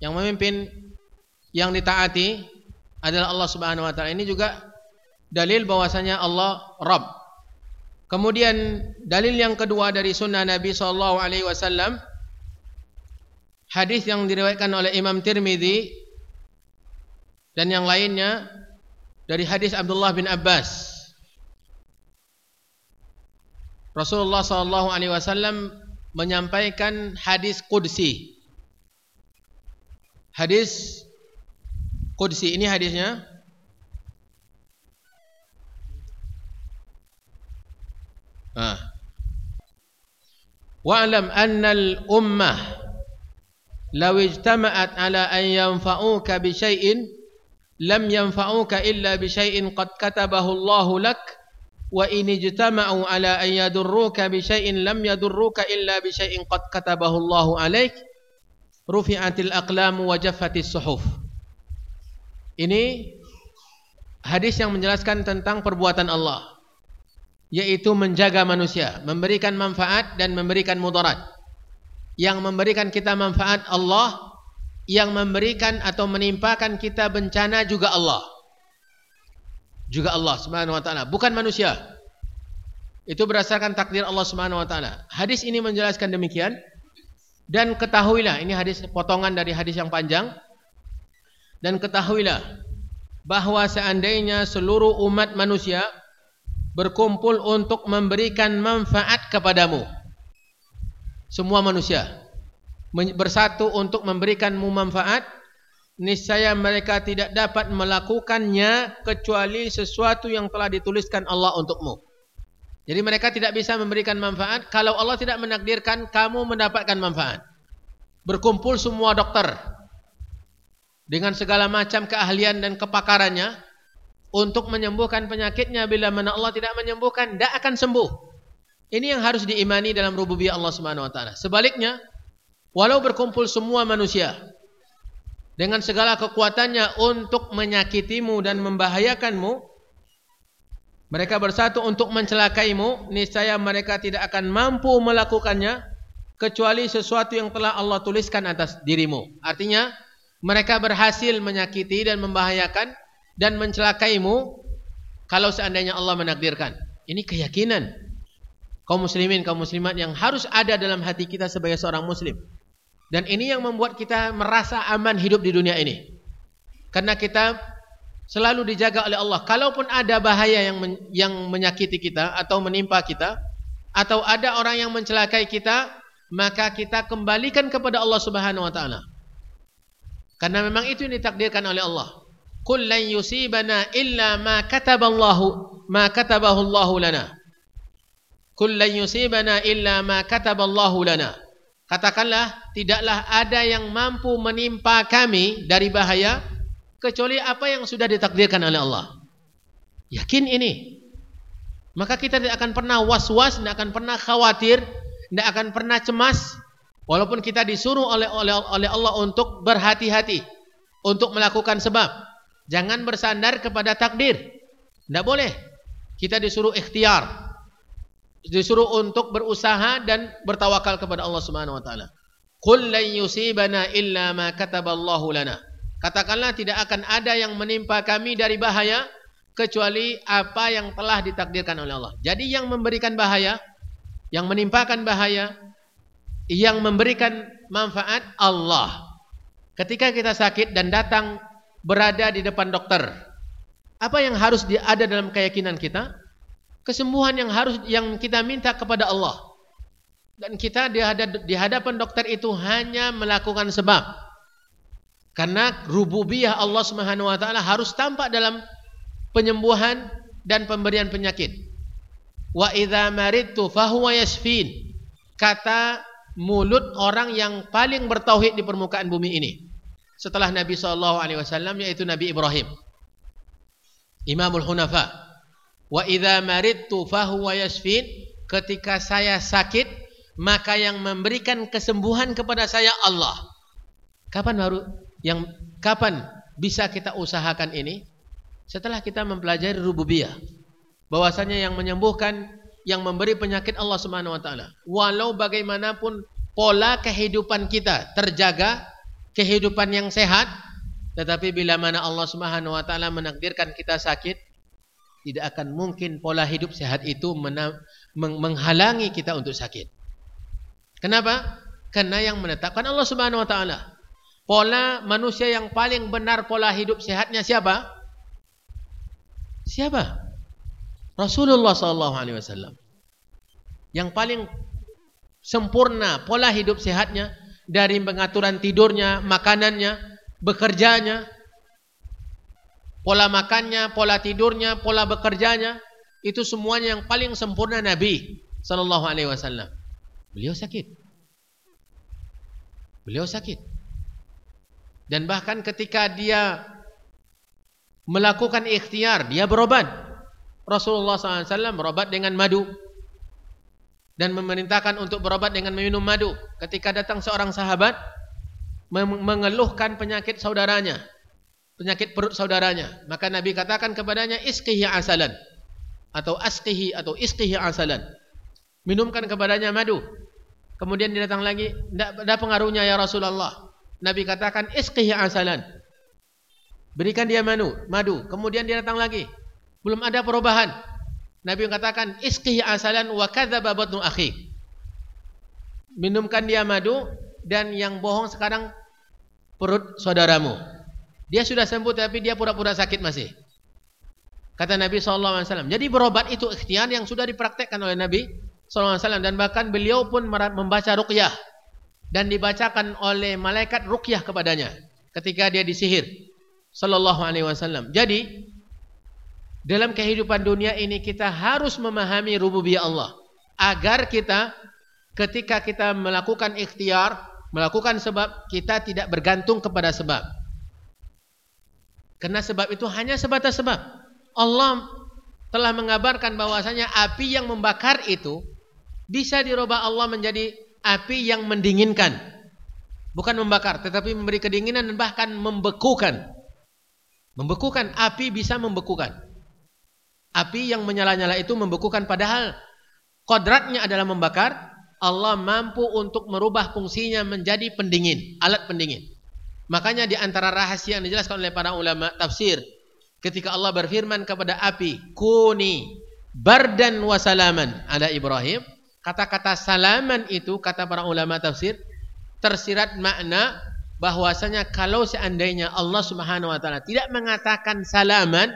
Yang memimpin Yang ditaati Adalah Allah Subhanahu Wa Ta'ala. Ini juga Dalil bahwasanya Allah Rabb. Kemudian dalil yang kedua dari sunnah Nabi sallallahu alaihi wasallam hadis yang diriwayatkan oleh Imam Tirmizi dan yang lainnya dari hadis Abdullah bin Abbas. Rasulullah sallallahu alaihi wasallam menyampaikan hadis qudsi. Hadis qudsi ini hadisnya Wa'lam anna al-ummah law ijtama'at ala an yanfa'uka bi syai'in lam yanfa'uka illa bi syai'in qad katabahu Allah lak wa in ijtama'u ala an yadurruka bi syai'in lam yadurruka illa bi syai'in qad katabahu Allah alaik rufi'atil aqlam wa jaffatis suhuf Ini hadis yang menjelaskan tentang perbuatan Allah yaitu menjaga manusia, memberikan manfaat dan memberikan mudarat. Yang memberikan kita manfaat Allah, yang memberikan atau menimpakan kita bencana juga Allah. Juga Allah Subhanahu wa taala, bukan manusia. Itu berdasarkan takdir Allah Subhanahu wa taala. Hadis ini menjelaskan demikian dan ketahuilah ini hadis potongan dari hadis yang panjang dan ketahuilah bahwa seandainya seluruh umat manusia berkumpul untuk memberikan manfaat kepadamu. Semua manusia bersatu untuk memberikanmu manfaat, niscaya mereka tidak dapat melakukannya kecuali sesuatu yang telah dituliskan Allah untukmu. Jadi mereka tidak bisa memberikan manfaat kalau Allah tidak menakdirkan kamu mendapatkan manfaat. Berkumpul semua dokter dengan segala macam keahlian dan kepakarannya untuk menyembuhkan penyakitnya bila mana Allah tidak menyembuhkan tidak akan sembuh. Ini yang harus diimani dalam rububiyah Allah Subhanahu wa taala. Sebaliknya, walau berkumpul semua manusia dengan segala kekuatannya untuk menyakitimu dan membahayakanmu, mereka bersatu untuk mencelakaimu, niscaya mereka tidak akan mampu melakukannya kecuali sesuatu yang telah Allah tuliskan atas dirimu. Artinya, mereka berhasil menyakiti dan membahayakan dan mencelakaimu kalau seandainya Allah menakdirkan. Ini keyakinan kaum muslimin, kaum muslimat yang harus ada dalam hati kita sebagai seorang muslim. Dan ini yang membuat kita merasa aman hidup di dunia ini. Karena kita selalu dijaga oleh Allah. Kalaupun ada bahaya yang men yang menyakiti kita atau menimpa kita atau ada orang yang mencelakai kita, maka kita kembalikan kepada Allah Subhanahu wa taala. Karena memang itu yang ditakdirkan oleh Allah. Qul lan yusibana illa ma kataballahu ma katabahu Allahu lana. Qul lan yusibana illa ma kataballahu lana. Katakanlah tidaklah ada yang mampu menimpa kami dari bahaya kecuali apa yang sudah ditakdirkan oleh Allah. Yakin ini. Maka kita tidak akan pernah was-was, tidak akan pernah khawatir, tidak akan pernah cemas walaupun kita disuruh oleh oleh oleh Allah untuk berhati-hati untuk melakukan sebab. Jangan bersandar kepada takdir. Tidak boleh. Kita disuruh ikhtiar. Disuruh untuk berusaha dan bertawakal kepada Allah Subhanahu wa taala. Qul lan yusibana illa ma kataballahu lana. Katakanlah tidak akan ada yang menimpa kami dari bahaya kecuali apa yang telah ditakdirkan oleh Allah. Jadi yang memberikan bahaya, yang menimpakan bahaya, yang memberikan manfaat Allah. Ketika kita sakit dan datang berada di depan dokter. Apa yang harus ada dalam keyakinan kita? Kesembuhan yang harus yang kita minta kepada Allah. Dan kita di hadapan dokter itu hanya melakukan sebab. Karena rububiyah Allah Subhanahu wa taala harus tampak dalam penyembuhan dan pemberian penyakit. Wa idza maridtu fahuwa yashfin. Kata mulut orang yang paling bertauhid di permukaan bumi ini setelah Nabi sallallahu alaihi wasallam yaitu Nabi Ibrahim. Imamul Hunafa. Wa idza maridtu fahuwa yashfin. Ketika saya sakit, maka yang memberikan kesembuhan kepada saya Allah. Kapan baru yang kapan bisa kita usahakan ini? Setelah kita mempelajari rububiyah. Bahwasanya yang menyembuhkan, yang memberi penyakit Allah Subhanahu wa taala. Walau bagaimanapun pola kehidupan kita terjaga, kehidupan yang sehat, tetapi bila mana Allah Subhanahu wa taala menakdirkan kita sakit, tidak akan mungkin pola hidup sehat itu menghalangi kita untuk sakit. Kenapa? Karena yang menetapkan Allah Subhanahu wa taala. Pola manusia yang paling benar pola hidup sehatnya siapa? Siapa? Rasulullah sallallahu. Yang paling sempurna pola hidup sehatnya dari pengaturan tidurnya, makanannya, bekerjanya, pola makannya, pola tidurnya, pola bekerjanya, itu semuanya yang paling sempurna Nabi sallallahu alaihi wasallam. Beliau sakit. Beliau sakit. Dan bahkan ketika dia melakukan ikhtiar, dia berobat. Rasulullah SAW berobat dengan madu dan memerintahkan untuk berobat dengan minum madu. Ketika datang seorang sahabat mengeluhkan penyakit saudaranya, penyakit perut saudaranya, maka Nabi katakan kepadanya iskihi asalan atau askihi atau iskihi asalan. Minumkan kepadanya madu. Kemudian dia datang lagi, tidak ada pengaruhnya ya Rasulullah. Nabi katakan iskihi asalan. Berikan dia madu, madu. Kemudian dia datang lagi. Belum ada perubahan. Nabi mengatakan iskihi asalan wa kadzaba batnu akhi. Minumkan dia madu dan yang bohong sekarang perut saudaramu. Dia sudah sembuh tapi dia pura-pura sakit masih. Kata Nabi SAW. Jadi berobat itu ikhtiar yang sudah dipraktekkan oleh Nabi SAW. Dan bahkan beliau pun membaca ruqyah. Dan dibacakan oleh malaikat ruqyah kepadanya. Ketika dia disihir sallallahu alaihi wasallam. Jadi dalam kehidupan dunia ini kita harus memahami rububiyah Allah agar kita ketika kita melakukan ikhtiar, melakukan sebab kita tidak bergantung kepada sebab. Karena sebab itu hanya sebatas sebab. Allah telah mengabarkan bahwasanya api yang membakar itu bisa dirubah Allah menjadi api yang mendinginkan. Bukan membakar, tetapi memberi kedinginan dan bahkan membekukan. Membekukan api bisa membekukan. Api yang menyala-nyala itu membekukan padahal kodratnya adalah membakar. Allah mampu untuk merubah fungsinya menjadi pendingin, alat pendingin. Makanya di antara rahasia yang dijelaskan oleh para ulama tafsir ketika Allah berfirman kepada api, "Kuni bardan wa salaman ala Ibrahim." Kata-kata salaman itu kata para ulama tafsir tersirat makna bahwasanya kalau seandainya Allah Subhanahu wa taala tidak mengatakan salaman,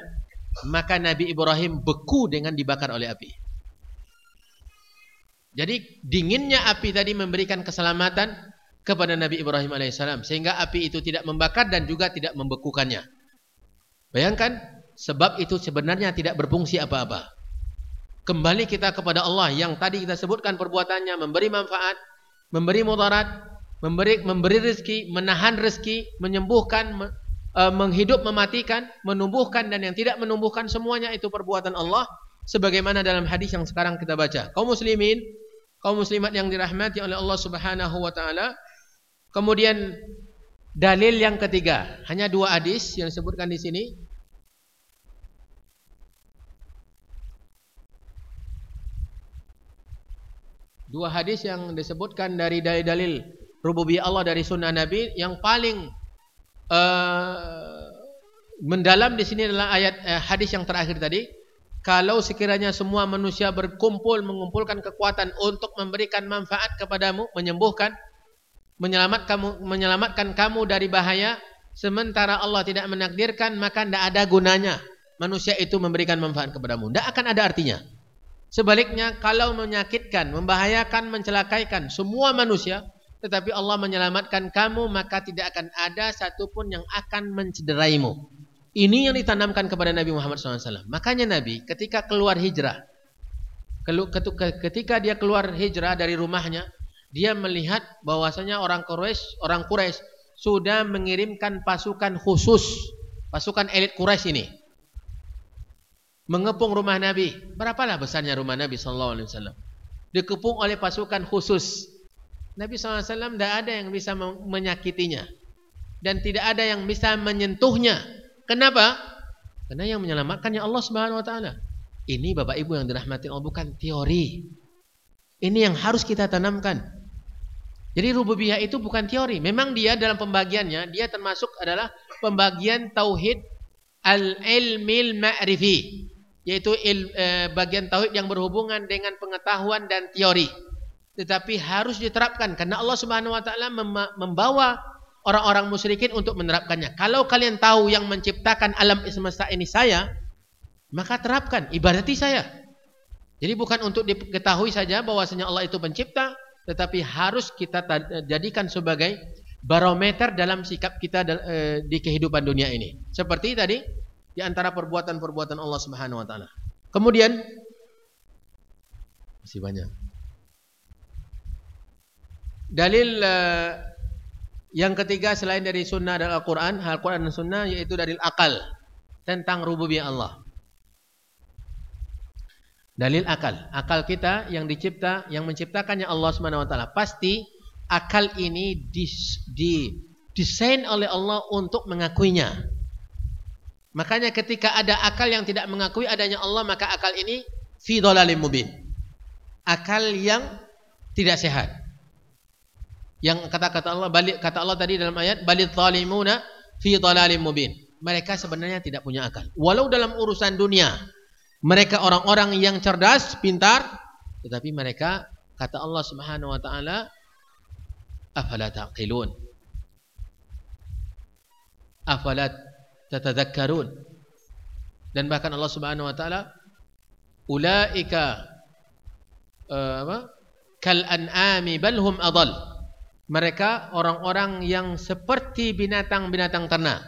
maka Nabi Ibrahim beku dengan dibakar oleh api. Jadi dinginnya api tadi memberikan keselamatan kepada Nabi Ibrahim alaihissalam sehingga api itu tidak membakar dan juga tidak membekukannya. Bayangkan sebab itu sebenarnya tidak berfungsi apa-apa. Kembali kita kepada Allah yang tadi kita sebutkan perbuatannya memberi manfaat, memberi mudarat, memberi memberi rezeki, menahan rezeki, menyembuhkan, me, uh, menghidup, mematikan, menumbuhkan dan yang tidak menumbuhkan semuanya itu perbuatan Allah sebagaimana dalam hadis yang sekarang kita baca. Kaum muslimin, kaum muslimat yang dirahmati oleh Allah Subhanahu wa taala. Kemudian dalil yang ketiga, hanya dua hadis yang disebutkan di sini. Dua hadis yang disebutkan dari dalil-dalil rububiyah Allah dari sunnah Nabi yang paling uh, mendalam di sini adalah ayat uh, hadis yang terakhir tadi. Kalau sekiranya semua manusia berkumpul mengumpulkan kekuatan untuk memberikan manfaat kepadamu, menyembuhkan, menyelamatkan kamu, menyelamatkan kamu dari bahaya, sementara Allah tidak menakdirkan, maka tidak ada gunanya manusia itu memberikan manfaat kepadamu. Tidak akan ada artinya. Sebaliknya, kalau menyakitkan, membahayakan, mencelakaikan semua manusia, tetapi Allah menyelamatkan kamu maka tidak akan ada satupun yang akan mencederaimu. Ini yang ditanamkan kepada Nabi Muhammad SAW. Makanya Nabi ketika keluar hijrah, ketika dia keluar hijrah dari rumahnya, dia melihat bahwasanya orang Quraisy, orang Quraisy sudah mengirimkan pasukan khusus, pasukan elit Quraisy ini mengepung rumah Nabi. Berapalah besarnya rumah Nabi Sallallahu Alaihi Wasallam? dikepung oleh pasukan khusus. Nabi SAW tidak ada yang bisa menyakitinya. Dan tidak ada yang bisa menyentuhnya. Kenapa? Karena yang menyelamatkannya Allah Subhanahu Wa Taala. Ini Bapak Ibu yang dirahmati Allah bukan teori. Ini yang harus kita tanamkan. Jadi rububiyah itu bukan teori. Memang dia dalam pembagiannya dia termasuk adalah pembagian tauhid al-ilmil ma'rifi yaitu il, eh, bagian tauhid yang berhubungan dengan pengetahuan dan teori. Tetapi harus diterapkan karena Allah Subhanahu wa taala membawa orang-orang musyrikin untuk menerapkannya. Kalau kalian tahu yang menciptakan alam semesta ini saya, maka terapkan, ibadati saya. Jadi bukan untuk diketahui saja bahwasanya Allah itu pencipta, tetapi harus kita jadikan sebagai barometer dalam sikap kita eh, di kehidupan dunia ini. Seperti tadi di antara perbuatan-perbuatan Allah Subhanahu wa taala. Kemudian masih banyak. Dalil uh, yang ketiga selain dari sunnah dan Al-Quran, Al-Quran dan sunnah yaitu dalil akal tentang rububiyah Allah. Dalil akal, akal kita yang dicipta, yang menciptakannya Allah Subhanahu wa taala. Pasti akal ini dis, di oleh Allah untuk mengakuinya. Makanya ketika ada akal yang tidak mengakui adanya Allah, maka akal ini fi mubin. Akal yang tidak sehat. Yang kata-kata Allah balik kata Allah tadi dalam ayat balil zalimuna fi dhalalim mubin. Mereka sebenarnya tidak punya akal. Walau dalam urusan dunia mereka orang-orang yang cerdas, pintar, tetapi mereka kata Allah Subhanahu wa taala afala taqilun. Afala tatadzakkarun dan bahkan Allah Subhanahu wa taala ulaika uh, apa kal an'ami bal hum adall mereka orang-orang yang seperti binatang-binatang ternak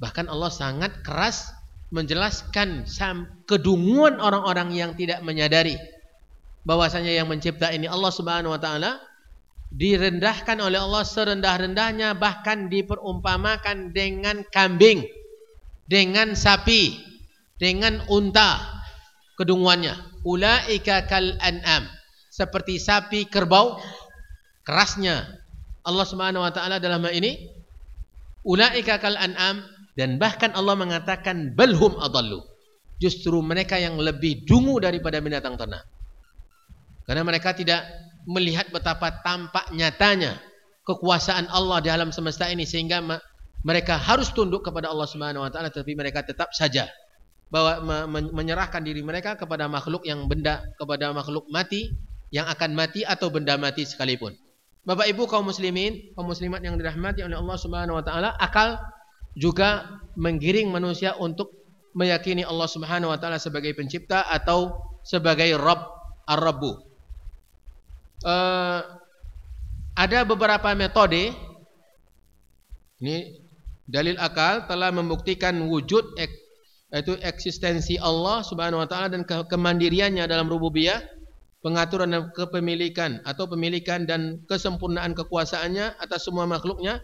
bahkan Allah sangat keras menjelaskan kedunguan orang-orang yang tidak menyadari bahwasanya yang mencipta ini Allah Subhanahu wa taala direndahkan oleh Allah serendah-rendahnya bahkan diperumpamakan dengan kambing dengan sapi, dengan unta kedunguannya. Ulaika kal an'am. Seperti sapi kerbau kerasnya. Allah Subhanahu wa taala dalam hal ini ulaika kal an'am dan bahkan Allah mengatakan balhum adallu. Justru mereka yang lebih dungu daripada binatang ternak. Karena mereka tidak melihat betapa tampak nyatanya kekuasaan Allah di alam semesta ini sehingga mereka harus tunduk kepada Allah Subhanahu wa taala tapi mereka tetap saja bahwa menyerahkan diri mereka kepada makhluk yang benda kepada makhluk mati yang akan mati atau benda mati sekalipun. Bapak Ibu kaum muslimin, kaum muslimat yang dirahmati oleh Allah Subhanahu wa taala, akal juga menggiring manusia untuk meyakini Allah Subhanahu wa taala sebagai pencipta atau sebagai Rabb Ar-Rabbu. Uh, ada beberapa metode ini dalil akal telah membuktikan wujud yaitu eksistensi Allah Subhanahu wa taala dan ke kemandiriannya dalam rububiyah, pengaturan dan kepemilikan atau pemilikan dan kesempurnaan kekuasaannya atas semua makhluknya.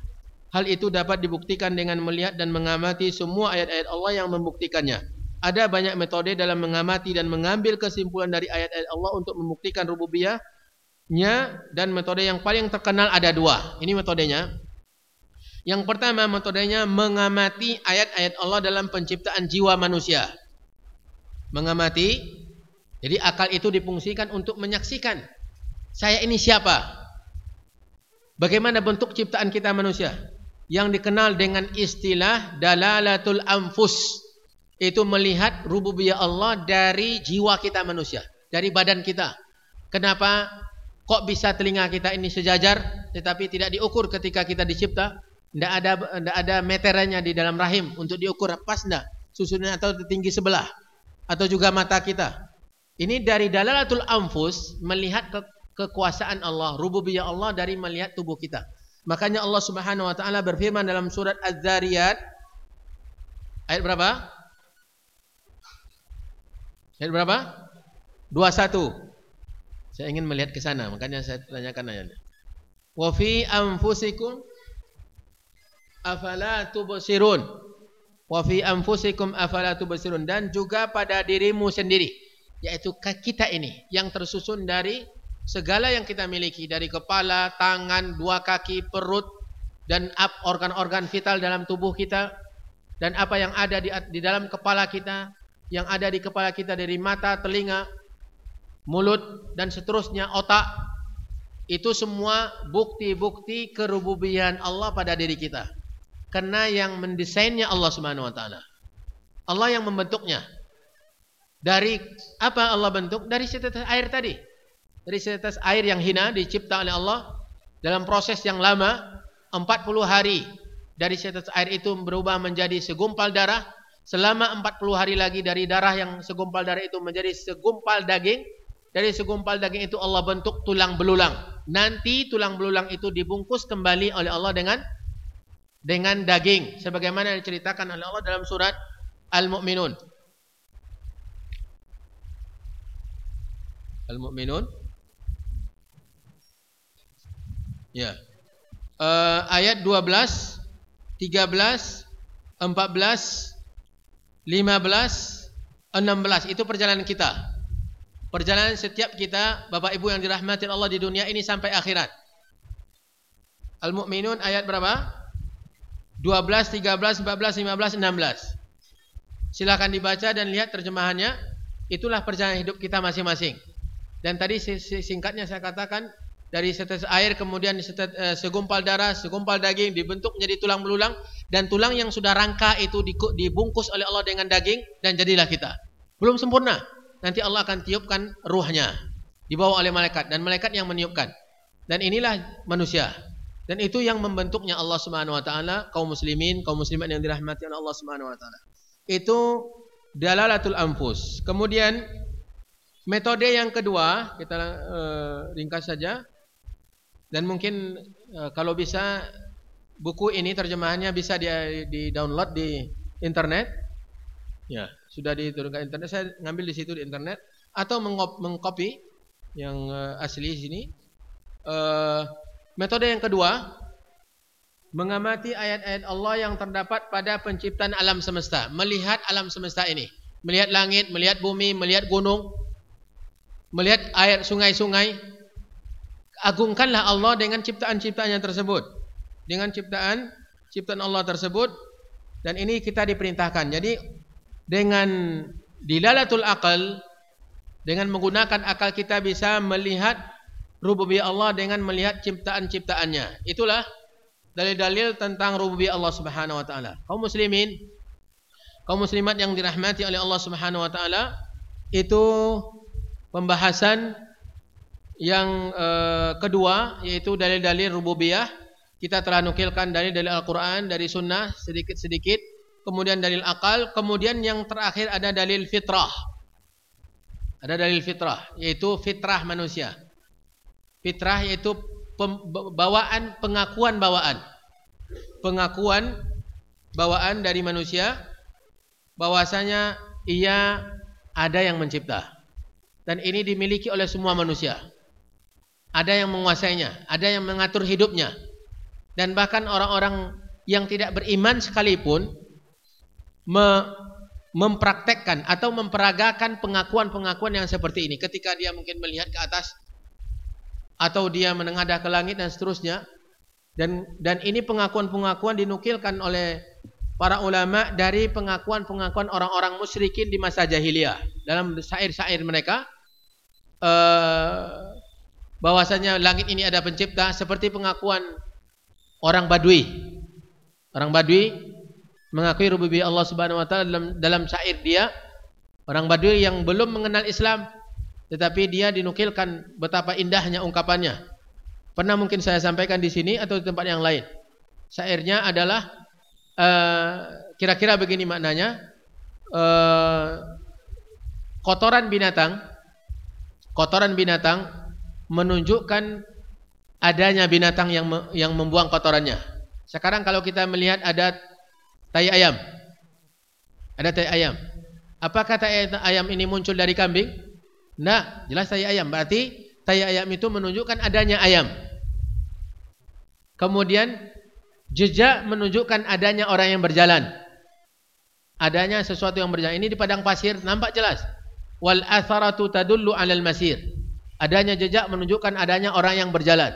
Hal itu dapat dibuktikan dengan melihat dan mengamati semua ayat-ayat Allah yang membuktikannya. Ada banyak metode dalam mengamati dan mengambil kesimpulan dari ayat-ayat Allah untuk membuktikan rububiyahnya dan metode yang paling terkenal ada dua. Ini metodenya. Yang pertama metodenya mengamati ayat-ayat Allah dalam penciptaan jiwa manusia. Mengamati, jadi akal itu difungsikan untuk menyaksikan. Saya ini siapa? Bagaimana bentuk ciptaan kita manusia? Yang dikenal dengan istilah dalalatul anfus. Itu melihat rububiyah Allah dari jiwa kita manusia. Dari badan kita. Kenapa kok bisa telinga kita ini sejajar tetapi tidak diukur ketika kita dicipta? Tidak ada tidak ada meterannya di dalam rahim untuk diukur pas tidak susunya atau tinggi sebelah atau juga mata kita. Ini dari dalalatul anfus melihat ke, kekuasaan Allah, rububiyah Allah dari melihat tubuh kita. Makanya Allah Subhanahu wa taala berfirman dalam surat Az-Zariyat ayat berapa? Ayat berapa? 21. Saya ingin melihat ke sana, makanya saya tanyakan ayatnya. Wa fi anfusikum afala tubsirun wa fi anfusikum afala tubsirun dan juga pada dirimu sendiri yaitu kita ini yang tersusun dari segala yang kita miliki dari kepala, tangan, dua kaki, perut dan organ-organ vital dalam tubuh kita dan apa yang ada di, di dalam kepala kita, yang ada di kepala kita dari mata, telinga, mulut dan seterusnya otak itu semua bukti-bukti kerububian Allah pada diri kita. Karena yang mendesainnya Allah Subhanahu wa taala. Allah yang membentuknya. Dari apa Allah bentuk? Dari setetes air tadi. Dari setetes air yang hina dicipta oleh Allah dalam proses yang lama 40 hari dari setetes air itu berubah menjadi segumpal darah selama 40 hari lagi dari darah yang segumpal darah itu menjadi segumpal daging dari segumpal daging itu Allah bentuk tulang belulang nanti tulang belulang itu dibungkus kembali oleh Allah dengan dengan daging sebagaimana diceritakan oleh Allah dalam surat Al-Mu'minun. Al-Mu'minun. Ya. Uh, ayat 12, 13, 14, 15, 16 itu perjalanan kita. Perjalanan setiap kita, Bapak Ibu yang dirahmati Allah di dunia ini sampai akhirat. Al-Mu'minun ayat berapa? 12, 13, 14, 15, 16. Silakan dibaca dan lihat terjemahannya. Itulah perjalanan hidup kita masing-masing. Dan tadi singkatnya saya katakan dari setetes air kemudian setet, eh, segumpal darah, segumpal daging dibentuk menjadi tulang belulang dan tulang yang sudah rangka itu dibungkus oleh Allah dengan daging dan jadilah kita. Belum sempurna. Nanti Allah akan tiupkan ruhnya dibawa oleh malaikat dan malaikat yang meniupkan. Dan inilah manusia. Dan itu yang membentuknya Allah Subhanahu wa taala, kaum muslimin, kaum muslimat yang dirahmati oleh Allah Subhanahu wa taala. Itu dalalatul anfus. Kemudian metode yang kedua, kita uh, ringkas saja. Dan mungkin uh, kalau bisa buku ini terjemahannya bisa di, di download di internet. Ya, sudah diturunkan internet. Saya ngambil di situ di internet atau mengcopy yang uh, asli sini. Uh, Metode yang kedua, mengamati ayat-ayat Allah yang terdapat pada penciptaan alam semesta, melihat alam semesta ini, melihat langit, melihat bumi, melihat gunung, melihat air sungai-sungai. Agungkanlah Allah dengan ciptaan-ciptaannya tersebut. Dengan ciptaan ciptaan Allah tersebut dan ini kita diperintahkan. Jadi dengan dilalatul akal dengan menggunakan akal kita bisa melihat rububiyah Allah dengan melihat ciptaan-ciptaannya. Itulah dalil-dalil tentang rububiyah Allah Subhanahu wa taala. Kaum muslimin, kaum muslimat yang dirahmati oleh Allah Subhanahu wa taala, itu pembahasan yang uh, kedua yaitu dalil-dalil rububiyah. Kita telah nukilkan dari dalil Al-Qur'an, dari sunnah sedikit-sedikit, kemudian dalil akal, kemudian yang terakhir ada dalil fitrah. Ada dalil fitrah, yaitu fitrah manusia. Fitrah yaitu bawaan pengakuan bawaan. Pengakuan bawaan dari manusia bahwasanya ia ada yang mencipta. Dan ini dimiliki oleh semua manusia. Ada yang menguasainya, ada yang mengatur hidupnya. Dan bahkan orang-orang yang tidak beriman sekalipun me mempraktekkan atau memperagakan pengakuan-pengakuan yang seperti ini ketika dia mungkin melihat ke atas atau dia menengadah ke langit dan seterusnya. Dan dan ini pengakuan-pengakuan dinukilkan oleh para ulama dari pengakuan-pengakuan orang-orang musyrikin di masa jahiliyah dalam syair-syair mereka uh, bahwasanya langit ini ada pencipta seperti pengakuan orang Badui. Orang Badui mengakui rububiyah Allah Subhanahu wa taala dalam dalam syair dia orang Badui yang belum mengenal Islam tetapi dia dinukilkan betapa indahnya ungkapannya. Pernah mungkin saya sampaikan di sini atau di tempat yang lain. Syairnya adalah eh, kira-kira uh, begini maknanya. Uh, kotoran binatang, kotoran binatang menunjukkan adanya binatang yang yang membuang kotorannya. Sekarang kalau kita melihat ada tai ayam, ada tai ayam. Apakah tai ayam ini muncul dari kambing? Nah, jelas tai ayam. Berarti tai ayam itu menunjukkan adanya ayam. Kemudian jejak menunjukkan adanya orang yang berjalan. Adanya sesuatu yang berjalan. Ini di padang pasir nampak jelas. Wal atharatu tadullu 'alal masir. Adanya jejak menunjukkan adanya orang yang berjalan.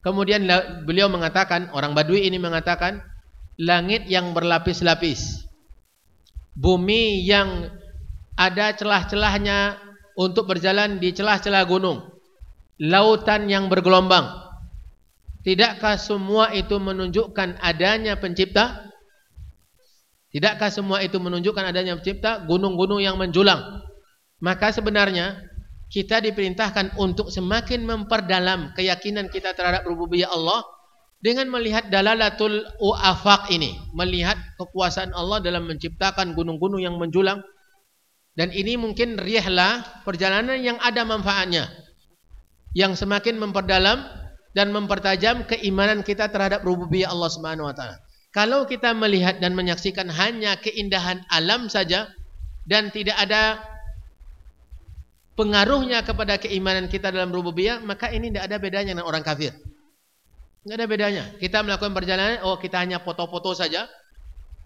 Kemudian beliau mengatakan, orang Badui ini mengatakan, langit yang berlapis-lapis. Bumi yang ada celah-celahnya untuk berjalan di celah-celah gunung. Lautan yang bergelombang. Tidakkah semua itu menunjukkan adanya pencipta? Tidakkah semua itu menunjukkan adanya pencipta? Gunung-gunung yang menjulang. Maka sebenarnya kita diperintahkan untuk semakin memperdalam keyakinan kita terhadap rububiyah Allah dengan melihat dalalatul uafaq ini, melihat kekuasaan Allah dalam menciptakan gunung-gunung yang menjulang. Dan ini mungkin riahlah perjalanan yang ada manfaatnya. Yang semakin memperdalam dan mempertajam keimanan kita terhadap rububiyah Allah Subhanahu. Kalau kita melihat dan menyaksikan hanya keindahan alam saja dan tidak ada pengaruhnya kepada keimanan kita dalam rububiyah, maka ini tidak ada bedanya dengan orang kafir. Tidak ada bedanya. Kita melakukan perjalanan, oh kita hanya foto-foto saja,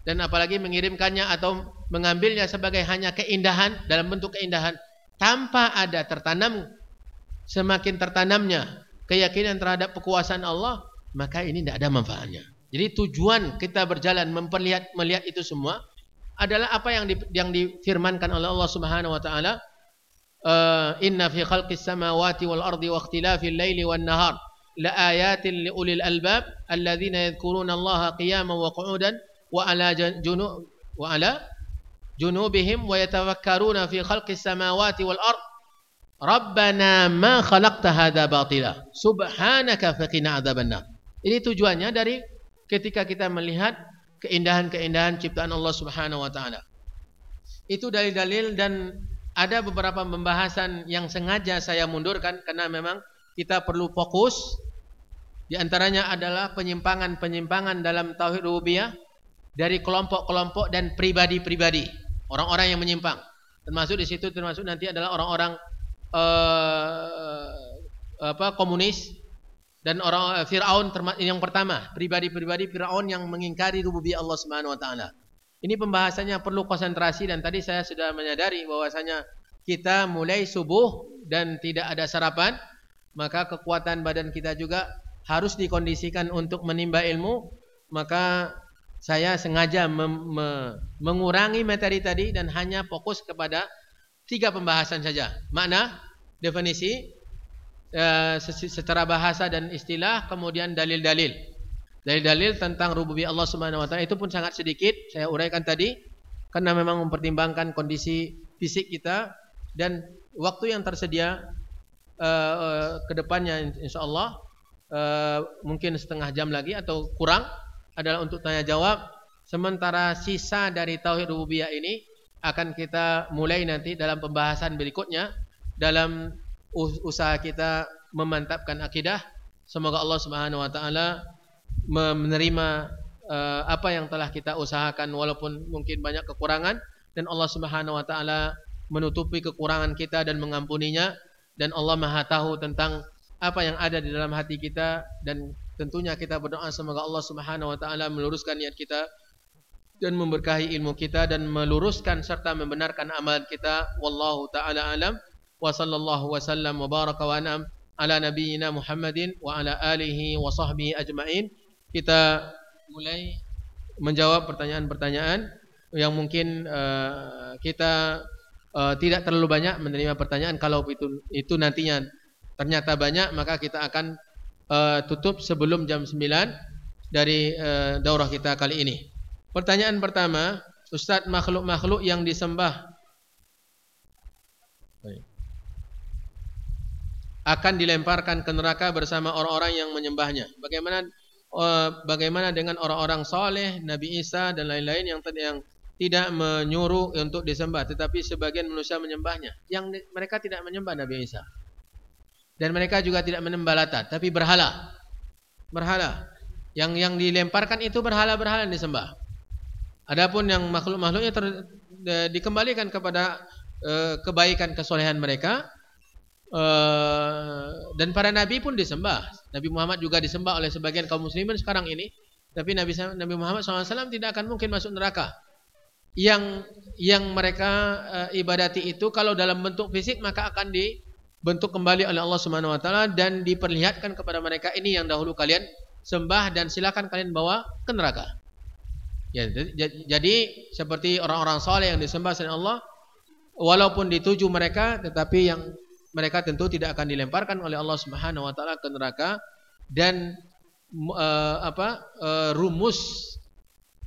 dan apalagi mengirimkannya atau mengambilnya sebagai hanya keindahan dalam bentuk keindahan, tanpa ada tertanam semakin tertanamnya keyakinan terhadap kekuasaan Allah, maka ini tidak ada manfaatnya. Jadi tujuan kita berjalan memperlihat melihat itu semua adalah apa yang di, yang difirmankan oleh Allah Subhanahu wa taala inna fi khalqis samawati wal ardi wa ikhtilafil laili wan nahar yadhkuruna Allaha qiyaman wa qu'udan wa ala junub wa ala junubihim wa yatafakkaruna fi khalqis samawati wal ard. Rabbana ma khalaqta hadha batila. Subhanaka faqina adzabannar ini tujuannya dari ketika kita melihat keindahan-keindahan ciptaan Allah Subhanahu wa taala. Itu dalil-dalil dan ada beberapa pembahasan yang sengaja saya mundurkan karena memang kita perlu fokus. Di antaranya adalah penyimpangan-penyimpangan dalam tauhid rububiyah dari kelompok-kelompok dan pribadi-pribadi, orang-orang yang menyimpang. Termasuk di situ termasuk nanti adalah orang-orang uh, apa komunis dan orang uh, Firaun yang pertama, pribadi-pribadi Firaun yang mengingkari rububiyah Allah Subhanahu wa taala. Ini pembahasannya perlu konsentrasi dan tadi saya sudah menyadari bahwasanya kita mulai subuh dan tidak ada sarapan, maka kekuatan badan kita juga harus dikondisikan untuk menimba ilmu, maka saya sengaja mengurangi materi tadi dan hanya fokus kepada tiga pembahasan saja. Makna, definisi, uh, secara bahasa dan istilah, kemudian dalil-dalil. Dalil-dalil tentang rububiyah Allah Subhanahu wa taala itu pun sangat sedikit. Saya uraikan tadi karena memang mempertimbangkan kondisi fisik kita dan waktu yang tersedia uh, uh, ke depannya insyaallah uh, mungkin setengah jam lagi atau kurang adalah untuk tanya jawab. Sementara sisa dari tauhid rububiyah ini akan kita mulai nanti dalam pembahasan berikutnya dalam usaha kita memantapkan akidah. Semoga Allah Subhanahu wa taala menerima uh, apa yang telah kita usahakan walaupun mungkin banyak kekurangan. Dan Allah Subhanahu wa taala menutupi kekurangan kita dan mengampuninya. Dan Allah Maha tahu tentang apa yang ada di dalam hati kita. Dan tentunya kita berdoa semoga Allah Subhanahu wa taala meluruskan niat kita dan memberkahi ilmu kita dan meluruskan serta membenarkan amalan kita. Wallahu taala alam. Wa sallallahu wasallam wa baraka wa anam ala nabiyyina Muhammadin wa ala alihi wa sahbihi ajmain kita mulai menjawab pertanyaan-pertanyaan yang mungkin uh, kita uh, tidak terlalu banyak menerima pertanyaan kalau itu itu nantinya ternyata banyak maka kita akan uh, tutup sebelum jam 9 dari uh, daurah kita kali ini. Pertanyaan pertama, Ustadz makhluk-makhluk yang disembah akan dilemparkan ke neraka bersama orang-orang yang menyembahnya. Bagaimana bagaimana dengan orang-orang soleh, Nabi Isa dan lain-lain yang yang tidak menyuruh untuk disembah, tetapi sebagian manusia menyembahnya. Yang mereka tidak menyembah Nabi Isa. Dan mereka juga tidak menyembah Latat, tapi berhala. Berhala. Yang yang dilemparkan itu berhala-berhala yang disembah. Adapun yang makhluk-makhluknya dikembalikan kepada uh, kebaikan kesolehan mereka, dan para nabi pun disembah. Nabi Muhammad juga disembah oleh sebagian kaum muslimin sekarang ini. Tapi Nabi Nabi Muhammad SAW tidak akan mungkin masuk neraka. Yang yang mereka uh, ibadati itu kalau dalam bentuk fisik maka akan di bentuk kembali oleh Allah Subhanahu wa taala dan diperlihatkan kepada mereka ini yang dahulu kalian sembah dan silakan kalian bawa ke neraka. Ya, jadi seperti orang-orang saleh yang disembah selain Allah walaupun dituju mereka tetapi yang mereka tentu tidak akan dilemparkan oleh Allah Subhanahu wa taala ke neraka dan uh, apa uh, rumus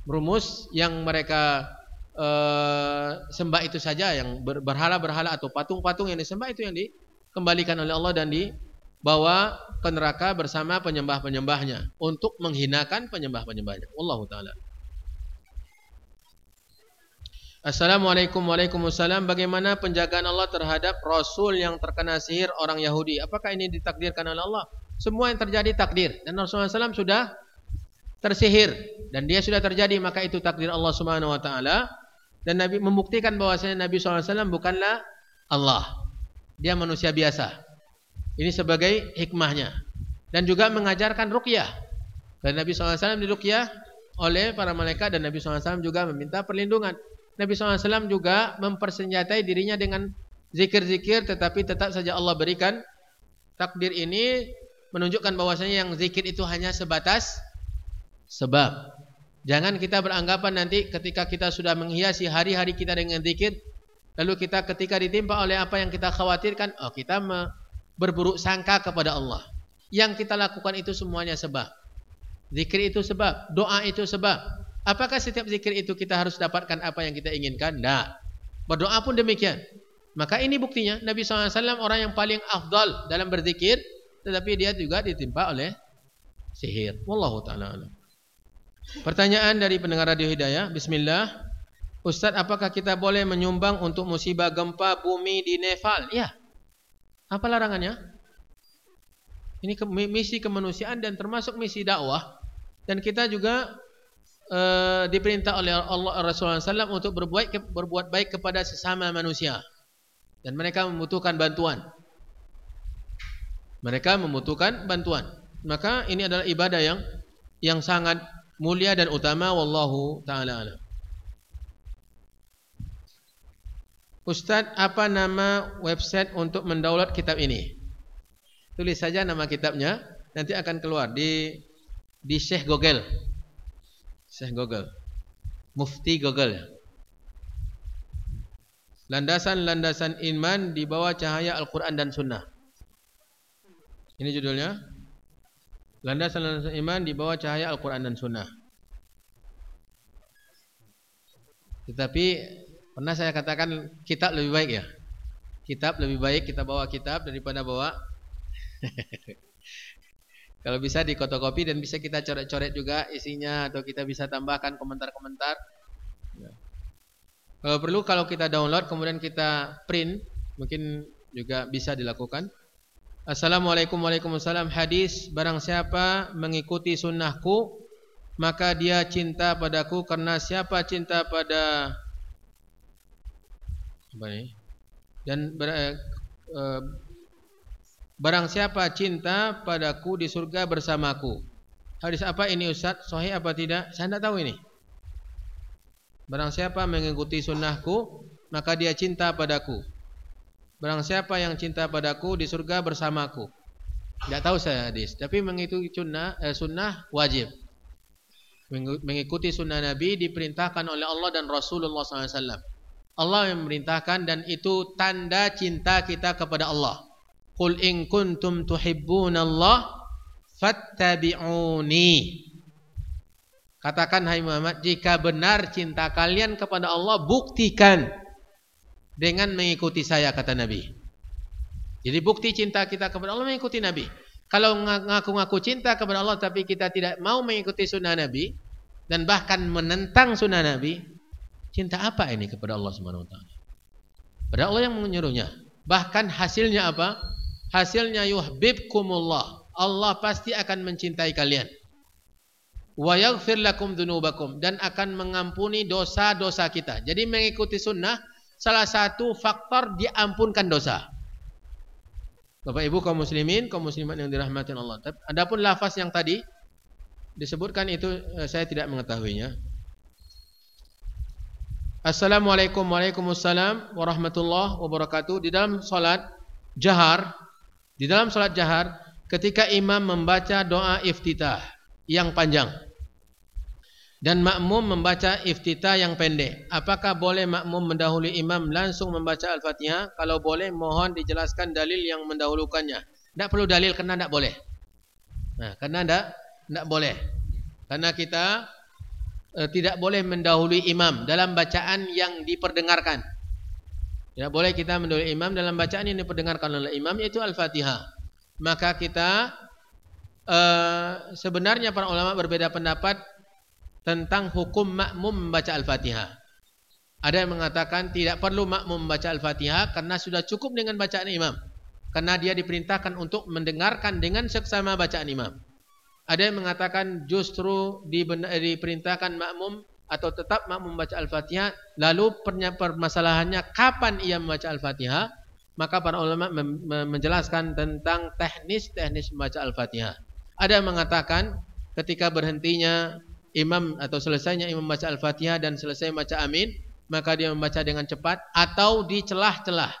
rumus yang mereka uh, sembah itu saja yang berhala-berhala atau patung-patung yang disembah itu yang di dikembalikan oleh Allah dan dibawa ke neraka bersama penyembah-penyembahnya untuk menghinakan penyembah-penyembahnya. Allah taala. Assalamualaikum Waalaikumsalam Bagaimana penjagaan Allah terhadap Rasul yang terkena sihir orang Yahudi Apakah ini ditakdirkan oleh Allah Semua yang terjadi takdir Dan Rasulullah SAW sudah tersihir Dan dia sudah terjadi Maka itu takdir Allah Subhanahu Wa Taala Dan Nabi membuktikan bahwasanya Nabi SAW bukanlah Allah dia manusia biasa. Ini sebagai hikmahnya. Dan juga mengajarkan ruqyah. Dan Nabi SAW diruqyah oleh para malaikat dan Nabi SAW juga meminta perlindungan. Nabi SAW juga mempersenjatai dirinya dengan zikir-zikir tetapi tetap saja Allah berikan takdir ini menunjukkan bahwasanya yang zikir itu hanya sebatas sebab. Jangan kita beranggapan nanti ketika kita sudah menghiasi hari-hari kita dengan zikir Lalu kita ketika ditimpa oleh apa yang kita khawatirkan, oh kita berburuk sangka kepada Allah. Yang kita lakukan itu semuanya sebab. Zikir itu sebab, doa itu sebab. Apakah setiap zikir itu kita harus dapatkan apa yang kita inginkan? Tidak. Berdoa pun demikian. Maka ini buktinya Nabi SAW orang yang paling afdal dalam berzikir, tetapi dia juga ditimpa oleh sihir. Wallahu taala. Pertanyaan dari pendengar radio Hidayah. Bismillah. Ustaz, apakah kita boleh menyumbang untuk musibah gempa bumi di Nepal? Ya. Apa larangannya? Ini misi kemanusiaan dan termasuk misi dakwah. Dan kita juga e, diperintah oleh Allah Rasulullah SAW untuk berbuat berbuat baik kepada sesama manusia. Dan mereka membutuhkan bantuan. Mereka membutuhkan bantuan. Maka ini adalah ibadah yang yang sangat mulia dan utama wallahu taala alam. Ustadz, apa nama website untuk mendownload kitab ini? Tulis saja nama kitabnya, nanti akan keluar di di Syekh Google. Syekh Google. Mufti Google. Landasan-landasan iman di bawah cahaya Al-Quran dan Sunnah. Ini judulnya. Landasan-landasan iman di bawah cahaya Al-Quran dan Sunnah. Tetapi Pernah saya katakan kitab lebih baik ya. Kitab lebih baik kita bawa kitab daripada bawa Kalau bisa di fotokopi dan bisa kita coret-coret juga isinya atau kita bisa tambahkan komentar-komentar. Ya. Kalau perlu kalau kita download kemudian kita print mungkin juga bisa dilakukan. Assalamualaikum warahmatullahi Hadis barang siapa mengikuti sunnahku maka dia cinta padaku karena siapa cinta pada. Dan ber, eh, eh, barang siapa cinta padaku di surga bersamaku. Hadis apa ini Ustaz? Sahih apa tidak? Saya tidak tahu ini. Barang siapa mengikuti sunnahku, maka dia cinta padaku. Barang siapa yang cinta padaku di surga bersamaku. Tidak tahu saya hadis, tapi mengikuti sunnah, eh, sunnah wajib. Mengikuti sunnah Nabi diperintahkan oleh Allah dan Rasulullah SAW. Allah yang memerintahkan dan itu tanda cinta kita kepada Allah. Qul in kuntum Allah fattabi'uni. Katakan hai Muhammad, jika benar cinta kalian kepada Allah, buktikan dengan mengikuti saya kata Nabi. Jadi bukti cinta kita kepada Allah mengikuti Nabi. Kalau ngaku-ngaku cinta kepada Allah tapi kita tidak mau mengikuti sunnah Nabi dan bahkan menentang sunnah Nabi, Cinta apa ini kepada Allah Subhanahu wa taala? Pada Allah yang menyuruhnya. Bahkan hasilnya apa? Hasilnya yuhibbukumullah. Allah pasti akan mencintai kalian. Wa yaghfir lakum dzunubakum dan akan mengampuni dosa-dosa kita. Jadi mengikuti sunnah salah satu faktor diampunkan dosa. Bapak Ibu kaum muslimin, kaum muslimat yang dirahmati Allah. Adapun lafaz yang tadi disebutkan itu eh, saya tidak mengetahuinya. Assalamualaikum warahmatullahi wabarakatuh. Di dalam salat jahar di dalam salat jahar ketika imam membaca doa iftitah yang panjang dan makmum membaca iftitah yang pendek. Apakah boleh makmum mendahului imam langsung membaca Al-Fatihah? Kalau boleh mohon dijelaskan dalil yang mendahulukannya. Tidak perlu dalil kerana tidak boleh. Nah, karena tidak tidak boleh. Karena kita e, tidak boleh mendahului imam dalam bacaan yang diperdengarkan. Tidak boleh kita mendahului imam dalam bacaan yang diperdengarkan oleh imam yaitu Al-Fatihah. Maka kita e, sebenarnya para ulama berbeda pendapat tentang hukum makmum membaca Al-Fatihah. Ada yang mengatakan tidak perlu makmum membaca Al-Fatihah karena sudah cukup dengan bacaan imam. Karena dia diperintahkan untuk mendengarkan dengan seksama bacaan imam. Ada yang mengatakan justru diperintahkan makmum atau tetap makmum membaca Al-Fatihah. Lalu permasalahannya kapan ia membaca Al-Fatihah? Maka para ulama menjelaskan tentang teknis-teknis membaca Al-Fatihah. Ada yang mengatakan ketika berhentinya imam atau selesainya imam membaca Al-Fatihah dan selesai membaca amin, maka dia membaca dengan cepat atau di celah-celah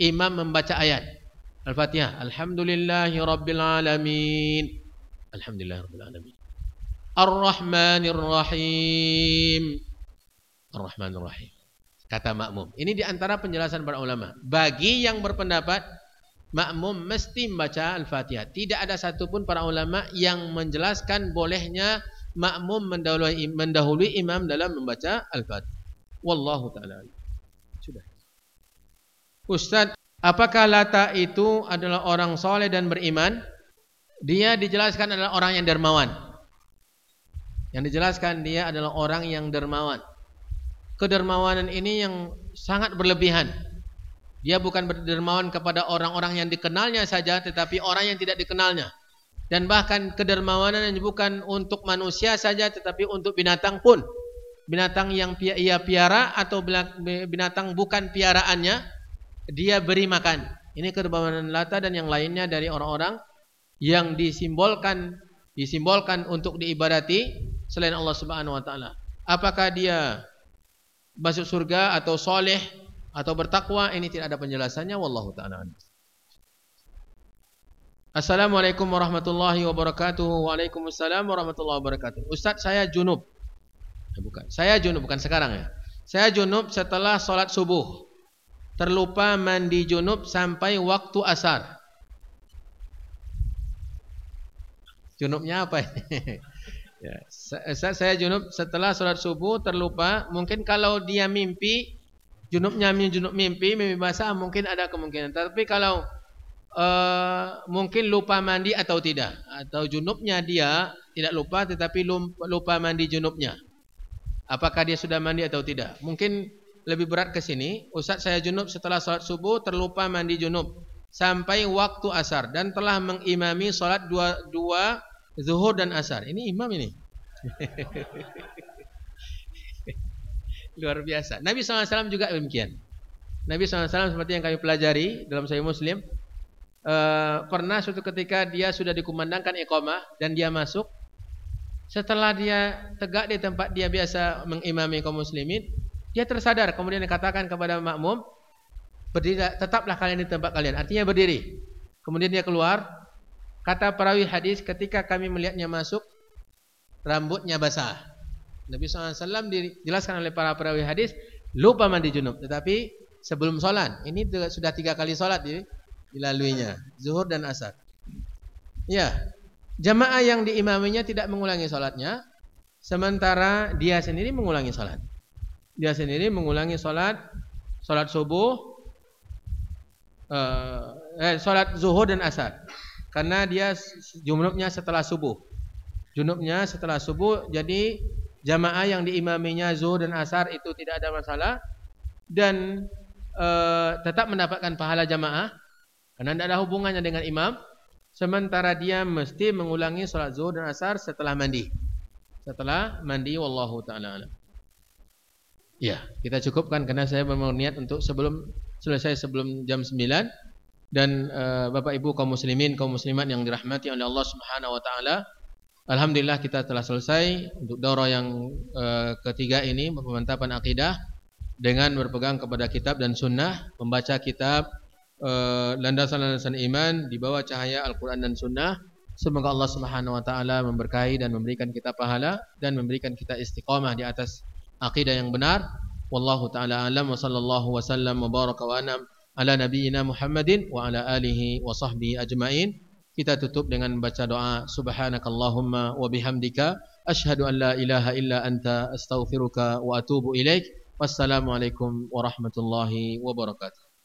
imam membaca ayat Al-Fatihah. Alhamdulillahirabbil alamin. Alhamdulillahirabbil alamin. Ar-Rahmanir Rahim. Ar-Rahmanir Rahim. Kata makmum. Ini di antara penjelasan para ulama. Bagi yang berpendapat makmum mesti membaca Al-Fatihah. Tidak ada satupun para ulama yang menjelaskan bolehnya makmum mendahului, mendahului imam dalam membaca Al-Fatihah. Wallahu taala. Sudah. Ustaz, apakah Lata itu adalah orang soleh dan beriman? Dia dijelaskan adalah orang yang dermawan. Yang dijelaskan dia adalah orang yang dermawan. Kedermawanan ini yang sangat berlebihan. Dia bukan berdermawan kepada orang-orang yang dikenalnya saja, tetapi orang yang tidak dikenalnya dan bahkan kedermawanan yang bukan untuk manusia saja tetapi untuk binatang pun binatang yang ia piara atau binatang bukan piaraannya dia beri makan ini kedermawanan Lata dan yang lainnya dari orang-orang yang disimbolkan disimbolkan untuk diibadati selain Allah Subhanahu wa taala apakah dia masuk surga atau soleh atau bertakwa ini tidak ada penjelasannya wallahu taala Assalamualaikum warahmatullahi wabarakatuh. Waalaikumsalam warahmatullahi wabarakatuh. Ustaz saya junub. Ya, bukan. Saya junub bukan sekarang ya. Saya junub setelah sholat subuh. Terlupa mandi junub sampai waktu asar. Junubnya apa ini? ya, saya junub setelah sholat subuh terlupa. Mungkin kalau dia mimpi, junubnya junub mimpi, mimpi basah mungkin ada kemungkinan. Tapi kalau uh, mungkin lupa mandi atau tidak atau junubnya dia tidak lupa tetapi lupa mandi junubnya apakah dia sudah mandi atau tidak mungkin lebih berat ke sini Ustaz saya junub setelah salat subuh terlupa mandi junub sampai waktu asar dan telah mengimami salat dua dua zuhur dan asar. Ini imam ini. Luar biasa. Nabi SAW juga demikian. Nabi SAW seperti yang kami pelajari dalam Sahih Muslim uh, pernah suatu ketika dia sudah dikumandangkan iqamah dan dia masuk. Setelah dia tegak di tempat dia biasa mengimami kaum muslimin dia tersadar. Kemudian dikatakan kepada makmum berdiri tetaplah kalian di tempat kalian. Artinya berdiri. Kemudian dia keluar kata perawi hadis ketika kami melihatnya masuk rambutnya basah. Nabi SAW dijelaskan oleh para perawi hadis lupa mandi junub. Tetapi sebelum sholat ini sudah tiga kali sholat dilaluinya zuhur dan asar. Ya jamaah yang diimaminya tidak mengulangi sholatnya sementara dia sendiri mengulangi sholat dia sendiri mengulangi sholat sholat subuh uh, eh, sholat zuhur dan asar karena dia junubnya setelah subuh junubnya setelah subuh jadi jamaah yang diimaminya zuhur dan asar itu tidak ada masalah dan uh, tetap mendapatkan pahala jamaah Karena tidak ada hubungannya dengan imam. Sementara dia mesti mengulangi solat zuhur dan asar setelah mandi. Setelah mandi, wallahu ta'ala. Ya, kita cukupkan karena saya memang niat untuk sebelum selesai sebelum jam 9 dan uh, Bapak Ibu kaum muslimin kaum muslimat yang dirahmati oleh Allah Subhanahu wa taala. Alhamdulillah kita telah selesai untuk daurah yang uh, ketiga ini pemantapan akidah dengan berpegang kepada kitab dan sunnah, membaca kitab eh, landasan-landasan iman di bawah cahaya Al-Quran dan Sunnah. Semoga Allah Subhanahu Wa Taala memberkahi dan memberikan kita pahala dan memberikan kita istiqamah di atas akidah yang benar. Wallahu taala alam wa sallallahu wasallam wa baraka wa anam ala nabiyyina Muhammadin wa ala alihi wa sahbihi ajmain. Kita tutup dengan membaca doa subhanakallahumma wa bihamdika asyhadu an la ilaha illa anta astaghfiruka wa atubu ilaik. Wassalamualaikum warahmatullahi wabarakatuh.